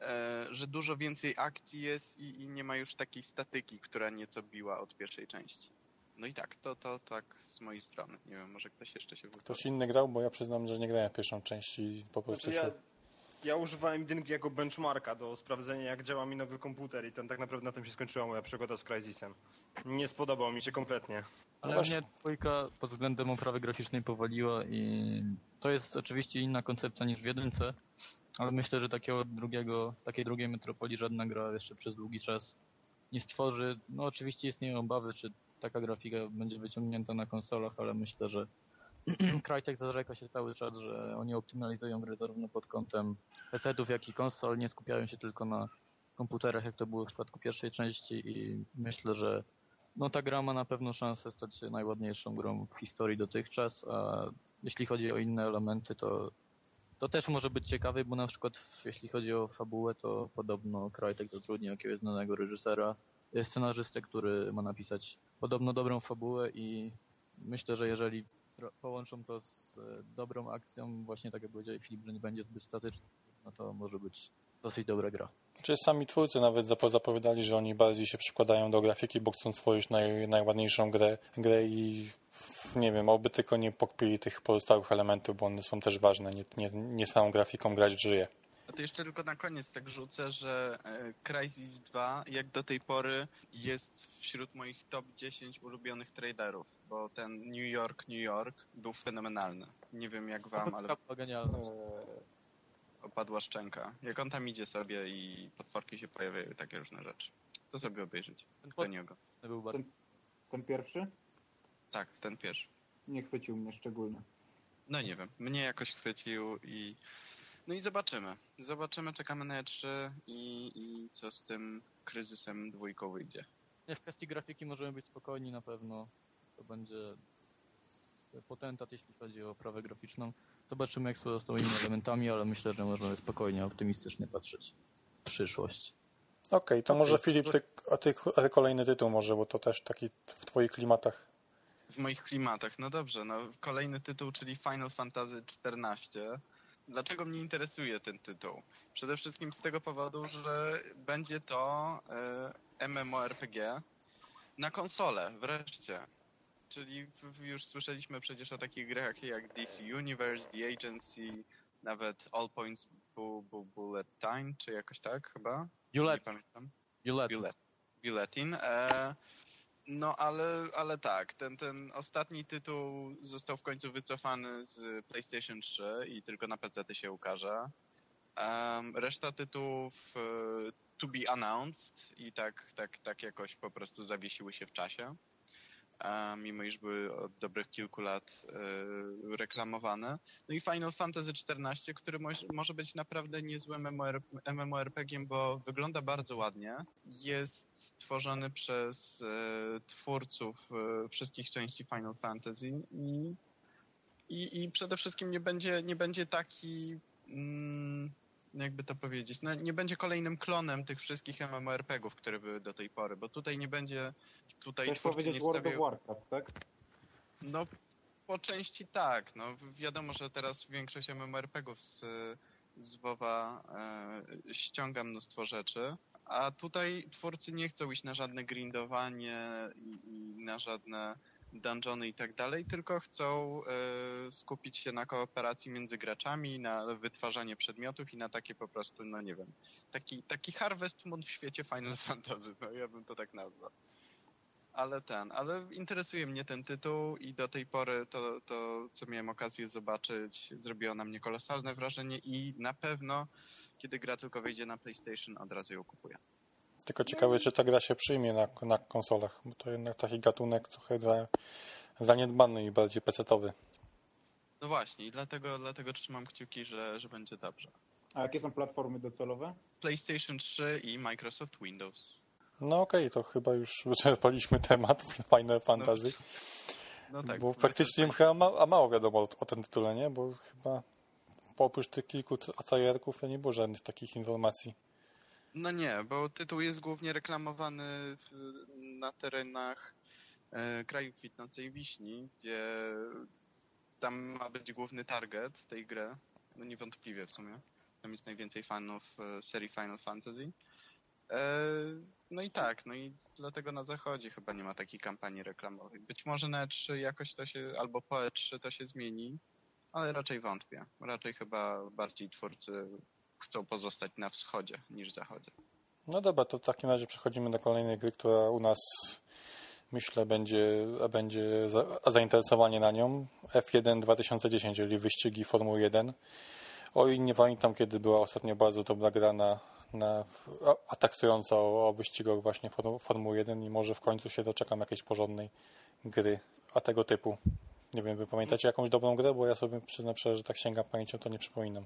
e, że dużo więcej akcji jest i, i nie ma już takiej statyki, która nieco biła od pierwszej części. No i tak, to, to tak z mojej strony. Nie wiem, może ktoś jeszcze się wypowie. Ktoś inny grał, bo ja przyznam, że nie grałem w pierwszą część i po prostu Znaczy, ja, się... ja używałem jedynki jako benchmarka do sprawdzenia, jak działa mi nowy komputer i ten tak naprawdę na tym się skończyła moja przygoda z Crysisem. Nie spodobał mi się kompletnie. Ale właśnie- mnie dwójka pod względem oprawy graficznej powaliła i to jest oczywiście inna koncepcja niż w jedynce, ale myślę, że takiego drugiego, takiej drugiej metropolii żadna gra jeszcze przez długi czas nie stworzy. No oczywiście istnieją obawy, czy taka grafika będzie wyciągnięta na konsolach, ale myślę, że Crytek zarzeka się cały czas, że oni optymalizują gry zarówno pod kątem PC-ów, jak i konsol, nie skupiają się tylko na komputerach, jak to było w przypadku pierwszej części i myślę, że no ta gra ma na pewno szansę stać się najładniejszą grą w historii dotychczas, a jeśli chodzi o inne elementy, to to też może być ciekawe, bo na przykład jeśli chodzi o fabułę, to podobno Crytek zatrudnił jakiegoś znanego reżysera, scenarzystę, który ma napisać podobno dobrą fabułę i myślę, że jeżeli połączą to z e, dobrą akcją, właśnie tak jak powiedział Filip, że nie będzie zbyt statyczny, no to może być dosyć dobra gra. Czy sami twórcy nawet zapo- zapowiadali, że oni bardziej się przykładają do grafiki, bo chcą stworzyć naj, najładniejszą grę, grę i nie wiem, oby tylko nie pokpili tych pozostałych elementów, bo one są też ważne. Nie, nie, nie samą grafiką grać żyje. A to jeszcze tylko na koniec tak rzucę, że e, Crysis 2 jak do tej pory jest wśród moich top 10 ulubionych traderów, bo ten New York, New York był fenomenalny. Nie wiem jak wam, ale była genialna. opadła szczęka. Jak on tam idzie sobie i potworki się pojawiają i takie różne rzeczy. To sobie obejrzeć. Ten Kto nie go. podwójny był bardzo Ten pierwszy Tak, ten pierwszy. nie chwycił mnie szczególnie. No nie wiem, mnie jakoś chwycił i... No i zobaczymy. Zobaczymy, czekamy na E3 i, i co z tym kryzysem dwójką wyjdzie. Nie, w kwestii grafiki możemy być spokojni na pewno. To będzie potentat, jeśli chodzi o oprawę graficzną. Zobaczymy, jak z pozostałymi elementami, ale myślę, że możemy spokojnie, optymistycznie patrzeć w przyszłość. Okej, to Okej. może Filip, ty, a, ty, a ty kolejny tytuł może, bo to też taki w twoich klimatach. W moich klimatach. No dobrze, no kolejny tytuł, czyli Final Fantasy XIV. Dlaczego mnie interesuje ten tytuł? Przede wszystkim z tego powodu, że będzie to e, MMORPG na konsolę, wreszcie. Czyli już słyszeliśmy przecież o takich grach jak DC Universe, The Agency, nawet All Points Bu, Bu, Bullet Time, czy jakoś tak chyba? Nie Julet, pamiętam. Julet. Bullet. Bulletin. E, no ale, ale tak, ten, ten ostatni tytuł został w końcu wycofany z PlayStation 3 i tylko na PC się ukaże. Em, reszta tytułów e, to be announced i tak, tak, tak jakoś po prostu zawiesiły się w czasie. Mimo iż były od dobrych kilku lat e, reklamowane. No i Final Fantasy XIV, który moż, może być naprawdę niezłym MMOR, MMORPG, bo wygląda bardzo ładnie. Jest tworzony przez e, twórców e, wszystkich części Final Fantasy i, i, i przede wszystkim nie będzie, nie będzie taki mm, jakby to powiedzieć, no nie będzie kolejnym klonem tych wszystkich MMORPG-ów, które były do tej pory, bo tutaj nie będzie tutaj Chcesz powiedzieć nie World of Warcraft, tak? no, po części tak. No, wiadomo, że teraz większość MMORPG-ów z, z WoWa e, ściąga mnóstwo rzeczy, a tutaj twórcy nie chcą iść na żadne grindowanie i, i na żadne dungeony i tak dalej, tylko chcą e, skupić się na kooperacji między graczami, na wytwarzanie przedmiotów i na takie po prostu, no nie wiem, taki, taki Harvest Moon w świecie Final Fantasy, no ja bym to tak nazwał. Ale ten, ale interesuje mnie ten tytuł i do tej pory to, to, co miałem okazję zobaczyć, zrobiło na mnie kolosalne wrażenie i na pewno, kiedy gra tylko wyjdzie na PlayStation, od razu ją kupuję. Tylko ciekawe, czy ta gra się przyjmie na, na konsolach, bo to jednak taki gatunek trochę za, zaniedbany i bardziej pecetowy. No właśnie, i dlatego, dlatego trzymam kciuki, że, że będzie dobrze. A jakie są platformy docelowe? PlayStation 3 i Microsoft Windows. No okej, to chyba już wyczerpaliśmy temat Final Fantasy, No tak. bo faktycznie chyba ma, a mało wiadomo o, o tym tytule, nie? Bo chyba oprócz tych kilku atajerków to nie było żadnych takich informacji. No nie, bo tytuł jest głównie reklamowany na terenach e, kraju kwitnącej wiśni, gdzie tam ma być główny target tej gry. No niewątpliwie w sumie. Tam jest najwięcej fanów e, serii Final Fantasy. E, no i tak, no i dlatego na zachodzie chyba nie ma takiej kampanii reklamowej. Być może na E3 jakoś to się, albo po E3 to się zmieni, ale raczej wątpię. Raczej chyba bardziej twórcy chcą pozostać na wschodzie niż zachodzie. No dobra, to w takim razie przechodzimy do kolejnej gry, która u nas myślę będzie, będzie za, zainteresowanie na nią. F1 2010, czyli wyścigi Formuły 1. Oj, nie pamiętam kiedy była ostatnio bardzo dobra gra na, na atraktująca o, o wyścigach właśnie Formu, Formuły 1 i może w końcu się doczekam jakiejś porządnej gry a tego typu. Nie wiem, wy pamiętacie jakąś dobrą grę? Bo ja sobie przyznam szczerze, że tak sięgam pamięcią, to nie przypominam.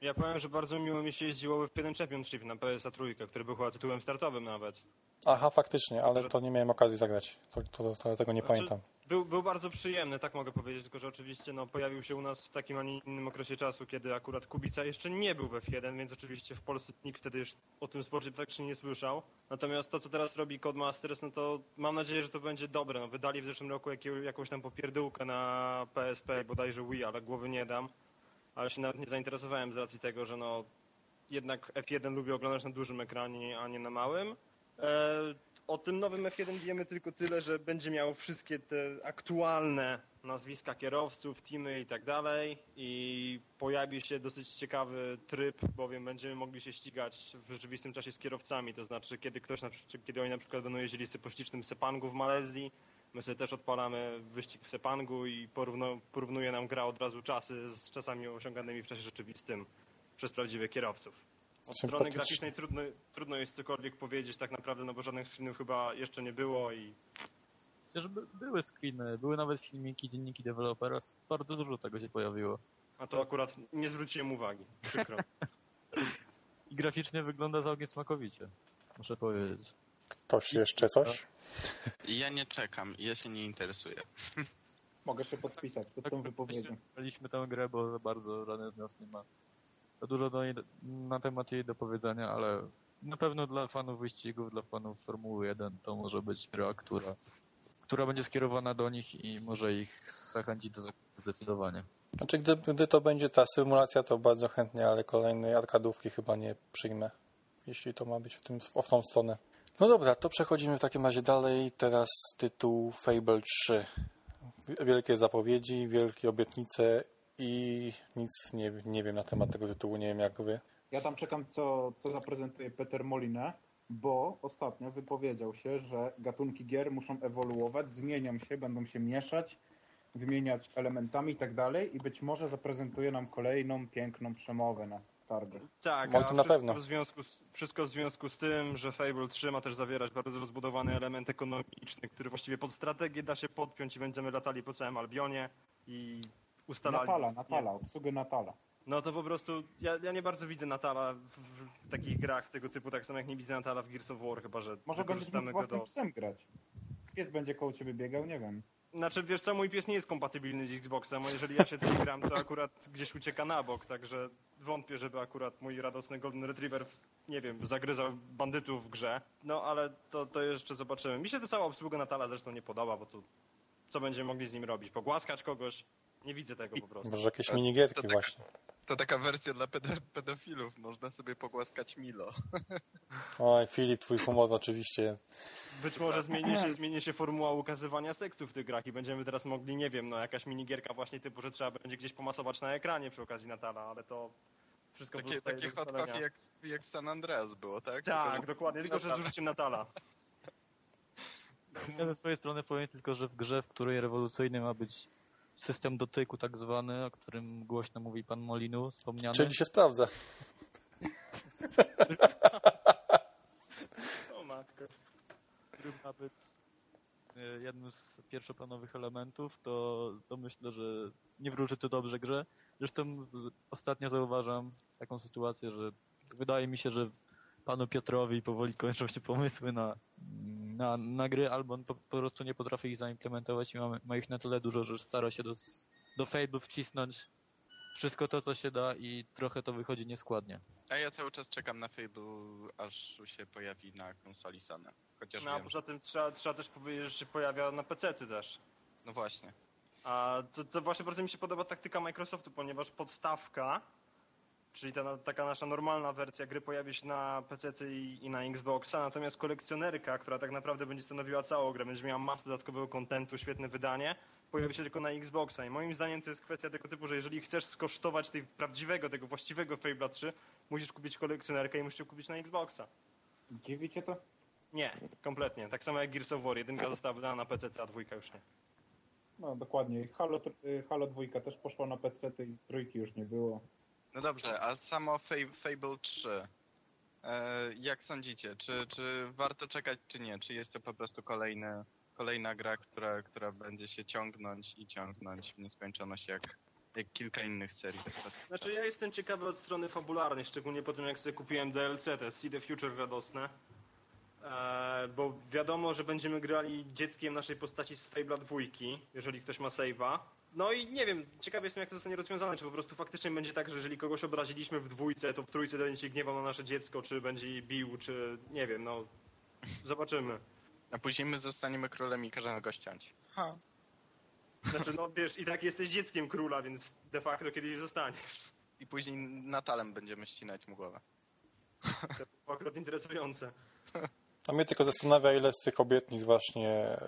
Ja powiem, że bardzo miło mi się jeździło w jeden Championship na PSA trójkę, który był chyba tytułem startowym nawet. Aha, faktycznie, ale to nie miałem okazji zagrać. To, to, to tego nie Znaczy, pamiętam. Był, był bardzo przyjemny, tak mogę powiedzieć, tylko że oczywiście no, pojawił się u nas w takim, a nie innym okresie czasu, kiedy akurat Kubica jeszcze nie był w F1, więc oczywiście w Polsce nikt wtedy już o tym sporcie praktycznie nie słyszał. Natomiast to, co teraz robi Codemasters, no to mam nadzieję, że to będzie dobre. No, wydali w zeszłym roku jakie, jakąś tam popierdółkę na PSP, bodajże Wii, ale głowy nie dam. Ale się nawet nie zainteresowałem z racji tego, że no jednak F1 lubię oglądać na dużym ekranie, a nie na małym. E, o tym nowym F1 wiemy tylko tyle, że będzie miał wszystkie te aktualne nazwiska kierowców, teamy i tak dalej i pojawi się dosyć ciekawy tryb, bowiem będziemy mogli się ścigać w rzeczywistym czasie z kierowcami, to znaczy kiedy ktoś, na, kiedy oni na przykład będą jeździli sobie po ślicznym Sepangu w Malezji, my sobie też odpalamy wyścig w Sepangu i porówno, porównuje nam gra od razu czasy z czasami osiąganymi w czasie rzeczywistym przez prawdziwych kierowców. Od strony graficznej trudno, trudno jest cokolwiek powiedzieć tak naprawdę, no bo żadnych screenów chyba jeszcze nie było i Przecież by, były screeny, były nawet filmiki, dzienniki dewelopera, bardzo dużo tego się pojawiło. a to akurat nie zwróciłem uwagi. Przykro. I graficznie wygląda całkiem smakowicie, muszę powiedzieć. Ktoś jeszcze coś? Ja nie czekam, ja się nie interesuję. Mogę się podpisać pod tą wypowiedzią. Graliśmy tę grę, bo za bardzo żaden z nas nie ma dużo do niej, na temat jej do powiedzenia, ale na pewno dla fanów wyścigów, dla fanów Formuły 1 to może być gra, która, która będzie skierowana do nich i może ich zachęcić do zakupu zdecydowanie. Znaczy, gdy, gdy to będzie ta symulacja, to bardzo chętnie, ale kolejnej arkadówki chyba nie przyjmę, jeśli to ma być w, tym, w tą stronę. No dobra, to przechodzimy w takim razie dalej. Teraz tytuł Fable 3. Wielkie zapowiedzi, wielkie obietnice i nic nie, nie wiem na temat tego tytułu, nie wiem jak wy. Ja tam czekam, co, co zaprezentuje Peter Molina, bo ostatnio wypowiedział się, że gatunki gier muszą ewoluować, zmienią się, będą się mieszać, wymieniać elementami i tak dalej i być może zaprezentuje nam kolejną piękną przemowę na targach. Tak, No to na wszystko pewno. W związku z, wszystko w związku z tym, że Fable 3 ma też zawierać bardzo rozbudowany element ekonomiczny, który właściwie pod strategię da się podpiąć i będziemy latali po całym Albionie i ustalali... Natala, Natala, obsługę Natala. No to po prostu, ja, ja nie bardzo widzę Natala w, w, takich grach tego typu, tak samo jak nie widzę Natala w Gears of War, chyba że Może będziesz mógł go własnym do... psem grać. Pies będzie koło ciebie biegał, nie wiem. Znaczy, wiesz co, mój pies nie jest kompatybilny z Xboxem, a jeżeli ja się nim gram, to akurat gdzieś ucieka na bok, także wątpię, żeby akurat mój radosny Golden Retriever, nie wiem, zagryzał bandytów w grze. No, ale to, to jeszcze zobaczymy. Mi się ta cała obsługa Natala zresztą nie podoba, bo to co będziemy mogli z nim robić? Pogłaskać kogoś? Nie widzę tego po prostu. Może jakieś minigierki to właśnie. To taka wersja dla pedo pedofilów, można sobie pogłaskać Milo. Oj, Filip, twój humor oczywiście. Być może zmieni się, zmieni się formuła ukazywania seksu w tych grach i będziemy teraz mogli, nie wiem, no jakaś minigierka właśnie typu, że trzeba będzie gdzieś pomasować na ekranie przy okazji Natala, ale to wszystko Takie, pozostaje takie hot jak, jak San Andreas było, tak? Tak, Tylko- dokładnie, tylko że z użyciem Natala. Ja ze swojej strony powiem tylko, że w grze, w której rewolucyjny ma być system dotyku tak zwany, o którym głośno mówi pan Molinu, wspomniany. Czyli się sprawdza. który ma być e, jednym z pierwszoplanowych elementów, to, to myślę, że nie wróży to dobrze grze. Zresztą ostatnio zauważam taką sytuację, że wydaje mi się, że panu Piotrowi powoli kończą się pomysły na, na, na gry, albo on po, po prostu nie potrafi ich zaimplementować i ma, ma ich na tyle dużo, że stara się do, do Fable wcisnąć wszystko to, co się da i trochę to wychodzi nieskładnie. A ja cały czas czekam na Fable, aż się pojawi na konsoli Sony. Chociaż No a wiem, poza tym trzeba, trzeba też powiedzieć, że się pojawia na PC-ty też. no właśnie. A to, to właśnie bardzo mi się podoba taktyka Microsoftu, ponieważ podstawka, czyli ta taka nasza normalna wersja gry pojawi się na PC i, i na Xboxa, natomiast kolekcjonerka, która tak naprawdę będzie stanowiła całą grę, będzie miała masę dodatkowego kontentu, świetne wydanie, pojawi się tylko na Xboxa. I moim zdaniem to jest kwestia tego typu, że jeżeli chcesz skosztować tej prawdziwego, tego właściwego Fable'a 3, musisz kupić kolekcjonerkę i musisz ją kupić na Xboxa. Dziwi cię to? Nie, kompletnie. Tak samo jak Gears of War. Jedynka została wydana na PC, a dwójka już nie. No dokładnie. Halo, y, Halo 2 też poszła na PC i trójki już nie było. No dobrze, a samo Fa- Fable 3. E, jak sądzicie, czy, czy warto czekać, czy nie? Czy jest to po prostu kolejny, kolejna gra, która, która będzie się ciągnąć i ciągnąć w nieskończoność jak, jak kilka innych serii? Znaczy ja jestem ciekawy od strony fabularnej, szczególnie po tym jak sobie kupiłem DLC, te See the Future radosne. Eee, bo wiadomo, że będziemy grali dzieckiem naszej postaci z Fable'a dwójki, jeżeli ktoś ma save'a. No i nie wiem, ciekawy jestem jak to zostanie rozwiązane, czy po prostu faktycznie będzie tak, że jeżeli kogoś obraziliśmy w dwójce, to w trójce będzie się gniewał na nasze dziecko, czy będzie je bił, czy nie wiem, no zobaczymy. A później my zostaniemy królem i każemy go ściąć. Ha. Znaczy no wiesz, i tak jesteś dzieckiem króla, więc de facto kiedyś zostaniesz. I później Natalem będziemy ścinać mu głowę. To było akurat interesujące. A mnie tylko zastanawia, ile z tych obietnic właśnie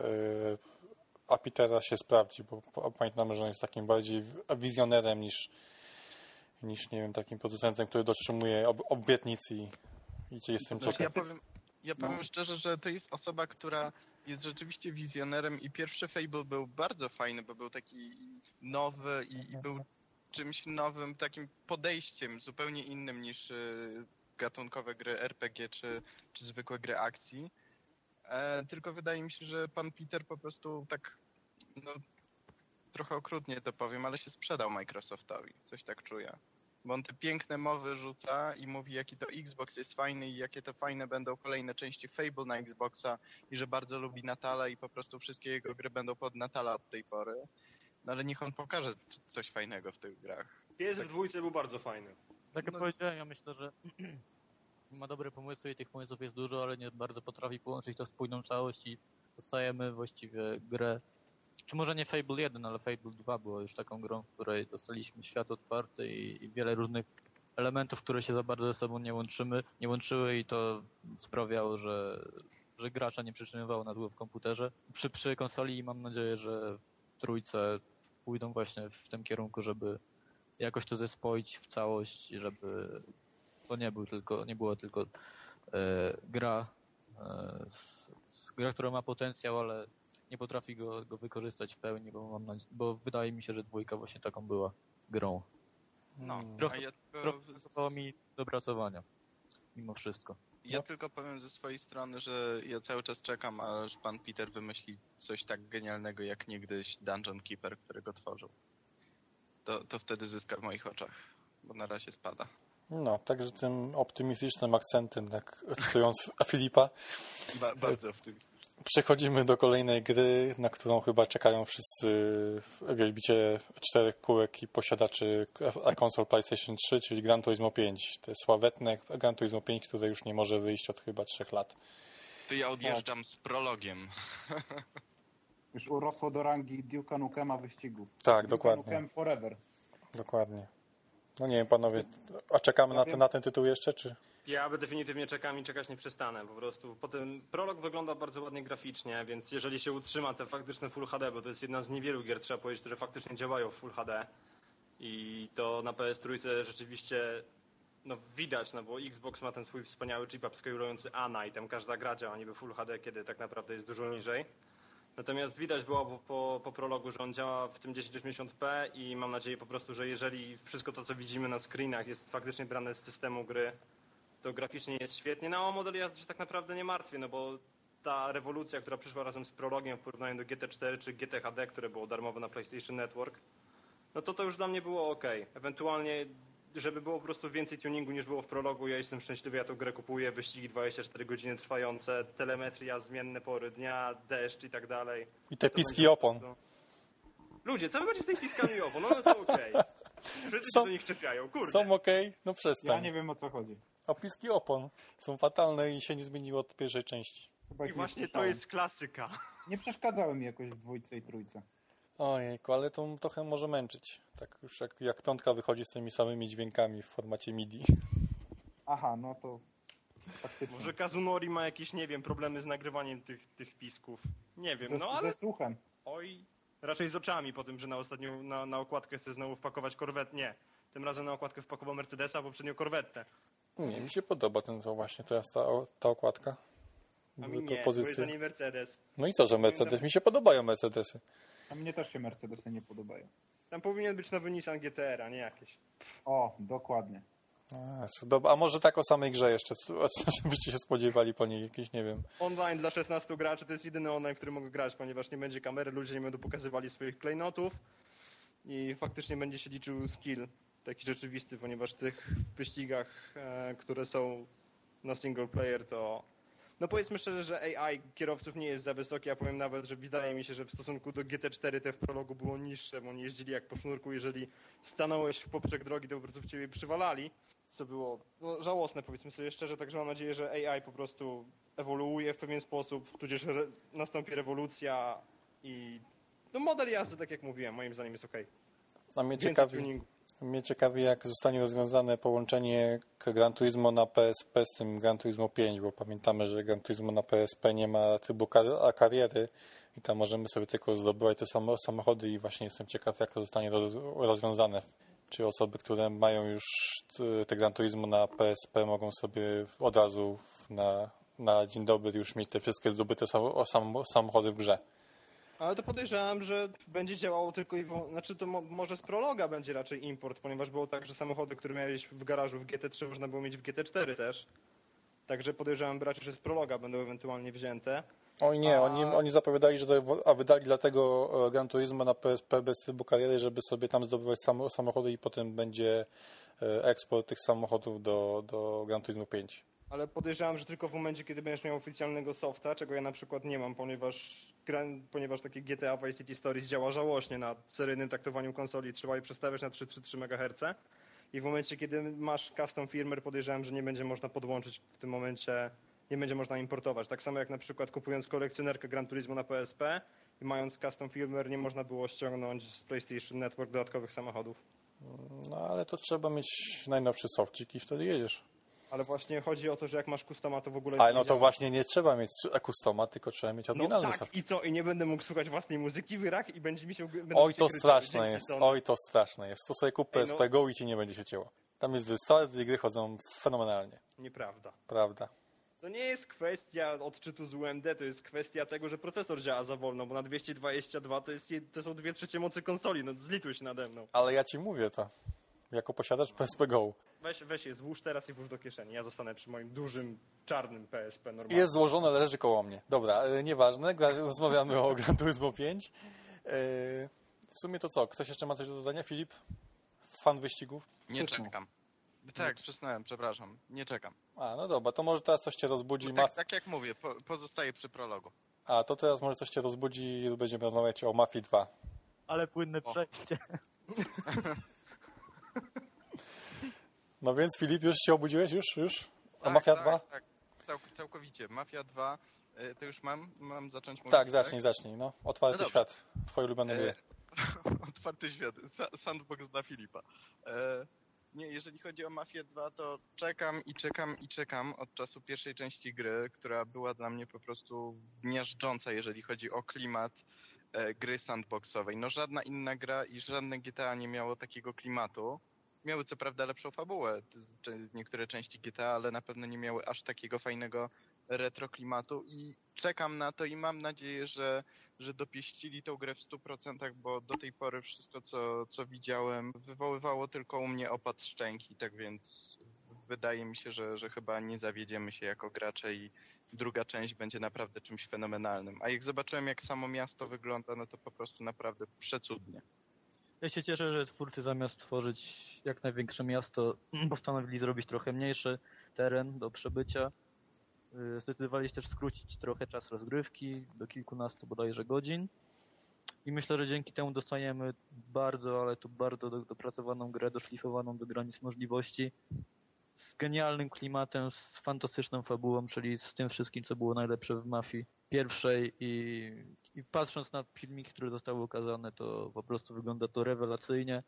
yy, Apitera się sprawdzi, bo pamiętamy, że on jest takim bardziej wizjonerem niż, niż nie wiem, takim producentem, który dotrzymuje ob obietnic i, i jestem Znaczy, ciekaw. ja powiem, ja powiem szczerze, że to jest osoba, która jest rzeczywiście wizjonerem i pierwszy Fable był bardzo fajny, bo był taki nowy i, i był czymś nowym, takim podejściem zupełnie innym niż y, gatunkowe gry RPG czy, czy zwykłe gry akcji. E, tylko wydaje mi się, że pan Peter po prostu tak no, trochę okrutnie to powiem, ale się sprzedał Microsoftowi. Coś tak czuję. Bo on te piękne mowy rzuca i mówi, jaki to Xbox jest fajny i jakie to fajne będą kolejne części Fable na Xboxa i że bardzo lubi Natala i po prostu wszystkie jego gry będą pod Natala od tej pory. No ale niech on pokaże coś fajnego w tych grach. Pies w dwójce był bardzo fajny. Tak jak No- powiedziałem, ja myślę, że ma dobre pomysły i tych pomysłów jest dużo, ale nie bardzo potrafi połączyć to w spójną całość i dostajemy właściwie grę, czy może nie Fable 1, ale Fable 2 było już taką grą, w której dostaliśmy świat otwarty i, i wiele różnych elementów, które się za bardzo ze sobą nie łączymy, nie łączyły i to sprawiało, że, że gracza nie przytrzymywało na długo w komputerze. Przy, przy konsoli mam nadzieję, że w trójce pójdą właśnie w tym kierunku, żeby jakoś to zespoić w całość, żeby to nie był tylko, nie było tylko e, gra, e, z, z, gra, która ma potencjał, ale nie potrafi go, go wykorzystać w pełni, bo mam nadzie- bo wydaje mi się, że dwójka właśnie taką była grą. No. Trochę- ja tylko, Trochę mi dopracowania, mimo wszystko. ja No. tylko powiem ze swojej strony, że ja cały czas czekam, aż pan Peter wymyśli coś tak genialnego jak niegdyś Dungeon Keeper, którego tworzył. To, to wtedy zyska w moich oczach, bo na razie spada. No, także tym optymistycznym akcentem, tak cytując Filipa, Ba bardzo tym. przechodzimy do kolejnej gry, na którą chyba czekają wszyscy wielbiciele czterech kółek i posiadaczy konsol PlayStation 3, czyli Gran Turismo 5. To sławetne Gran Turismo 5, które już nie może wyjść od chyba trzech lat. To ja odjeżdżam z prologiem. Już urosło do rangi Duke'a Nukema wyścigu. Tak, Duke'a dokładnie. Nukem Forever. Dokładnie. No nie wiem, panowie, a czekamy Ja na ten, na ten tytuł jeszcze, czy? Ja by definitywnie czekam i czekać nie przestanę. Po prostu potem prolog wygląda bardzo ładnie graficznie, więc jeżeli się utrzyma te faktyczne Full HD, bo to jest jedna z niewielu gier, trzeba powiedzieć, które faktycznie działają w Full HD i to na PS3 rzeczywiście no widać, no bo Xbox ma ten swój wspaniały chip upscalujący ANA i tam każda gra działa niby Full HD, kiedy tak naprawdę jest dużo niżej. Natomiast widać było po, po, prologu, że on działa w tym 1080p i mam nadzieję po prostu, że jeżeli wszystko to, co widzimy na screenach jest faktycznie brane z systemu gry, to graficznie jest świetnie. No o model jazdy się tak naprawdę nie martwię, no bo ta rewolucja, która przyszła razem z prologiem w porównaniu do GT4 czy GTHD, które było darmowe na PlayStation Network, no to to już dla mnie było ok. Ewentualnie, żeby było po prostu więcej tuningu niż było w prologu, ja jestem szczęśliwy, ja tę grę kupuję, wyścigi 24 godziny trwające, telemetria, zmienne pory dnia, deszcz i tak dalej. I te To piski będzie- opon. Ludzie, co wy macie z tymi piskami opon? One są okej. Wszyscy Są- się do nich czepiają, kurde. Są ok? No Ja przestań. nie wiem o co chodzi. Opiski opon są fatalne i się nie zmieniło od pierwszej części. Chyba I właśnie to jest klasyka. Nie przeszkadzały mi jakoś w dwójce i trójce. Ojejku, ale to trochę może męczyć. Tak już jak, jak piątka wychodzi z tymi samymi dźwiękami w formacie MIDI. Aha, no to faktycznie. Może Kazunori ma jakieś, nie wiem, problemy z nagrywaniem tych, tych pisków. Nie wiem, ze, no ale ze słuchem. oj, raczej z oczami po tym, że na ostatnią, na, na okładkę chce znowu wpakować korwetę. Nie, tym razem na okładkę wpakował Mercedesa, a poprzednio korwetę. Nie, mi się podoba ten to właśnie teraz ta, ta okładka. A mi nie, bo pozycje. jest to nie Mercedes. No i co, że Mercedes? Mi się podobają Mercedesy. A mnie też się Mercedesy nie podobają. Tam powinien być nowy Nissan GTR, a nie jakieś. O, dokładnie. A, może tak o samej grze jeszcze, byście się spodziewali po niej, jakieś, nie wiem. Online dla 16 graczy to jest jedyny online, w którym mogę grać, ponieważ nie będzie kamery, ludzie nie będą pokazywali swoich klejnotów i faktycznie będzie się liczył skill taki rzeczywisty, ponieważ w tych wyścigach, e, które są na single player, to no powiedzmy szczerze, że AI kierowców nie jest za wysokie, ja powiem nawet, że wydaje mi się, że w stosunku do GT4 te w prologu było niższe, bo oni jeździli jak po sznurku, jeżeli stanąłeś w poprzek drogi, to po prostu w ciebie przywalali, co było no, żałosne powiedzmy sobie szczerze, także mam nadzieję, że AI po prostu ewoluuje w pewien sposób, tudzież re nastąpi rewolucja i no model jazdy, tak jak mówiłem, moim zdaniem jest ok. A mnie Więcej ciekawi, tuningu. Mnie ciekawi, jak zostanie rozwiązane połączenie Gran Turismo na PSP z tym Gran Turismo 5, bo pamiętamy, że Gran Turismo na PSP nie ma trybu kar- kariery i tam możemy sobie tylko zdobywać te samochody i właśnie jestem ciekaw, jak to zostanie roz, rozwiązane. Czy osoby, które mają już te Gran Turismo na PSP mogą sobie od razu na, na dzień dobry już mieć te wszystkie zdobyte sam, sam, samochody w grze. Ale to podejrzewam, że będzie działało tylko i wyłącznie, znaczy to mo może z prologa będzie raczej import, ponieważ było tak, że samochody, które miałeś w garażu w GT3 można było mieć w GT4 też. Także podejrzewam raczej, że z prologa będą ewentualnie wzięte. Oj nie, A- oni, oni zapowiadali, że to, a wydali dlatego e, Gran Turismo na PSP bez trybu kariery, żeby sobie tam zdobywać sam, samochody i potem będzie e, eksport tych samochodów do, do Gran Turismo 5. Ale podejrzewam, że tylko w momencie, kiedy będziesz miał oficjalnego softa, czego ja na przykład nie mam, ponieważ, ponieważ takie GTA Vice City Stories działa żałośnie na seryjnym taktowaniu konsoli, trzeba je przestawiać na 333 MHz. I w momencie, kiedy masz custom firmware, podejrzewam, że nie będzie można podłączyć w tym momencie, nie będzie można importować. Tak samo jak na przykład kupując kolekcjonerkę Gran Turismo na PSP i mając custom firmware, nie można było ściągnąć z PlayStation Network dodatkowych samochodów. No ale to trzeba mieć najnowszy sofcik i wtedy jedziesz. Ale właśnie chodzi o to, że jak masz customa, to w ogóle Ale no to właśnie nie trzeba mieć customa, tylko trzeba mieć No oryginalny tak, soft. i co? I nie będę mógł słuchać własnej muzyki w Irak i będzie mi się... Oj się to straszne jest, oj to straszne jest. To sobie kup PSP no. Go i ci nie będzie się cięło. Tam jest całe gry chodzą fenomenalnie, Nieprawda. prawda. To nie jest kwestia odczytu z UMD, to jest kwestia tego, że procesor działa za wolno, bo na 222 to, jest, to są dwie trzecie mocy konsoli, no zlituj się nade mną. Ale ja ci mówię to, jako posiadacz PSP Go. Weź, weź je, złóż teraz i włóż do kieszeni. Ja zostanę przy moim dużym, czarnym PSP normalnie. Jest złożone, ale leży koło mnie. Dobra, e, nieważne, rozmawiamy o Gran Turismo 5. E, w sumie to co, ktoś jeszcze ma coś do dodania? Filip? Fan wyścigów? Nie czekam. Tak, przysnąłem, przepraszam. Nie czekam. A, no dobra, to może teraz coś cię rozbudzi. Tak, tak jak mówię, po, pozostaję przy prologu. A, to teraz może coś cię rozbudzi i będziemy rozmawiać o Mafii 2. Ale płynne O. przejście. No więc Filip, już się obudziłeś? Już? Już? O Tak, Mafia tak, 2? Tak, cał, całkowicie. Mafia 2, y, to już mam, mam zacząć mówić. Tak, zacznij, zacznij. No, otwarty No świat. Twoje ulubione E, gry. Otwarty świat. Sa- Sandbox dla Filipa. E, nie, jeżeli chodzi o Mafię 2, to czekam i czekam i czekam od czasu pierwszej części gry, która była dla mnie po prostu miażdżąca, jeżeli chodzi o klimat e, gry sandboxowej. No żadna inna gra i żadne GTA nie miało takiego klimatu. Miały co prawda lepszą fabułę, niektóre części GTA, ale na pewno nie miały aż takiego fajnego retro klimatu i czekam na to i mam nadzieję, że że dopieścili tą grę w 100%, bo do tej pory wszystko, co, co widziałem, wywoływało tylko u mnie opad szczęki, tak więc wydaje mi się, że, że chyba nie zawiedziemy się jako gracze i druga część będzie naprawdę czymś fenomenalnym. A jak zobaczyłem, jak samo miasto wygląda, no to po prostu naprawdę przecudnie. Ja się cieszę, że twórcy zamiast tworzyć jak największe miasto, postanowili zrobić trochę mniejszy teren do przebycia. Y, Zdecydowali się też skrócić trochę czas rozgrywki do kilkunastu bodajże godzin. I myślę, że dzięki temu dostaniemy bardzo, ale tu bardzo do- dopracowaną grę, doszlifowaną do granic możliwości. Z genialnym klimatem, z fantastyczną fabułą, czyli z tym wszystkim, co było najlepsze w Mafii pierwszej i, i patrząc na filmiki, które zostały ukazane, to po prostu wygląda to rewelacyjnie.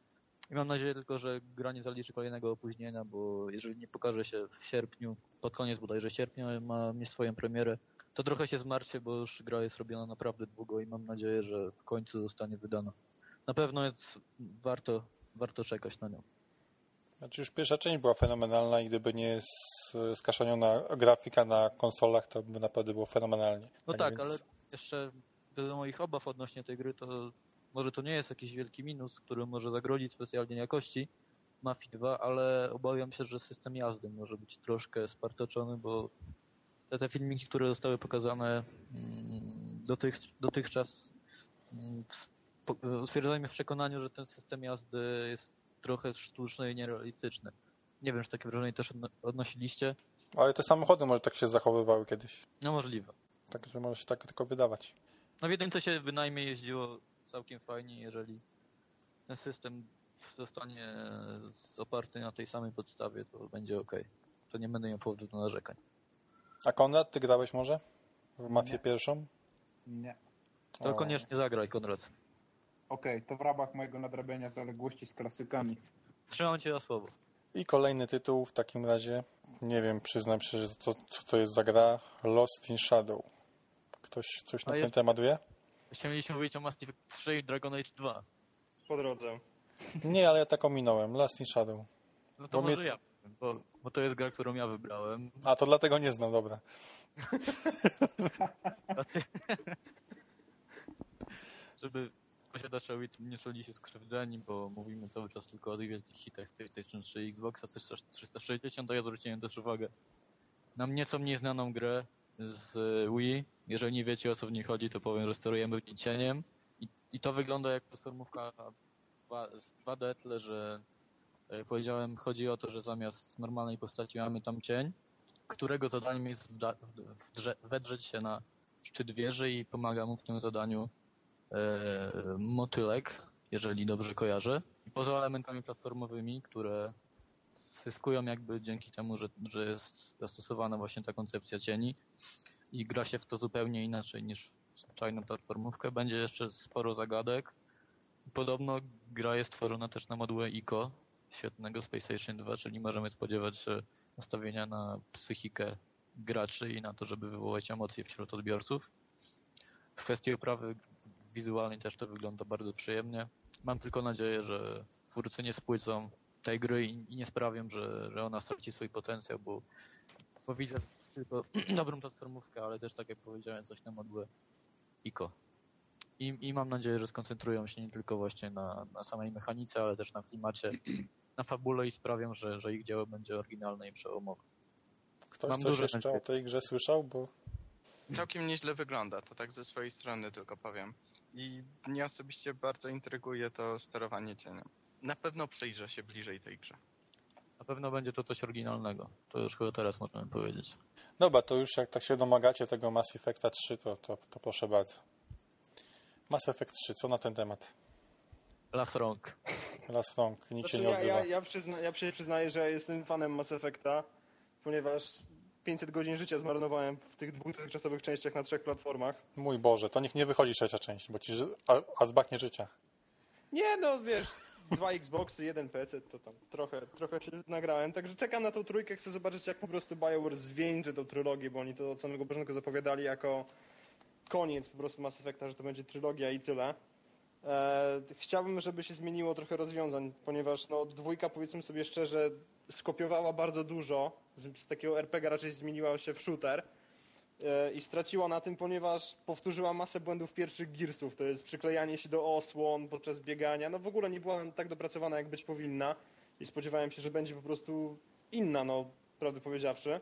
I mam nadzieję tylko, że gra nie zaliczy kolejnego opóźnienia, bo jeżeli nie pokaże się w sierpniu, pod koniec bodajże sierpnia ma mieć swoją premierę, to trochę się zmartwię, bo już gra jest robiona naprawdę długo i mam nadzieję, że w końcu zostanie wydana. Na pewno jest warto, warto czekać na nią. Znaczy już pierwsza część była fenomenalna i gdyby nie skaszaniona grafika na konsolach, to by naprawdę było fenomenalnie. No tak, więc- ale jeszcze do moich obaw odnośnie tej gry, to może to nie jest jakiś wielki minus, który może zagrozić specjalnie jakości Mafii 2, ale obawiam się, że system jazdy może być troszkę spartoczony, bo te, te filmiki, które zostały pokazane mm, dotych, dotychczas mm, utwierdzajmy w przekonaniu, że ten system jazdy jest trochę sztuczny i nierealistyczny. Nie wiem, czy takie wrażenie też odno- odnosiliście. Ale te samochody może tak się zachowywały kiedyś. No możliwe. Także może się tak tylko wydawać. No w jedynce się bynajmniej jeździło całkiem fajnie, jeżeli ten system zostanie oparty na tej samej podstawie, to będzie ok. To nie będę miał powodu do narzekań. A Konrad, ty grałeś może? W Mafię Nie. pierwszą? Nie. To O. koniecznie zagraj, Konrad. Okej, to w ramach mojego nadrabiania zaległości z klasykami. Trzymam cię za słowo. I kolejny tytuł w takim razie. Nie wiem, przyznam się, że to, co to jest za gra. Lost in Shadow. Ktoś coś na A ten jest- temat wie? Jeszcze mieliśmy mówić o Mass Effect 3 i Dragon Age 2. Po drodze. Nie, ale ja tak ominąłem. Lost in Shadow. No to Bo mnie- może ja, bo, bo to jest gra, którą ja wybrałem. A, to dlatego nie znam, dobra. Żeby posiadacze Wii nie czuli się skrzywdzeni, bo mówimy cały czas tylko o tych wielkich hitach z PlayStation 3 i Xboxa 360, to ja zwróciłem też uwagę na nieco mniej znaną grę z Wii. Jeżeli nie wiecie o co w niej chodzi, to powiem, że sterujemy w niej cieniem i, i to wygląda jak platformówka dwa- z 2D, tyle że jak powiedziałem, chodzi o to, że zamiast normalnej postaci mamy tam cień, którego zadaniem jest wedrzeć się na szczyt wieży i pomaga mu w tym zadaniu e, motylek, jeżeli dobrze kojarzę. I poza elementami platformowymi, które zyskują jakby dzięki temu, że, że jest zastosowana właśnie ta koncepcja cieni i gra się w to zupełnie inaczej niż w zwyczajną platformówkę. Będzie jeszcze sporo zagadek. Podobno gra jest tworzona też na modułę ICO, świetnego z PlayStation 2, czyli możemy spodziewać się nastawienia na psychikę graczy i na to, żeby wywołać emocje wśród odbiorców. W kwestii oprawy wizualnej też to wygląda bardzo przyjemnie. Mam tylko nadzieję, że twórcy nie spłycą tej gry i, nie sprawią, że, że ona straci swój potencjał, bo, bo widzę tylko dobrą platformówkę, ale też tak jak powiedziałem, coś na modułę ICO. I, I mam nadzieję, że skoncentrują się nie tylko właśnie na, na samej mechanice, ale też na klimacie, na fabule i sprawią, że, że ich dzieło będzie oryginalne i przełomowe. Ktoś Mam coś duże jeszcze o tej grze słyszał? Bo Całkiem nieźle wygląda, to tak ze swojej strony tylko powiem. I mnie osobiście bardzo intryguje to sterowanie cieniem. Na pewno przyjrzę się bliżej tej grze. Na pewno będzie to coś oryginalnego. To już chyba teraz możemy powiedzieć. Dobra, to już jak tak się domagacie tego Mass Effecta 3, to, to, to proszę bardzo. Mass Effect 3, co na ten temat? Las rąk. Last Wrong, nikt się Znaczy, nie ja, odzywa. ja, ja, przyzna, ja się przyznaję, że jestem fanem Mass Effecta, ponieważ 500 godzin życia zmarnowałem w tych dwóch dotychczasowych częściach na trzech platformach. Mój Boże, to niech nie wychodzi trzecia część, bo ci a, a zbaknie życia. Nie no, wiesz, dwa Xboxy, jeden PC, to tam trochę, trochę się nagrałem, także czekam na tą trójkę, chcę zobaczyć jak po prostu BioWare zwieńczy tą trylogię, bo oni to od samego początku zapowiadali jako koniec po prostu Mass Effecta, że to będzie trylogia i tyle. E, chciałbym, żeby się zmieniło trochę rozwiązań, ponieważ no, dwójka, powiedzmy sobie szczerze, skopiowała bardzo dużo, z, z takiego RPG raczej zmieniła się w shooter e, i straciła na tym, ponieważ powtórzyła masę błędów pierwszych Gearsów. To jest przyklejanie się do osłon podczas biegania. No w ogóle nie była tak dopracowana, jak być powinna i spodziewałem się, że będzie po prostu inna, no prawdę powiedziawszy.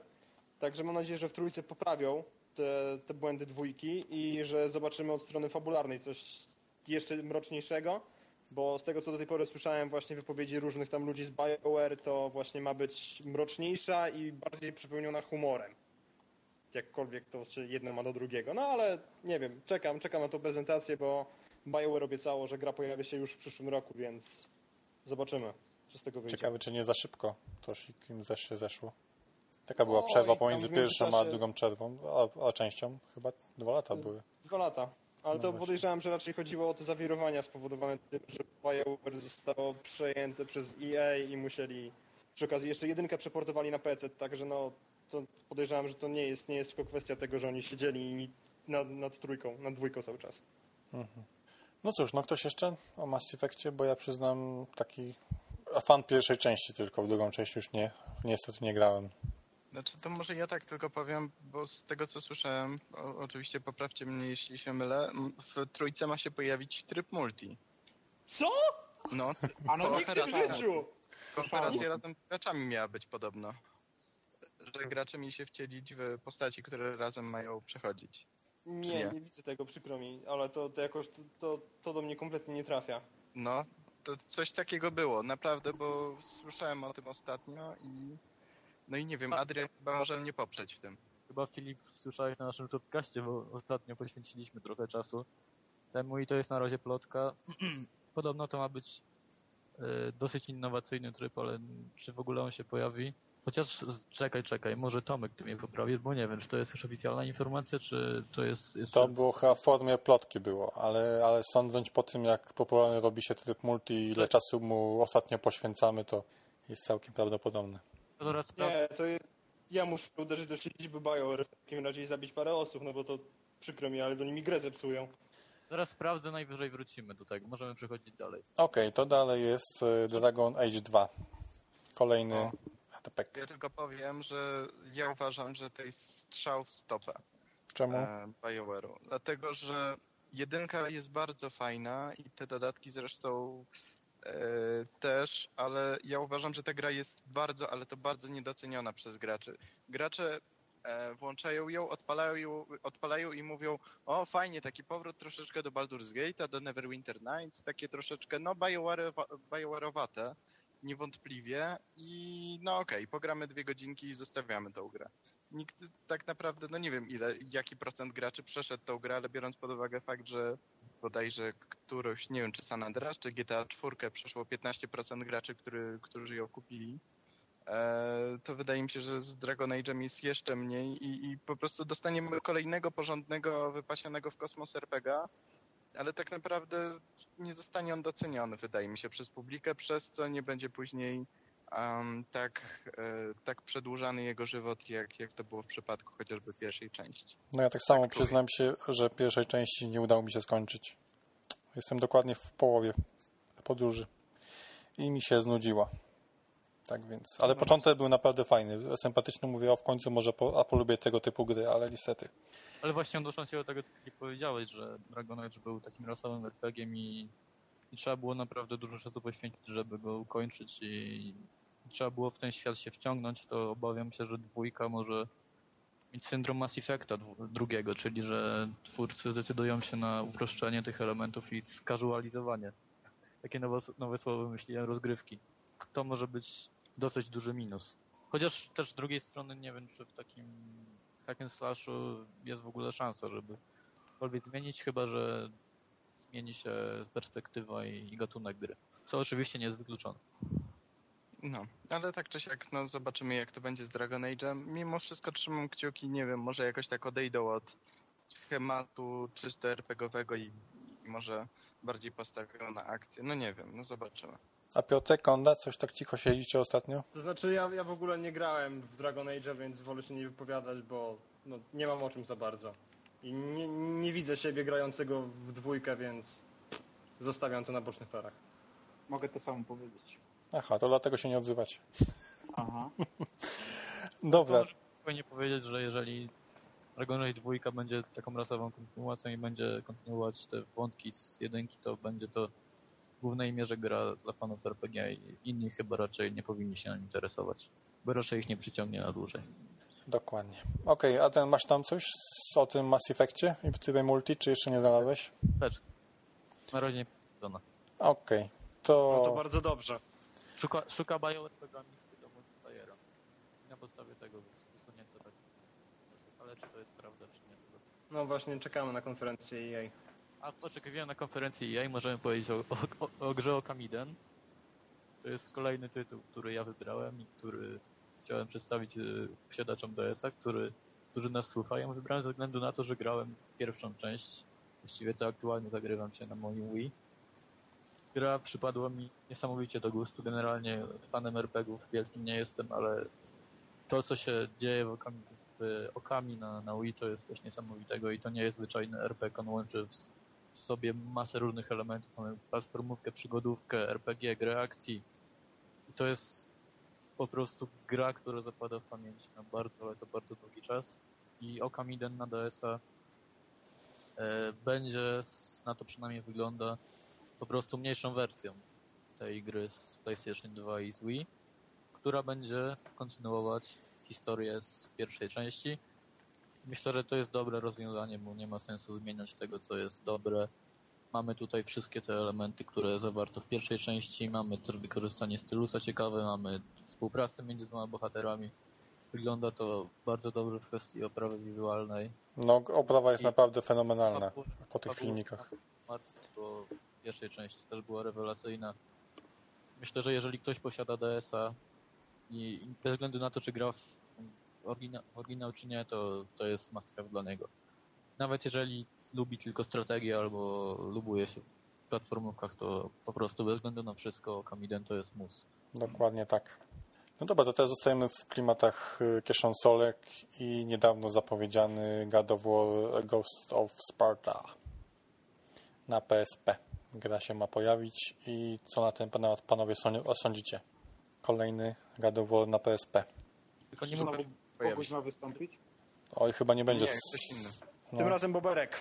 Także mam nadzieję, że w trójce poprawią te, te błędy dwójki i że zobaczymy od strony fabularnej coś jeszcze mroczniejszego, bo z tego co do tej pory słyszałem właśnie wypowiedzi różnych tam ludzi z BioWare, to właśnie ma być mroczniejsza i bardziej przepełniona humorem. Jakkolwiek to się jedno ma do drugiego. No ale nie wiem, czekam, czekam na tą prezentację, bo BioWare obiecało, że gra pojawi się już w przyszłym roku, więc zobaczymy, co z tego wyjdzie. Ciekawe, czy nie za szybko to im zesz się zeszło. Taka była przerwa pomiędzy pierwszą a międzyczasie- drugą przerwą, a, a częścią. Chyba dwa lata były. Dwa lata. Ale No to właśnie. podejrzewam, że raczej chodziło o te zawirowania spowodowane tym, że BioWare zostało przejęte przez EA i musieli przy okazji jeszcze jedynkę przeportowali na PC, także no to podejrzewam, że to nie jest, nie jest tylko kwestia tego, że oni siedzieli nad, nad trójką, nad dwójką cały czas. No cóż, no ktoś jeszcze o Mass Effectie, bo ja przyznam taki fan pierwszej części tylko, w drugą część już nie, niestety nie grałem. Znaczy, to może ja tak tylko powiem, bo z tego co słyszałem, o, oczywiście poprawcie mnie jeśli się mylę, w trójce ma się pojawić tryb multi. Co? No, A no Nigdy w Kooperacja. życiu! kooperacja razem z graczami miała być podobno. Że gracze mieli się wcielić w postaci, które razem mają przechodzić. Nie, Nie. nie widzę tego, przykro mi, ale to, to jakoś to, to, to do mnie kompletnie nie trafia. No, to coś takiego było, naprawdę, bo słyszałem o tym ostatnio i... No i nie wiem, Adrian chyba może mnie poprzeć w tym. Chyba Filip słyszałeś na naszym podcaście, bo ostatnio poświęciliśmy trochę czasu temu i to jest na razie plotka. Podobno to ma być e, dosyć innowacyjny tryb, ale czy w ogóle on się pojawi? Chociaż czekaj, czekaj, może Tomek ty mnie poprawi, bo nie wiem, czy to jest już oficjalna informacja, czy to jest jeszcze... To było chyba w formie plotki było, ale, ale sądząc po tym, jak popularny robi się tryb multi i ile Tak. czasu mu ostatnio poświęcamy, to jest całkiem prawdopodobne. Nie, to jest, ja muszę uderzyć do siedziby BioWare w takim razie i zabić parę osób, no bo to przykro mi, ale do nimi grę zepsują. Zaraz sprawdzę, najwyżej wrócimy do tego. Możemy przechodzić dalej. Okej, to dalej jest e, Dragon Age 2. Kolejny O. ATPek. Ja tylko powiem, że ja uważam, że to jest strzał w stopę. Czemu? e, BioWare'u. Dlatego, że jedynka jest bardzo fajna i te dodatki zresztą też, ale ja uważam, że ta gra jest bardzo, ale to bardzo niedoceniona przez graczy. Gracze e, włączają ją, odpalają, ją, odpalają i mówią o fajnie, taki powrót troszeczkę do Baldur's Gate'a, do Neverwinter Nights, takie troszeczkę no BioWare'owa- BioWare'owate, niewątpliwie i no okej, pogramy dwie godzinki i zostawiamy tą grę nikt tak naprawdę, no nie wiem ile, jaki procent graczy przeszedł tą grę, ale biorąc pod uwagę fakt, że bodajże któroś, nie wiem czy San Andreas, czy GTA 4 przeszło 15% graczy, który, którzy ją kupili, e, to wydaje mi się, że z Dragon Age'em jest jeszcze mniej i, i po prostu dostaniemy kolejnego porządnego, wypasionego w kosmos RPGa, ale tak naprawdę nie zostanie on doceniony, wydaje mi się, przez publikę, przez co nie będzie później um, tak, e, tak przedłużany jego żywot, jak, jak to było w przypadku chociażby pierwszej części. No ja tak samo tak przyznam się, że pierwszej części nie udało mi się skończyć. Jestem dokładnie w połowie podróży i mi się znudziła. Tak więc, ale początek był naprawdę fajny, sympatyczny, mówię, o w końcu może po, a polubię tego typu gry, ale niestety. Ale właśnie odnosząc się do tego, co ty powiedziałeś, że Dragon Age był takim rasowym RPG-iem i, i trzeba było naprawdę dużo czasu poświęcić, żeby go ukończyć i, i trzeba było w ten świat się wciągnąć, to obawiam się, że dwójka może mieć syndrom Mass Effecta drugiego, czyli że twórcy zdecydują się na uproszczenie tych elementów i skazualizowanie. Takie nowe, nowe słowo wymyśliłem, rozgrywki. To może być dosyć duży minus. Chociaż też z drugiej strony nie wiem, czy w takim hack and slashu jest w ogóle szansa, żeby cokolwiek zmienić, chyba że zmieni się perspektywa i, i gatunek gry. Co oczywiście nie jest wykluczone. No, ale tak czy siak, no zobaczymy jak to będzie z Dragon Age'em. Mimo wszystko trzymam kciuki, nie wiem, może jakoś tak odejdą od schematu czysto RPGowego i, i może bardziej postawią na akcję. No nie wiem, no zobaczymy. A Piotrek, Konda, coś tak cicho siedzicie ostatnio? To znaczy ja, ja w ogóle nie grałem w Dragon Age, więc wolę się nie wypowiadać, bo no, nie mam o czym za bardzo. I nie, nie widzę siebie grającego w dwójkę, więc zostawiam to na bocznych torach. Mogę to samo powiedzieć. Aha, to dlatego się nie odzywacie. Aha. Dobra, spokojnie powiedzieć, że jeżeli Dragon Age 2 będzie taką rasową kontynuacją i będzie kontynuować te wątki z jedynki, to będzie to w głównej mierze gra dla fanów RPG i inni chyba raczej nie powinni się nim interesować, bo raczej ich nie przyciągnie na dłużej. Dokładnie. Okej, a ten masz tam coś o tym Mass Effectie i trybie multi, czy jeszcze nie znalazłeś? Lecz. Na razie nie. Okej, No to to... bardzo dobrze. Szuka, szuka BioWare programisty do multiplayera. Na podstawie tego wysunięto tak. Ale czy to jest prawda, czy nie? No właśnie, czekamy na konferencję E EA. A oczekiwania na konferencji EA możemy powiedzieć o, o, o, o grze Okamiden. To jest kolejny tytuł, który ja wybrałem i który chciałem przedstawić y, posiadaczom DS-a, który, którzy nas słuchają. Wybrałem ze względu na to, że grałem pierwszą część. Właściwie to aktualnie zagrywam się na moim Wii. Gra przypadła mi niesamowicie do gustu. Generalnie fanem RPGów wielkim nie jestem, ale to, co się dzieje Okami, Okami na, na Wii, to jest coś niesamowitego i to nie jest zwyczajny RPG. On łączy w sobie masę różnych elementów. Mamy platformówkę, przygodówkę, RPG, grę akcji. I to jest po prostu gra, która zapada w pamięć na bardzo, ale to bardzo długi czas. I Okamiden na DS-a e, będzie, na to przynajmniej wygląda, po prostu mniejszą wersją tej gry z PlayStation 2 i z Wii, która będzie kontynuować historię z pierwszej części. Myślę, że to jest dobre rozwiązanie, bo nie ma sensu zmieniać tego, co jest dobre. Mamy tutaj wszystkie te elementy, które zawarto w pierwszej części. Mamy wykorzystanie stylusa ciekawe, mamy współpracę między dwoma bohaterami. Wygląda to bardzo dobrze w kwestii oprawy wizualnej. No, oprawa jest I- naprawdę fenomenalna Fabuła- po tych fabuła- filmikach. Bo w pierwszej części też była rewelacyjna. Myślę, że jeżeli ktoś posiada DS-a i i bez względu na to, czy gra w orygina- oryginał czy nie, to, to jest must have dla niego. Nawet jeżeli lubi tylko strategię albo lubuje się w platformówkach, to po prostu bez względu na wszystko Kamiden to jest mus. Dokładnie tak. No dobra, to teraz zostajemy w klimatach y, kieszonsolek i niedawno zapowiedziany God of War Ghost of Sparta na PSP. Gra się ma pojawić i co na ten temat panowie sąd- sądzicie? Kolejny God of War na PSP. Tylko nie Boguś ma wystąpić? Oj, chyba nie będzie... Nie, ktoś inny. No. Tym razem Boberek.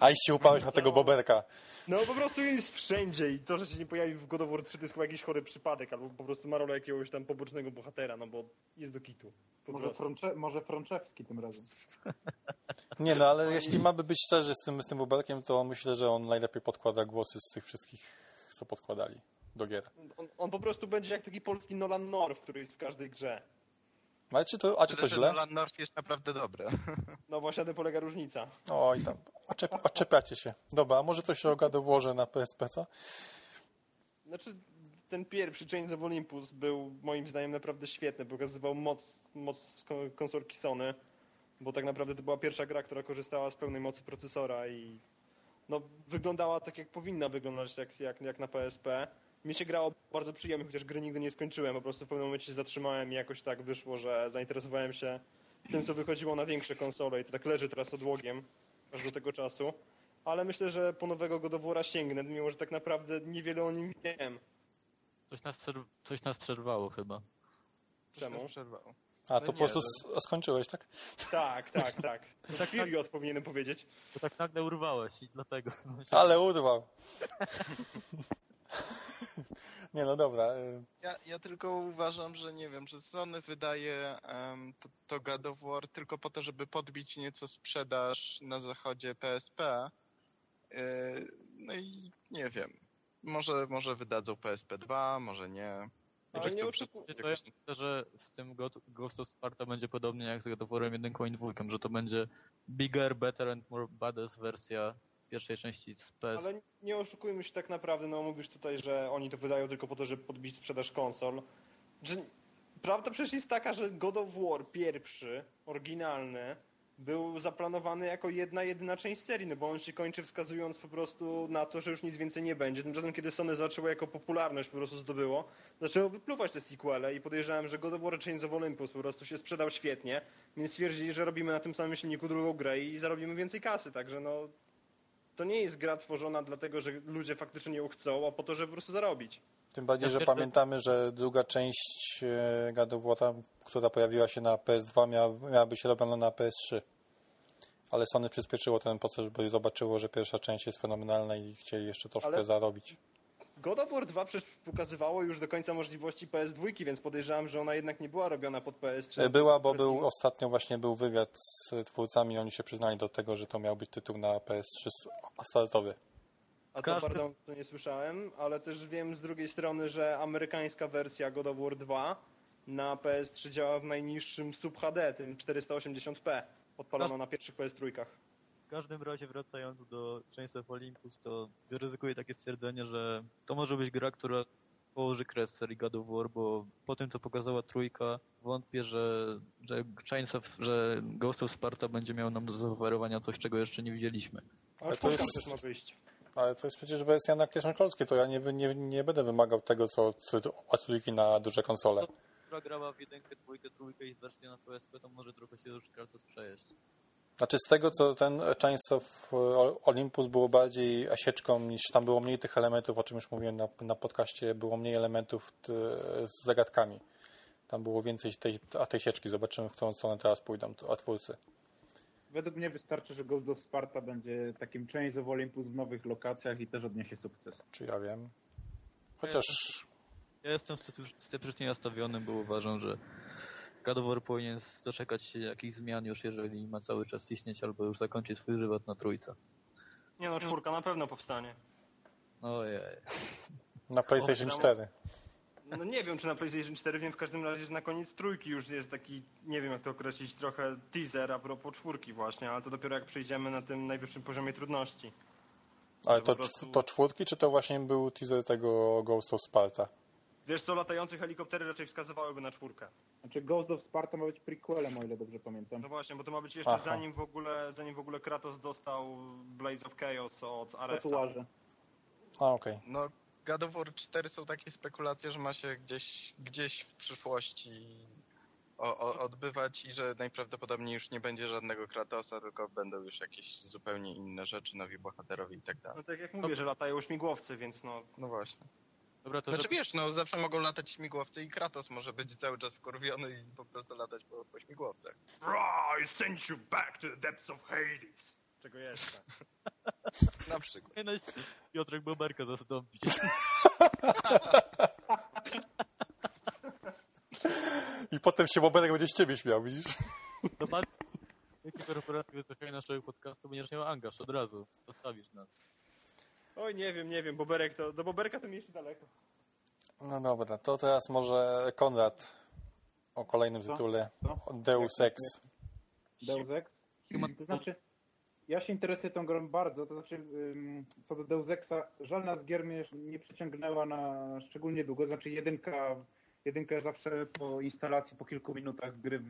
A i się upałeś na tego boberka. No po prostu jest wszędzie i to, że się nie pojawił w God of War 3 to jest chyba jakiś chory przypadek, albo po prostu ma rolę jakiegoś tam pobocznego bohatera, no bo jest do kitu. Może. Frącze, może Frączewski tym razem. Nie no, ale jeśli mamy być szczerzy z tym, z tym boberkiem, to myślę, że on najlepiej podkłada głosy z tych wszystkich, co podkładali do gier. On, on po prostu będzie jak taki polski Nolan North, który jest w każdej grze. Ale czy to, a czy to źle? Nolan North jest naprawdę dobre. No właśnie na tym polega różnica. Oj tam, oczep, oczepiacie się. Dobra, a może to się ogada włożę na PSP, co? Znaczy, ten pierwszy Chains of Olympus był moim zdaniem naprawdę świetny. Pokazywał moc, moc kon- konsolki Sony, bo tak naprawdę to była pierwsza gra, która korzystała z pełnej mocy procesora i no, wyglądała tak, jak powinna wyglądać, jak, jak, jak na PSP. Mi się grało bardzo przyjemnie, chociaż gry nigdy nie skończyłem. Po prostu w pewnym momencie się zatrzymałem i jakoś tak wyszło, że zainteresowałem się tym, co wychodziło na większe konsole i to tak leży teraz odłogiem aż do tego czasu. Ale myślę, że po nowego God of War'a sięgnę, mimo że tak naprawdę niewiele o nim wiem. coś nas, przerw- coś nas przerwało chyba. Czemu? Przerwało. A No to po nie, prostu skończyłeś, tak? Tak, tak, tak. Tak period powinienem powiedzieć. To tak nagle urwałeś i dlatego. Ale urwał. Nie no dobra. y, Ja, ja tylko uważam, że nie wiem, że Sony wydaje em, to, to God of War tylko po to, żeby podbić nieco sprzedaż na zachodzie PSP. Yy, no i nie wiem. Może, może wydadzą PSP 2, może nie. Ale nie myślę, że z tym Ghost of Sparta będzie podobnie jak z God of War'em 1 i 2, że to będzie bigger, better and more badass wersja pierwszej części z PS. Ale nie oszukujmy się tak naprawdę, no mówisz tutaj, że oni to wydają tylko po to, żeby podbić sprzedaż konsol. Że prawda przecież jest taka, że God of War pierwszy, oryginalny, był zaplanowany jako jedna, jedyna część serii, no bo on się kończy wskazując po prostu na to, że już nic więcej nie będzie. Tymczasem, kiedy Sony zaczęło jako popularność po prostu zdobyło, zaczęło wypluwać te sequele i podejrzewałem, że God of War Chains of Olympus po prostu się sprzedał świetnie, więc stwierdzili, że robimy na tym samym silniku drugą grę i zarobimy więcej kasy, także no to nie jest gra tworzona dlatego, że ludzie faktycznie ją chcą, a po to, żeby po prostu zarobić. Tym bardziej, że pamiętamy, że druga część e, God of War, która pojawiła się na PS2, miała, miała być robiona na PS3. Ale Sony przyspieszyło ten proces, bo zobaczyło, że pierwsza część jest fenomenalna i chcieli jeszcze troszkę Ale- zarobić. God of War 2 przecież pokazywało już do końca możliwości PS2, więc podejrzewam, że ona jednak nie była robiona pod PS3. E, Była, bo był ostatnio właśnie był wywiad z twórcami, oni się przyznali do tego, że to miał być tytuł na PS3 startowy. A to Każdy- pardon, to nie słyszałem, ale też wiem z drugiej strony, że amerykańska wersja God of War 2 na PS3 działa w najniższym Sub HD, tym 480p, odpalono na pierwszych PS3. W każdym razie wracając do Chains of Olympus, to ryzykuję takie stwierdzenie, że to może być gra, która położy kres serii God of War, bo po tym, co pokazała trójka, wątpię, że, że Chains of, że Ghost of Sparta będzie miał nam do zaoferowania coś, czego jeszcze nie widzieliśmy. Ale to jest- też ma wyjść. Ale to jest przecież wersja na kieszonkolskie, to ja nie, nie, nie będę wymagał tego, co od trójki na duże konsole. Która grała w jedynkę, dwójkę, trójkę i wersję na PSP, to może trochę się już Kratos przejeść. Znaczy z tego, co ten Chains of Olympus było bardziej sieczką, niż tam było mniej tych elementów, o czym już mówiłem na, na podcaście, było mniej elementów t, z zagadkami. Tam było więcej tej, a tej sieczki. Zobaczymy, w którą stronę teraz pójdą t- twórcy. Według mnie wystarczy, że Ghost of Sparta będzie takim Chains of Olympus w nowych lokacjach i też odniesie sukces. Czy ja wiem? Chociaż Ja jestem scepty- sceptycznie nastawiony, bo uważam, że God of War powinien doczekać się jakichś zmian już, jeżeli ma cały czas istnieć, albo już zakończyć swój żywot na trójce. Nie no, czwórka na pewno powstanie. Ojej. na PlayStation O, 4. No nie wiem, czy na PlayStation 4 wiem w każdym razie, że na koniec trójki już jest taki, nie wiem jak to określić, trochę teaser a propos czwórki właśnie, ale to dopiero jak przejdziemy na tym najwyższym poziomie trudności. Ale po to, prostu- to czwórki, czy to właśnie był teaser tego Ghost of Sparta? Wiesz co, latające helikoptery raczej wskazywałyby na czwórkę. Znaczy Ghost of Sparta ma być prequelem, o ile dobrze pamiętam. No właśnie, bo to ma być jeszcze Aha. zanim w ogóle, zanim w ogóle Kratos dostał Blades of Chaos od Aresa. Tatuaże. A, okej. No, God of War 4 są takie spekulacje, że ma się gdzieś, gdzieś w przyszłości o, o, odbywać i że najprawdopodobniej już nie będzie żadnego Kratosa, tylko będą już jakieś zupełnie inne rzeczy, nowi bohaterowie i tak dalej. No tak jak mówię, że latają śmigłowce, więc no... No właśnie. Dobra, to Znaczy żeby, wiesz, no zawsze mogą latać śmigłowce i Kratos może być cały czas wkurwiony i po prostu latać po, po śmigłowcach. I sent you back to the depths of Hades. Czego jeszcze? Na przykład. nie no, Piotrek Boberka zastąpić. I potem się Boberek będzie z ciebie śmiał, widzisz? Zobacz, jakie korporacje wysłuchają naszego podcastu, będziesz miał angaż od razu. Zostawisz nas. Oj, nie wiem, nie wiem, Boberek to... Do Boberka to mi jeszcze daleko. No dobra, to teraz może Konrad o kolejnym Co? tytule. Co? Deus Ex. Deus Ex? Human- To znaczy, ja się interesuję tą grą bardzo, to znaczy co do Deus Exa, żadna z gier mnie nie przyciągnęła na szczególnie długo, znaczy jedynka, jedynkę zawsze po instalacji, po kilku minutach gry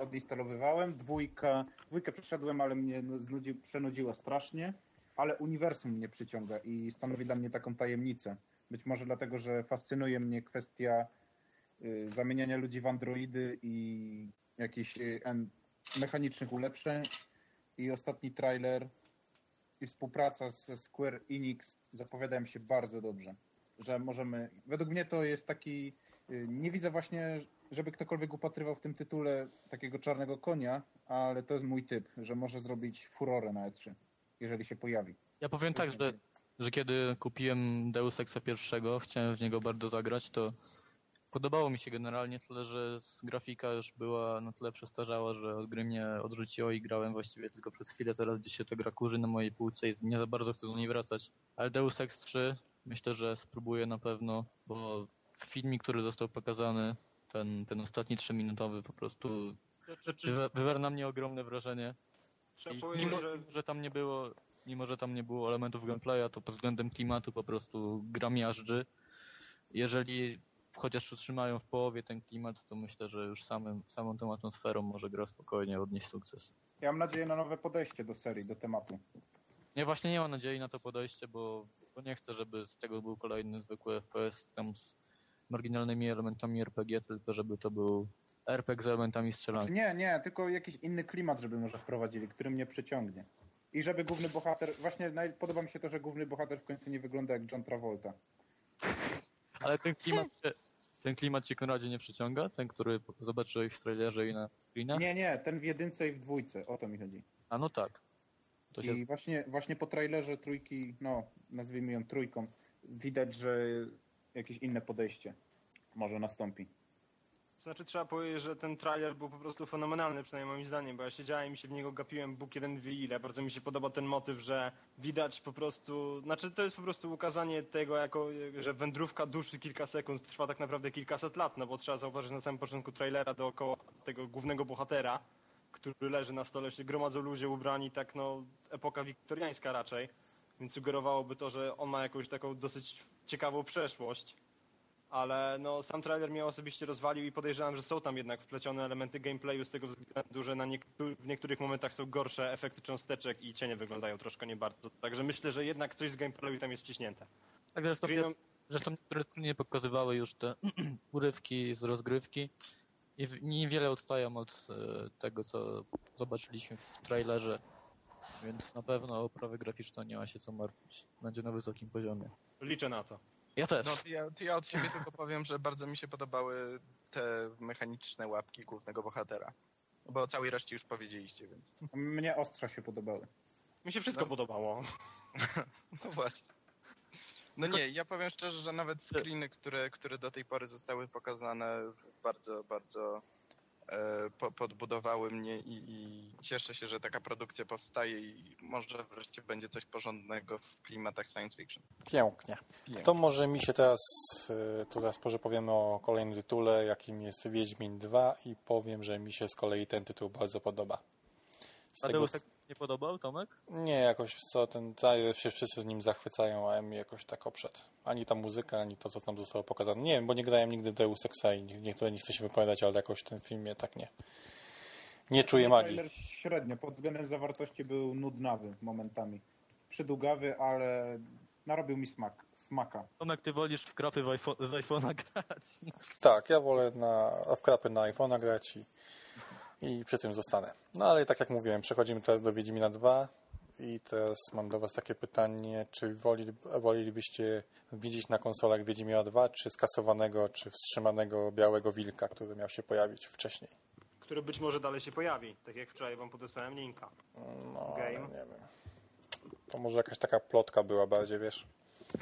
odinstalowywałem, dwójka, dwójkę przeszedłem, ale mnie no, znudzi, przenudziła strasznie, ale uniwersum mnie przyciąga i stanowi dla mnie taką tajemnicę. Być może dlatego, że fascynuje mnie kwestia y, zamieniania ludzi w androidy i jakichś y, mechanicznych ulepszeń i ostatni trailer i współpraca ze Square Enix zapowiadają się bardzo dobrze. Że możemy. Według mnie to jest taki. y, Nie widzę właśnie, żeby ktokolwiek upatrywał w tym tytule takiego czarnego konia, ale to jest mój typ, że może zrobić furorę na E3, jeżeli się pojawi. Ja powiem tak, że, że kiedy kupiłem Deus Exa pierwszego, chciałem w niego bardzo zagrać, to podobało mi się generalnie, tyle że grafika już była na tyle przestarzała, że od gry mnie odrzuciło i grałem właściwie tylko przez chwilę, teraz gdzieś się to gra kurzy na mojej półce i nie za bardzo chcę do niej wracać. Ale Deus Ex 3 myślę, że spróbuję na pewno, bo filmik, który został pokazany, ten, ten ostatni trzyminutowy po prostu wywa- wywarł na mnie ogromne wrażenie. Trzeba I powiedzieć, mimo, że... że tam nie było, mimo że tam nie było elementów gameplaya, to pod względem klimatu po prostu gra miażdży. Jeżeli chociaż utrzymają w połowie ten klimat, to myślę, że już samym, samą tą atmosferą może gra spokojnie odnieść sukces. Ja mam nadzieję na nowe podejście do serii, do tematu. Ja właśnie nie mam nadziei na to podejście, bo, bo nie chcę, żeby z tego był kolejny zwykły FPS tam z marginalnymi elementami RPG, tylko żeby to był RPG z elementami Znaczy strzelanki. nie, nie, tylko jakiś inny klimat, żeby może wprowadzili, który mnie przyciągnie. I żeby główny bohater, właśnie podoba mi się to, że główny bohater w końcu nie wygląda jak John Travolta. Ale ten klimat, ten klimat cię Konradzie nie przyciąga? Ten, który zobaczyłeś w trailerze i na screenach? Nie, nie, ten w jedynce i w dwójce, o to mi chodzi. A no tak. To się... I właśnie, właśnie po trailerze trójki, no nazwijmy ją trójką, widać, że jakieś inne podejście może nastąpi. To znaczy trzeba powiedzieć, że ten trailer był po prostu fenomenalny, przynajmniej moim zdaniem, bo ja siedziałem i się w niego gapiłem Bóg jeden wie ile. Bardzo mi się podoba ten motyw, że widać po prostu, znaczy to jest po prostu ukazanie tego, jako, że wędrówka duszy kilka sekund trwa tak naprawdę kilkaset lat, no bo trzeba zauważyć na samym początku trailera dookoła tego głównego bohatera, który leży na stole, się gromadzą ludzie ubrani, tak no epoka wiktoriańska raczej, więc sugerowałoby to, że on ma jakąś taką dosyć ciekawą przeszłość ale no, sam trailer mnie osobiście rozwalił i podejrzewam, że są tam jednak wplecione elementy gameplayu z tego względu, że na niektó- w niektórych momentach są gorsze efekty cząsteczek i cienie wyglądają troszkę nie bardzo. Także myślę, że jednak coś z gameplayu tam jest wciśnięte. Tak, zresztą, Screenom- zresztą niektóre screeny pokazywały już te urywki z rozgrywki i niewiele odstają od e, tego, co zobaczyliśmy w trailerze, więc na pewno o oprawę graficzną nie ma się co martwić. Będzie na wysokim poziomie. Liczę na to. Ja też. No to ja, to ja od siebie tylko powiem, że bardzo mi się podobały te mechaniczne łapki głównego bohatera. Bo o całej reszcie już powiedzieliście, więc. Mnie ostrza się podobały. Mi się wszystko No. podobało. No właśnie. No nie, ja powiem szczerze, że nawet screeny, które, które do tej pory zostały pokazane, bardzo, bardzo po, podbudowały mnie i, i cieszę się, że taka produkcja powstaje i może wreszcie będzie coś porządnego w klimatach science fiction. Pięknie. To może mi się teraz, to teraz może powiemy o kolejnym tytule, jakim jest Wiedźmin 2 i powiem, że mi się z kolei ten tytuł bardzo podoba. Z tego, Tadeusz tak nie podobał, Tomek? nie, jakoś co, ten trailer się wszyscy z nim zachwycają, a mi jakoś tak oprzedł. Ani ta muzyka, ani to, co tam zostało pokazane. Nie wiem, bo nie grałem nigdy Deus Exa i niektóre nie chcę się wypowiadać, ale jakoś w tym filmie tak nie. Nie czuję magii. Trailer średnio, pod względem zawartości był nudnawy momentami. Przydługawy, ale narobił mi smak, smaka. Tomek, ty wolisz w krapy w iPhone, z iPhone'a grać. Tak, ja wolę na, w krapy na iPhone'a grać i, i przy tym zostanę. No ale tak jak mówiłem, przechodzimy teraz do Wiedźmina 2 i teraz mam do Was takie pytanie, czy woli, wolelibyście widzieć na konsolach Wiedźmina 2, czy skasowanego, czy wstrzymanego Białego Wilka, który miał się pojawić wcześniej? Który być może dalej się pojawi, tak jak wczoraj wam podesłałem linka. No, Game. nie wiem. To może jakaś taka plotka była bardziej, wiesz.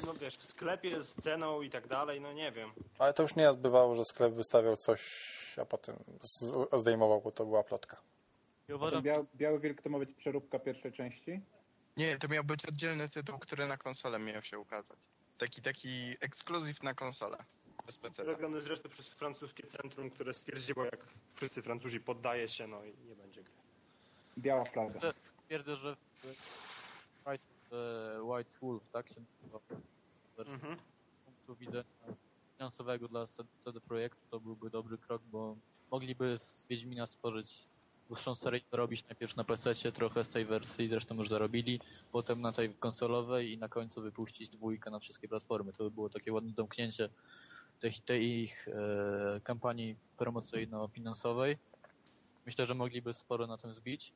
No wiesz, w sklepie z ceną i tak dalej, no nie wiem. Ale to już nie bywało, że sklep wystawiał coś, a potem zdejmował, bo to była plotka. I uważam, Bia Biały Wilk to ma być przeróbka pierwszej części. Nie, to miał być oddzielny tytuł, który na konsolę miał się ukazać. Taki, taki ekskluzyw na konsolę. Robiony zresztą przez francuskie centrum, które stwierdziło, jak wszyscy Francuzi poddaje się, no i nie będzie gry. Biała flaga. twierdzę, że White Wolf, tak się nazywa Mhm. punktu widzenia finansowego dla CD Projektu, to byłby dobry krok, bo mogliby z Wiedźmina stworzyć dłuższą serię, robić najpierw na PC, trochę z tej wersji, zresztą już zarobili, potem na tej konsolowej i na końcu wypuścić dwójkę na wszystkie platformy. To by było takie ładne domknięcie tej, tej ich e, kampanii promocyjno-finansowej. Myślę, że mogliby sporo na tym zbić.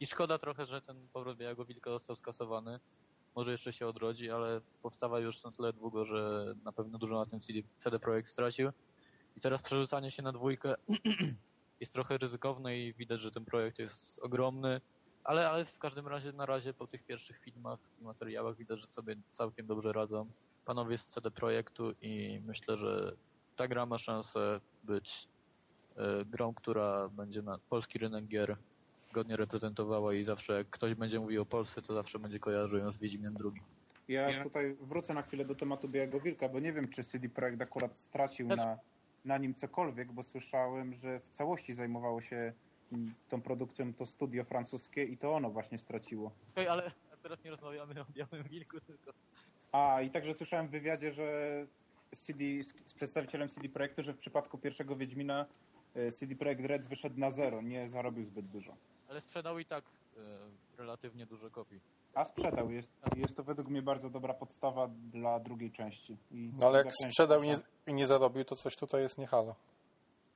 I szkoda trochę, że ten powrót Białego Wilka został skasowany. Może jeszcze się odrodzi, ale powstawa już na tyle długo, że na pewno dużo na tym CD, CD Projekt stracił. I teraz przerzucanie się na dwójkę jest trochę ryzykowne i widać, że ten projekt jest ogromny. Ale, ale w każdym razie na razie po tych pierwszych filmach i materiałach widać, że sobie całkiem dobrze radzą panowie z CD Projektu i myślę, że ta gra ma szansę być e, grą, która będzie na polski rynek gier godnie reprezentowała i zawsze jak ktoś będzie mówił o Polsce, to zawsze będzie kojarzył ją z Wiedźminem drugim. Ja tutaj wrócę na chwilę do tematu Białego Wilka, bo nie wiem, czy CD Projekt akurat stracił na, na nim cokolwiek, bo słyszałem, że w całości zajmowało się mm, tą produkcją to studio francuskie i to ono właśnie straciło. Okej, ale teraz nie rozmawiamy o Białym Wilku, tylko A, i także słyszałem w wywiadzie, że CD, z, przedstawicielem CD Projektu, że w przypadku pierwszego Wiedźmina e, CD Projekt Red wyszedł na zero, nie zarobił zbyt dużo. Ale sprzedał i tak e, relatywnie dużo kopii. A sprzedał, jest, jest to według mnie bardzo dobra podstawa dla drugiej części. I No ale jak część sprzedał i nie, i nie zarobił, to coś tutaj jest nie halo.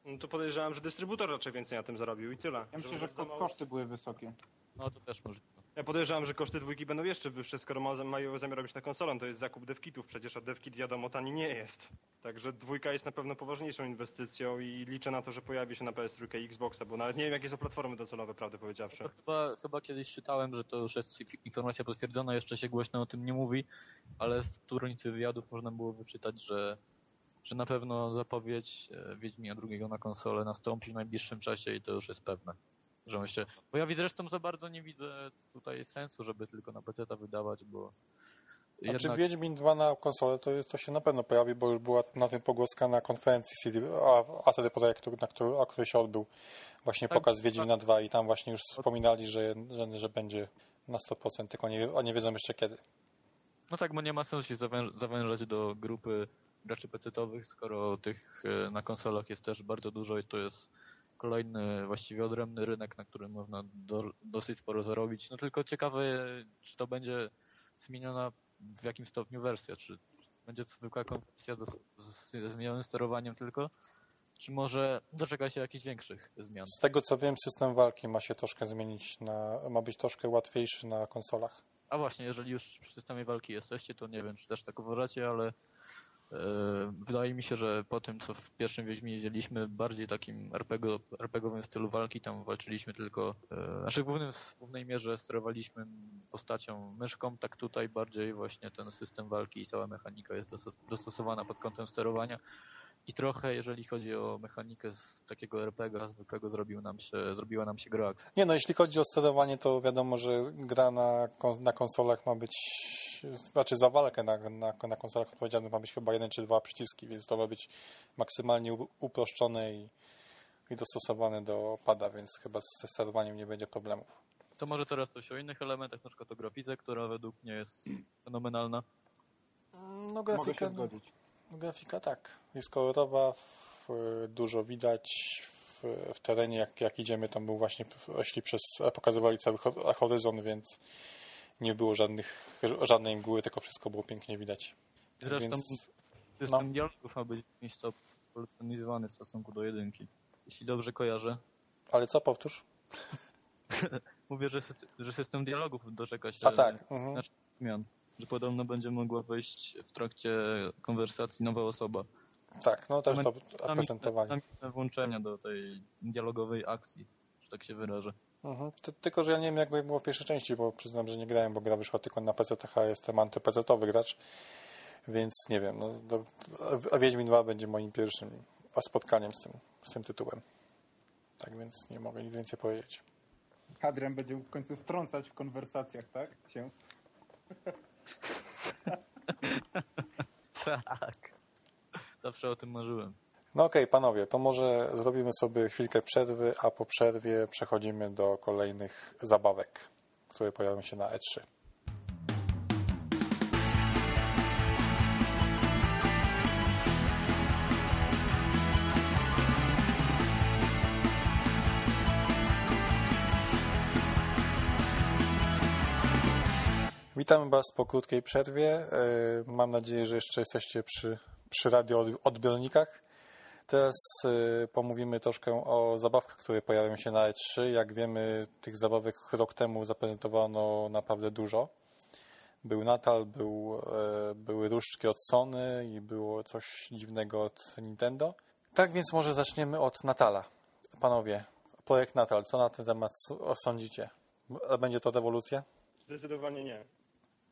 No to podejrzewam, że dystrybutor raczej więcej na tym zarobił i tyle. Ja myślę, że ko- koszty były wysokie. No to też możliwe. Ja podejrzewam, że koszty dwójki będą jeszcze wyższe, skoro ma, mają zamiar robić na konsolę. To jest zakup devkitów, przecież a devkit wiadomo tani nie jest. Także dwójka jest na pewno poważniejszą inwestycją i liczę na to, że pojawi się na PS3 i Xboxa, bo nawet nie wiem jakie są platformy docelowe, prawdę powiedziawszy. Chyba, chyba kiedyś czytałem, że to już jest informacja potwierdzona, jeszcze się głośno o tym nie mówi, ale w którymś wywiadów można było wyczytać, że, że na pewno zapowiedź e, Wiedźmina drugiego na konsolę nastąpi w najbliższym czasie i to już jest pewne. Że on się... Bo ja zresztą za bardzo nie widzę tutaj sensu, żeby tylko na PC wydawać, bo Znaczy jednak... Wiedźmin 2 na konsolę to, to się na pewno pojawi, bo już była na tym pogłoska na konferencji CD, a, ACD Projektu, na który, a który się odbył właśnie Tak, pokaz Wiedźmina 2 i tam właśnie już wspominali, że, że, że będzie na 100%, tylko nie, a nie wiedzą jeszcze kiedy. No tak, bo nie ma sensu się zawę- zawężać do grupy graczy PC-owych, skoro tych e, na konsolach jest też bardzo dużo i to jest kolejny właściwie odrębny rynek, na którym można do, dosyć sporo zarobić. No tylko ciekawe, czy to będzie zmieniona w jakim stopniu wersja, czy będzie to zwykła konwersja do, z, ze zmienionym sterowaniem tylko, czy może doczeka się jakichś większych zmian. Z tego co wiem, system walki ma się troszkę zmienić, na, ma być troszkę łatwiejszy na konsolach. A właśnie, jeżeli już przy systemie walki jesteście, to nie wiem, czy też tak uważacie, ale wydaje mi się, że po tym, co w pierwszym Wiedźminie widzieliśmy, bardziej takim RPG, RPGowym stylu walki, tam walczyliśmy tylko, e, znaczy w, głównym, w głównej mierze sterowaliśmy postacią myszką, tak tutaj bardziej właśnie ten system walki i cała mechanika jest dostos- dostosowana pod kątem sterowania. I trochę, jeżeli chodzi o mechanikę z takiego RPG zwykłego, zrobił nam się, zrobiła nam się gra Nie no, jeśli chodzi o sterowanie, to wiadomo, że gra na, na konsolach ma być, znaczy za walkę na, na, na konsolach odpowiedzialnych ma być chyba jeden czy dwa przyciski, więc to ma być maksymalnie uproszczone i, i dostosowane do pada, więc chyba ze sterowaniem nie będzie problemów. To może teraz coś o innych elementach, na przykład o grafice, która według mnie jest fenomenalna. No Mogę się grafika, zgodzić. Grafika tak, jest kolorowa, w, dużo widać w, w terenie, jak, jak idziemy, tam był właśnie, szli przez, pokazywali cały ho- horyzont, więc nie było żadnych, żadnej mgły, tylko wszystko było pięknie widać. Zresztą Więc- system no. dialogów ma być miejsce polonizowany w stosunku do jedynki. Jeśli dobrze kojarzę. Ale co, powtórz? Mówię, że, że system dialogów doczeka się A tak, mhm. znaczy zmian. Że podobno będzie mogła wejść w trakcie konwersacji nowa osoba. tak, no też to prezentowali. włączenia do tej dialogowej akcji, że tak się wyrażę. Mhm. Ty, tylko, że ja nie wiem, jak było w pierwszej części, bo przyznam, że nie grałem, bo gra wyszła tylko na PC, a jestem antypecetowy gracz, więc nie wiem. No, do, a Wiedźmin 2 będzie moim pierwszym spotkaniem z tym, z tym tytułem. Tak więc nie mogę nic więcej powiedzieć. Hadrian będzie w końcu wtrącać w konwersacjach, tak? Się. Tak. Zawsze o tym marzyłem. No okej, panowie, to może zrobimy sobie chwilkę przerwy, a po przerwie przechodzimy do kolejnych zabawek, które pojawią się na E E3. Witamy Was po krótkiej przerwie. E, Mam nadzieję, że jeszcze jesteście przy, przy radioodbiornikach. Teraz e, pomówimy troszkę o zabawkach, które pojawią się na E3. Jak wiemy, tych zabawek rok temu zaprezentowano naprawdę dużo. Był Natal, był, e, były różdżki od Sony i było coś dziwnego od Nintendo. Tak więc może zaczniemy od Natala. Panowie, projekt Natal, co na ten temat sądzicie? Będzie to rewolucja? Zdecydowanie nie.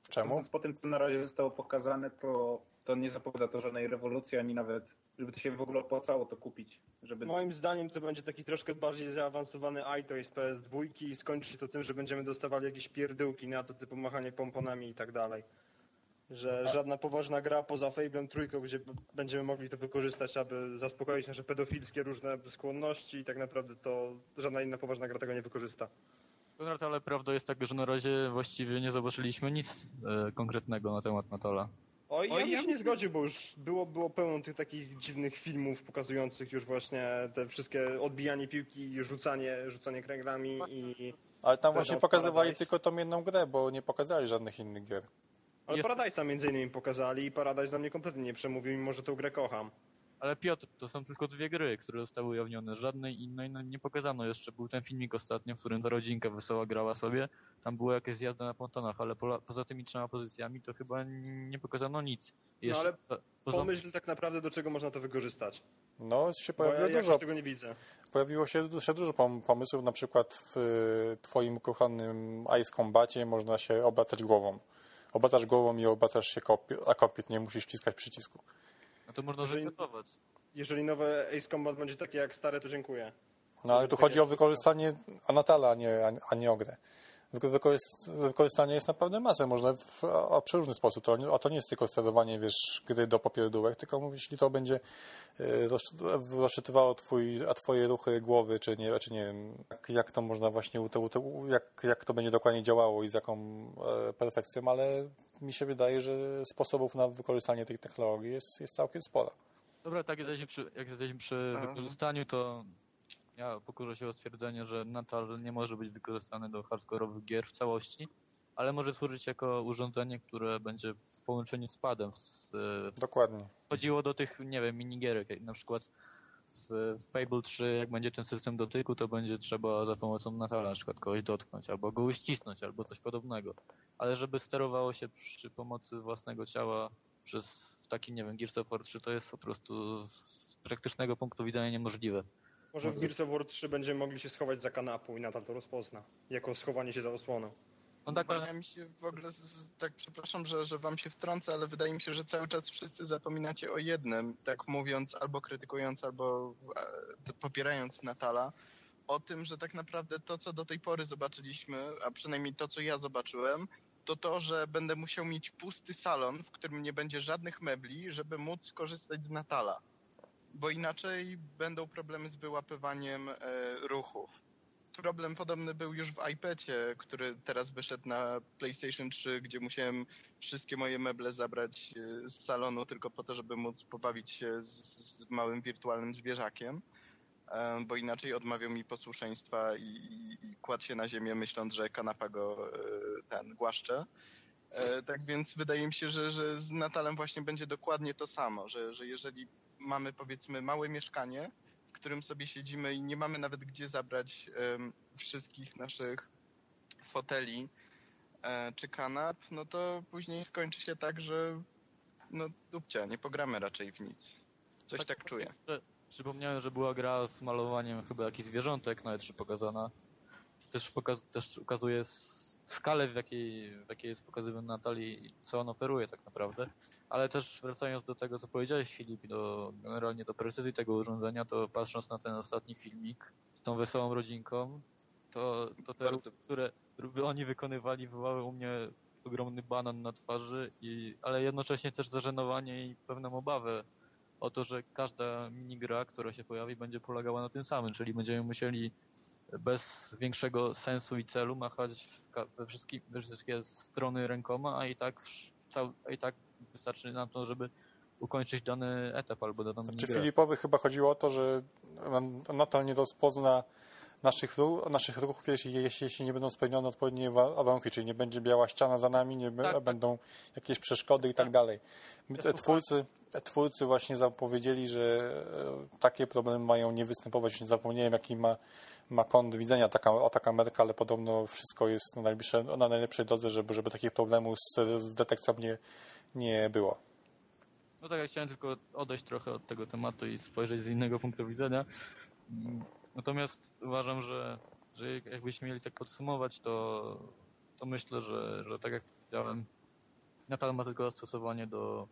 Czemu? Po tym, co na razie zostało pokazane, to, to nie zapowiada to żadnej rewolucji, ani nawet, żeby to się w ogóle opłacało to kupić. Żeby... Moim zdaniem to będzie taki troszkę bardziej zaawansowany iToy z PS2 i skończy się to tym, że będziemy dostawali jakieś pierdółki na to, typu machanie pomponami i tak dalej. Że żadna poważna gra poza Fablem trójką, gdzie będziemy mogli to wykorzystać, aby zaspokoić nasze pedofilskie różne skłonności i tak naprawdę to żadna inna poważna gra tego nie wykorzysta. Konrad, ale prawda jest taka, że na razie właściwie nie zobaczyliśmy nic e, konkretnego na temat Natala. Oj, Oj, ja bym ja się nie zgodził, bo już było, było pełno tych takich dziwnych filmów pokazujących już właśnie te wszystkie odbijanie piłki, rzucanie, rzucanie kręglami i... Ale tam właśnie pokazywali Paradise. tylko tą jedną grę, bo nie pokazali żadnych innych gier. Ale Jest- Paradise'a między innymi pokazali i Paradise dla mnie kompletnie nie przemówił, mimo że tą grę kocham. Ale Piotr, to są tylko dwie gry, które zostały ujawnione. Żadnej innej no, nie pokazano jeszcze. Był ten filmik ostatnio, w którym ta rodzinka wesoła grała sobie. Tam była jakaś zjazda na pontonach, ale pola, poza tymi trzema pozycjami to chyba nie pokazano nic. No ale po- poza... pomyśl tak naprawdę, do czego można to wykorzystać. No, się ja pojawiło jakoś dużo, tego nie widzę. pojawiło się dużo, dużo pom- pomysłów, na przykład w y, twoim ukochanym Ice Combacie można się obracać głową. Obracasz głową i obracasz się kopi- a kokpit, nie musisz wciskać przycisku. To można Jeżeli-. Jeżeli nowe Ace Combat będzie takie jak stare, to dziękuję. No ale tu chodzi o wykorzystanie Anatala, a nie, a nie o grę. Wyko- wykorzyst- Wykorzystanie jest naprawdę masę, można w a, przeróżny sposób. To, nie- a to nie jest tylko sterowanie, wiesz, gry do popierdółek, tylko jeśli to będzie y, roz- rozczytywało twój, a twoje ruchy głowy, czy nie, czy nie wiem, jak, jak to można właśnie, jak, jak to będzie dokładnie działało i z jaką e, perfekcją, ale mi się wydaje, że sposobów na wykorzystanie tych technologii jest, jest całkiem sporo. Dobra, tak jesteśmy przy, jak jesteśmy przy Aha. wykorzystaniu, to ja pokurzę się o stwierdzenie, że Natal nie może być wykorzystany do hardkorowych gier w całości, ale może służyć jako urządzenie, które będzie w połączeniu z padem. Z, e, Dokładnie. chodziło do tych, nie wiem, minigierek, jak na przykład w, Fable 3, jak będzie ten system dotyku, to będzie trzeba za pomocą Natala na przykład kogoś dotknąć, albo go uścisnąć, albo coś podobnego. Ale żeby sterowało się przy pomocy własnego ciała przez taki, nie wiem, Gears of War 3, to jest po prostu z praktycznego punktu widzenia niemożliwe. Może w Gears of War 3 będziemy mogli się schować za kanapą i Natal to rozpozna. Jako schowanie się za osłoną. No tak, ale mi się w ogóle, tak przepraszam, że, że wam się wtrącę, ale wydaje mi się, że cały czas wszyscy zapominacie o jednym, tak mówiąc albo krytykując, albo e, popierając Natala, o tym, że tak naprawdę to, co do tej pory zobaczyliśmy, a przynajmniej to, co ja zobaczyłem, to to, że będę musiał mieć pusty salon, w którym nie będzie żadnych mebli, żeby móc skorzystać z Natala. Bo inaczej będą problemy z wyłapywaniem e, ruchów. Problem podobny był już w iPadzie, który teraz wyszedł na PlayStation 3, gdzie musiałem wszystkie moje meble zabrać e, z salonu tylko po to, żeby móc pobawić się z, z małym wirtualnym zwierzakiem, e, bo inaczej odmawiał mi posłuszeństwa i, i, i kładł się na ziemię myśląc, że kanapa go e, ten głaszcze. Tak więc wydaje mi się, że, że z Natalem właśnie będzie dokładnie to samo, że, że jeżeli mamy powiedzmy małe mieszkanie, którym sobie siedzimy i nie mamy nawet gdzie zabrać wszystkich naszych foteli e, czy kanap, no to później skończy się tak, że no dupcia, nie pogramy raczej w nic. Coś tak, czuję. Że- Przypomniałem, że była gra z malowaniem chyba jakichś zwierzątek na E3 pokazana. To też, pokaz, też ukazuje skalę, w jakiej, w jakiej jest pokazywany Natalii i co on oferuje tak naprawdę. Ale też wracając do tego, co powiedziałeś Filip, do, generalnie do precyzji tego urządzenia, to patrząc na ten ostatni filmik z tą wesołą rodzinką, to, to te ruchy, które oni wykonywali, wywołały u mnie ogromny banan na twarzy, i, ale jednocześnie też zażenowanie i pewną obawę o to, że każda minigra, która się pojawi, będzie polegała na tym samym, czyli będziemy musieli bez większego sensu i celu machać we, wszystkim, we wszystkie strony rękoma, a i tak, i tak wystarczy nam to, żeby ukończyć dany etap albo daną Czy minigrę. Filipowi chyba chodziło o to, że Natal nie rozpozna naszych, ru- naszych ruchów, jeśli, jeśli, nie będą spełnione odpowiednie wa- warunki, czyli nie będzie biała ściana za nami, nie Tak, tak. będą jakieś przeszkody i tak dalej. Te słucham. twórcy, twórcy właśnie zapowiedzieli, że e, takie problemy mają nie występować. Nie zapomniałem, jaki ma, ma kąt widzenia taka, o taka kamerka, ale podobno wszystko jest na, na najlepszej drodze, żeby, żeby takich problemów z, z detekcją nie, nie było. No tak, ja chciałem tylko odejść trochę od tego tematu i spojrzeć z innego punktu widzenia. Natomiast uważam, że, że jakbyśmy mieli tak podsumować, to, to myślę, że, że tak jak powiedziałem, Natal ma tylko zastosowanie do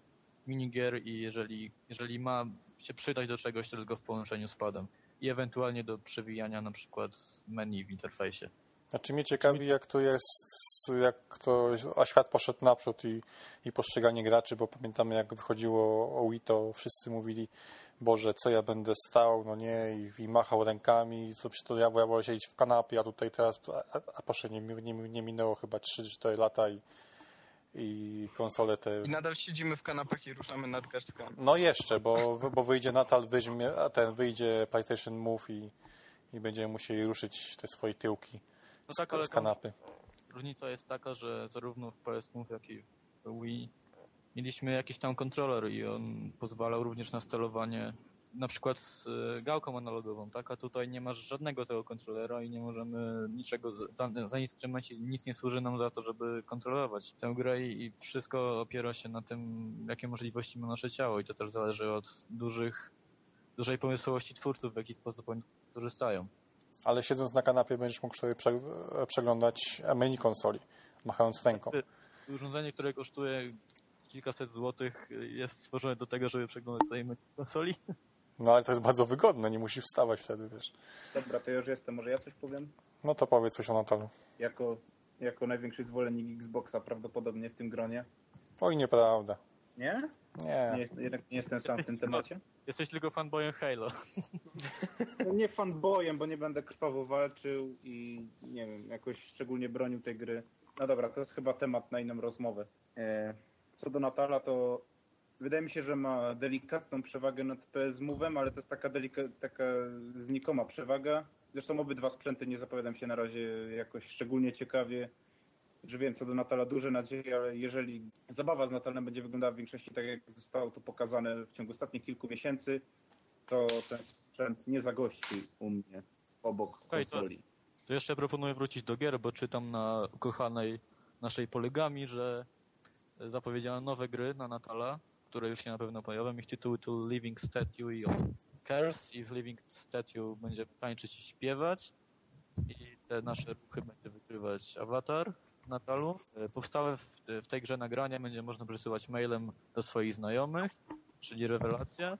minigier i jeżeli, jeżeli ma się przydać do czegoś, to tylko w połączeniu z padem. I ewentualnie do przewijania na przykład menu w interfejsie. Znaczy mnie ciekawi, jak to jest, jak to, a świat poszedł naprzód i, i postrzeganie graczy, bo pamiętamy, jak wychodziło o Wii, to wszyscy mówili, Boże, co ja będę stał, no nie, i, i machał rękami, co przecież to ja, ja wolę siedzieć w kanapie, a tutaj teraz, a, a proszę, nie, nie, nie minęło chyba 3-4 lata i, i konsole te... I nadal siedzimy w kanapach i ruszamy nadgarstkami. No jeszcze, bo, bo wyjdzie Natal, weźmie, a ten wyjdzie PlayStation Move i, i będziemy musieli ruszyć te swoje tyłki No z, tak, ale z to- kanapy. Różnica jest taka, że zarówno w PS Move, jak i w Wii mieliśmy jakiś tam kontroler i on pozwalał również na sterowanie na przykład z e, gałką analogową, tak? A tutaj nie masz żadnego tego kontrolera i nie możemy niczego, za, za instrumencie nic nie służy nam za to, żeby kontrolować tę grę i, i wszystko opiera się na tym, jakie możliwości ma nasze ciało i to też zależy od dużych, dużej pomysłowości twórców, w jaki sposób oni korzystają. Ale siedząc na kanapie będziesz mógł sobie prze, przeglądać menu konsoli, machając ręką. Urządzenie, które kosztuje kilkaset złotych jest stworzone do tego, żeby przeglądać sobie menu konsoli. No ale to jest bardzo wygodne, nie musisz wstawać wtedy, wiesz. Dobra, to ja już jestem. Może ja coś powiem? No to powiedz coś o Natalu. Jako, jako największy zwolennik Xboxa prawdopodobnie w tym gronie. Oj, nieprawda. Nie? Nie. nie jest, jednak nie jestem sam w tym temacie. Jesteś tylko fanboyem Halo. No nie fanboyem, bo nie będę krwawo walczył i nie wiem, jakoś szczególnie bronił tej gry. No dobra, to jest chyba temat na inną rozmowę. E, co do Natala, to wydaje mi się, że ma delikatną przewagę nad PS Move'em, ale to jest taka, delika- taka znikoma przewaga. Zresztą obydwa sprzęty nie zapowiadam się na razie jakoś szczególnie ciekawie. Że wiem, co do Natala duże nadzieje, ale jeżeli zabawa z Natalem będzie wyglądała w większości tak, jak zostało to pokazane w ciągu ostatnich kilku miesięcy, to ten sprzęt nie zagości u mnie obok Okej, to- konsoli. To jeszcze proponuję wrócić do gier, bo czytam na ukochanej naszej polegami, że zapowiedziano nowe gry na Natala, które już się na pewno pojawią. Ich tytuły to Living Statue i Cares i w Living Statue będzie tańczyć i śpiewać i te nasze ruchy będzie wykrywać awatar Natalu. E, Powstałe w, w tej grze nagrania będzie można przesyłać mailem do swoich znajomych, czyli rewelacja.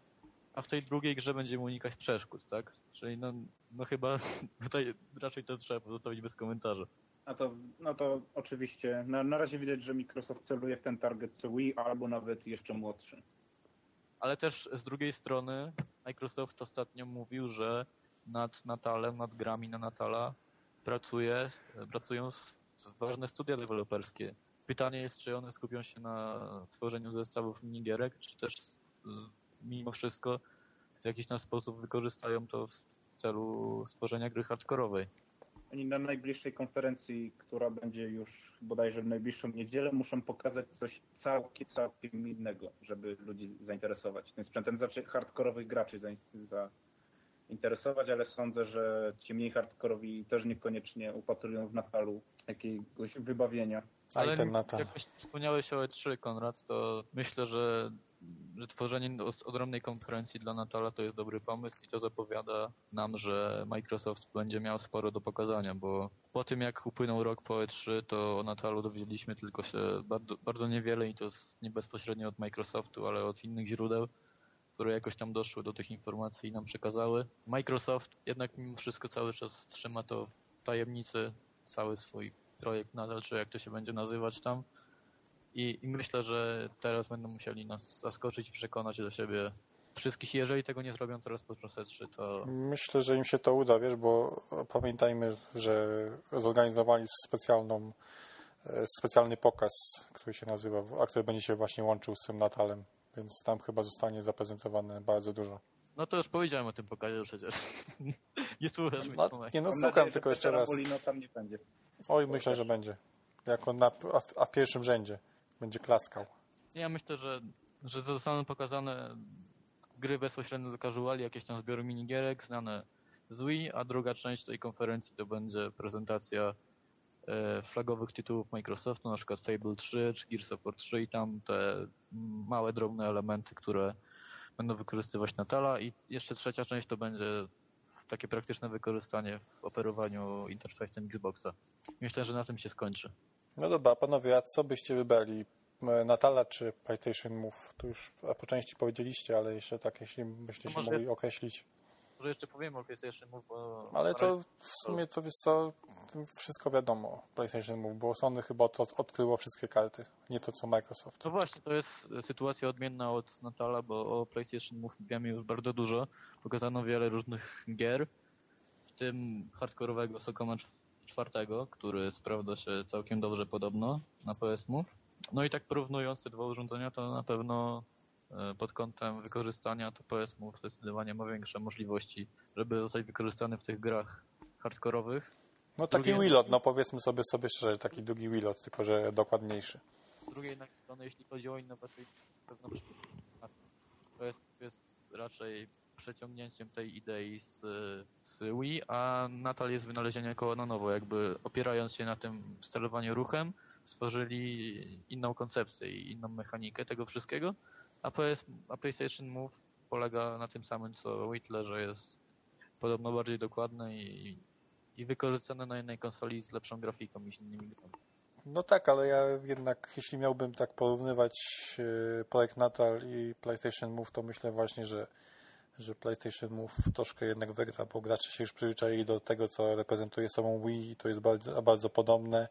A w tej drugiej grze będziemy unikać przeszkód, tak? Czyli no, no chyba tutaj raczej to trzeba pozostawić bez komentarza. A to, no to oczywiście, na, na razie widać, że Microsoft celuje w ten target co Wii, albo nawet jeszcze młodszy. Ale też z drugiej strony Microsoft ostatnio mówił, że nad Natalem, nad grami na Natala pracuje, pracują ważne studia deweloperskie. Pytanie jest, czy one skupią się na tworzeniu zestawów minigierek, czy też mimo wszystko w jakiś tam sposób wykorzystają to w celu stworzenia gry hardkorowej. Oni na najbliższej konferencji, która będzie już bodajże w najbliższą niedzielę, muszą pokazać coś całkiem, całkiem innego, żeby ludzi zainteresować tym sprzętem. Znaczy hardkorowych graczy zain- zainteresować, ale sądzę, że ci mniej hardkorowi też niekoniecznie upatrują w Natalu jakiegoś wybawienia. A i Ale ten Natal. jak wspomniałeś o E3, Konrad, to myślę, że, że tworzenie ogromnej konferencji dla Natala to jest dobry pomysł i to zapowiada nam, że Microsoft będzie miał sporo do pokazania, bo po tym jak upłynął rok po E3, to o Natalu dowiedzieliśmy tylko się bardzo, bardzo niewiele i to nie bezpośrednio od Microsoftu, ale od innych źródeł, które jakoś tam doszły do tych informacji i nam przekazały. Microsoft jednak mimo wszystko cały czas trzyma to w tajemnicy, cały swój projekt nadal, czy jak to się będzie nazywać tam. I, I myślę, że teraz będą musieli nas zaskoczyć i przekonać do siebie wszystkich. Jeżeli tego nie zrobią teraz podczas E3, to Myślę, że im się to uda, wiesz, bo pamiętajmy, że zorganizowali specjalną, e, specjalny pokaz, który się nazywa, a który będzie się właśnie łączył z tym Natalem, więc tam chyba zostanie zaprezentowane bardzo dużo. no to już powiedziałem o tym pokazie przecież. nie słuchasz mnie, No, Tomek. nie no, słucham nadzieję, tylko jeszcze raz. Bolino tam nie będzie. Oj, myślę, że będzie. Jako na, a, w- a w pierwszym rzędzie. Będzie klaskał. Ja myślę, że, że zostaną pokazane gry bezpośrednio do casuali, jakieś tam zbiory minigierek znane z Wii, a druga część tej konferencji to będzie prezentacja e, flagowych tytułów Microsoftu, na przykład Fable 3 czy Gears of War 3 i tam te małe, drobne elementy, które będą wykorzystywać Natala i jeszcze trzecia część to będzie takie praktyczne wykorzystanie w operowaniu interfejsem Xboxa. Myślę, że na tym się skończy. No dobra, panowie, a co byście wybrali? E, Natala czy PlayStation Move? Tu już po części powiedzieliście, ale jeszcze tak, jeśli byście To się mogli określić. Może jeszcze powiem o PlayStation Move, bo... Ale to w sumie to wiesz co, wszystko wiadomo o PlayStation Move, bo Sony chyba od, odkryło wszystkie karty, nie to co Microsoft. No właśnie, to jest sytuacja odmienna od Natala, bo o PlayStation Move wiemy już bardzo dużo. Pokazano wiele różnych gier, w tym hardkorowego Sokoma czwartego, który sprawdza się całkiem dobrze podobno na PS Move. No i tak porównując te dwa urządzenia, to na pewno e, pod kątem wykorzystania to PS Move zdecydowanie ma większe możliwości, żeby zostać wykorzystany w tych grach hardkorowych. No taki Drugie- Wilot, no powiedzmy sobie sobie szczerze, taki długi Wilot, tylko że dokładniejszy. z drugiej jednak strony, jeśli chodzi o innowacje, pewno to jest, jest raczej przeciągnięciem tej idei z, z Wii, a Natal jest wynalezieniem koło na nowo, jakby opierając się na tym sterowaniu ruchem, stworzyli inną koncepcję i inną mechanikę tego wszystkiego, a, PS, a PlayStation Move polega na tym samym co Wii, tyle, że jest podobno bardziej dokładne i, i wykorzystane na jednej konsoli z lepszą grafiką i z innymi grami. No tak, ale ja jednak, jeśli miałbym tak porównywać e, projekt Natal i PlayStation Move, to myślę właśnie, że, że PlayStation Move troszkę jednak wygra, bo gracze się już przyzwyczaili do tego, co reprezentuje sobą Wii to jest bardzo, bardzo podobne.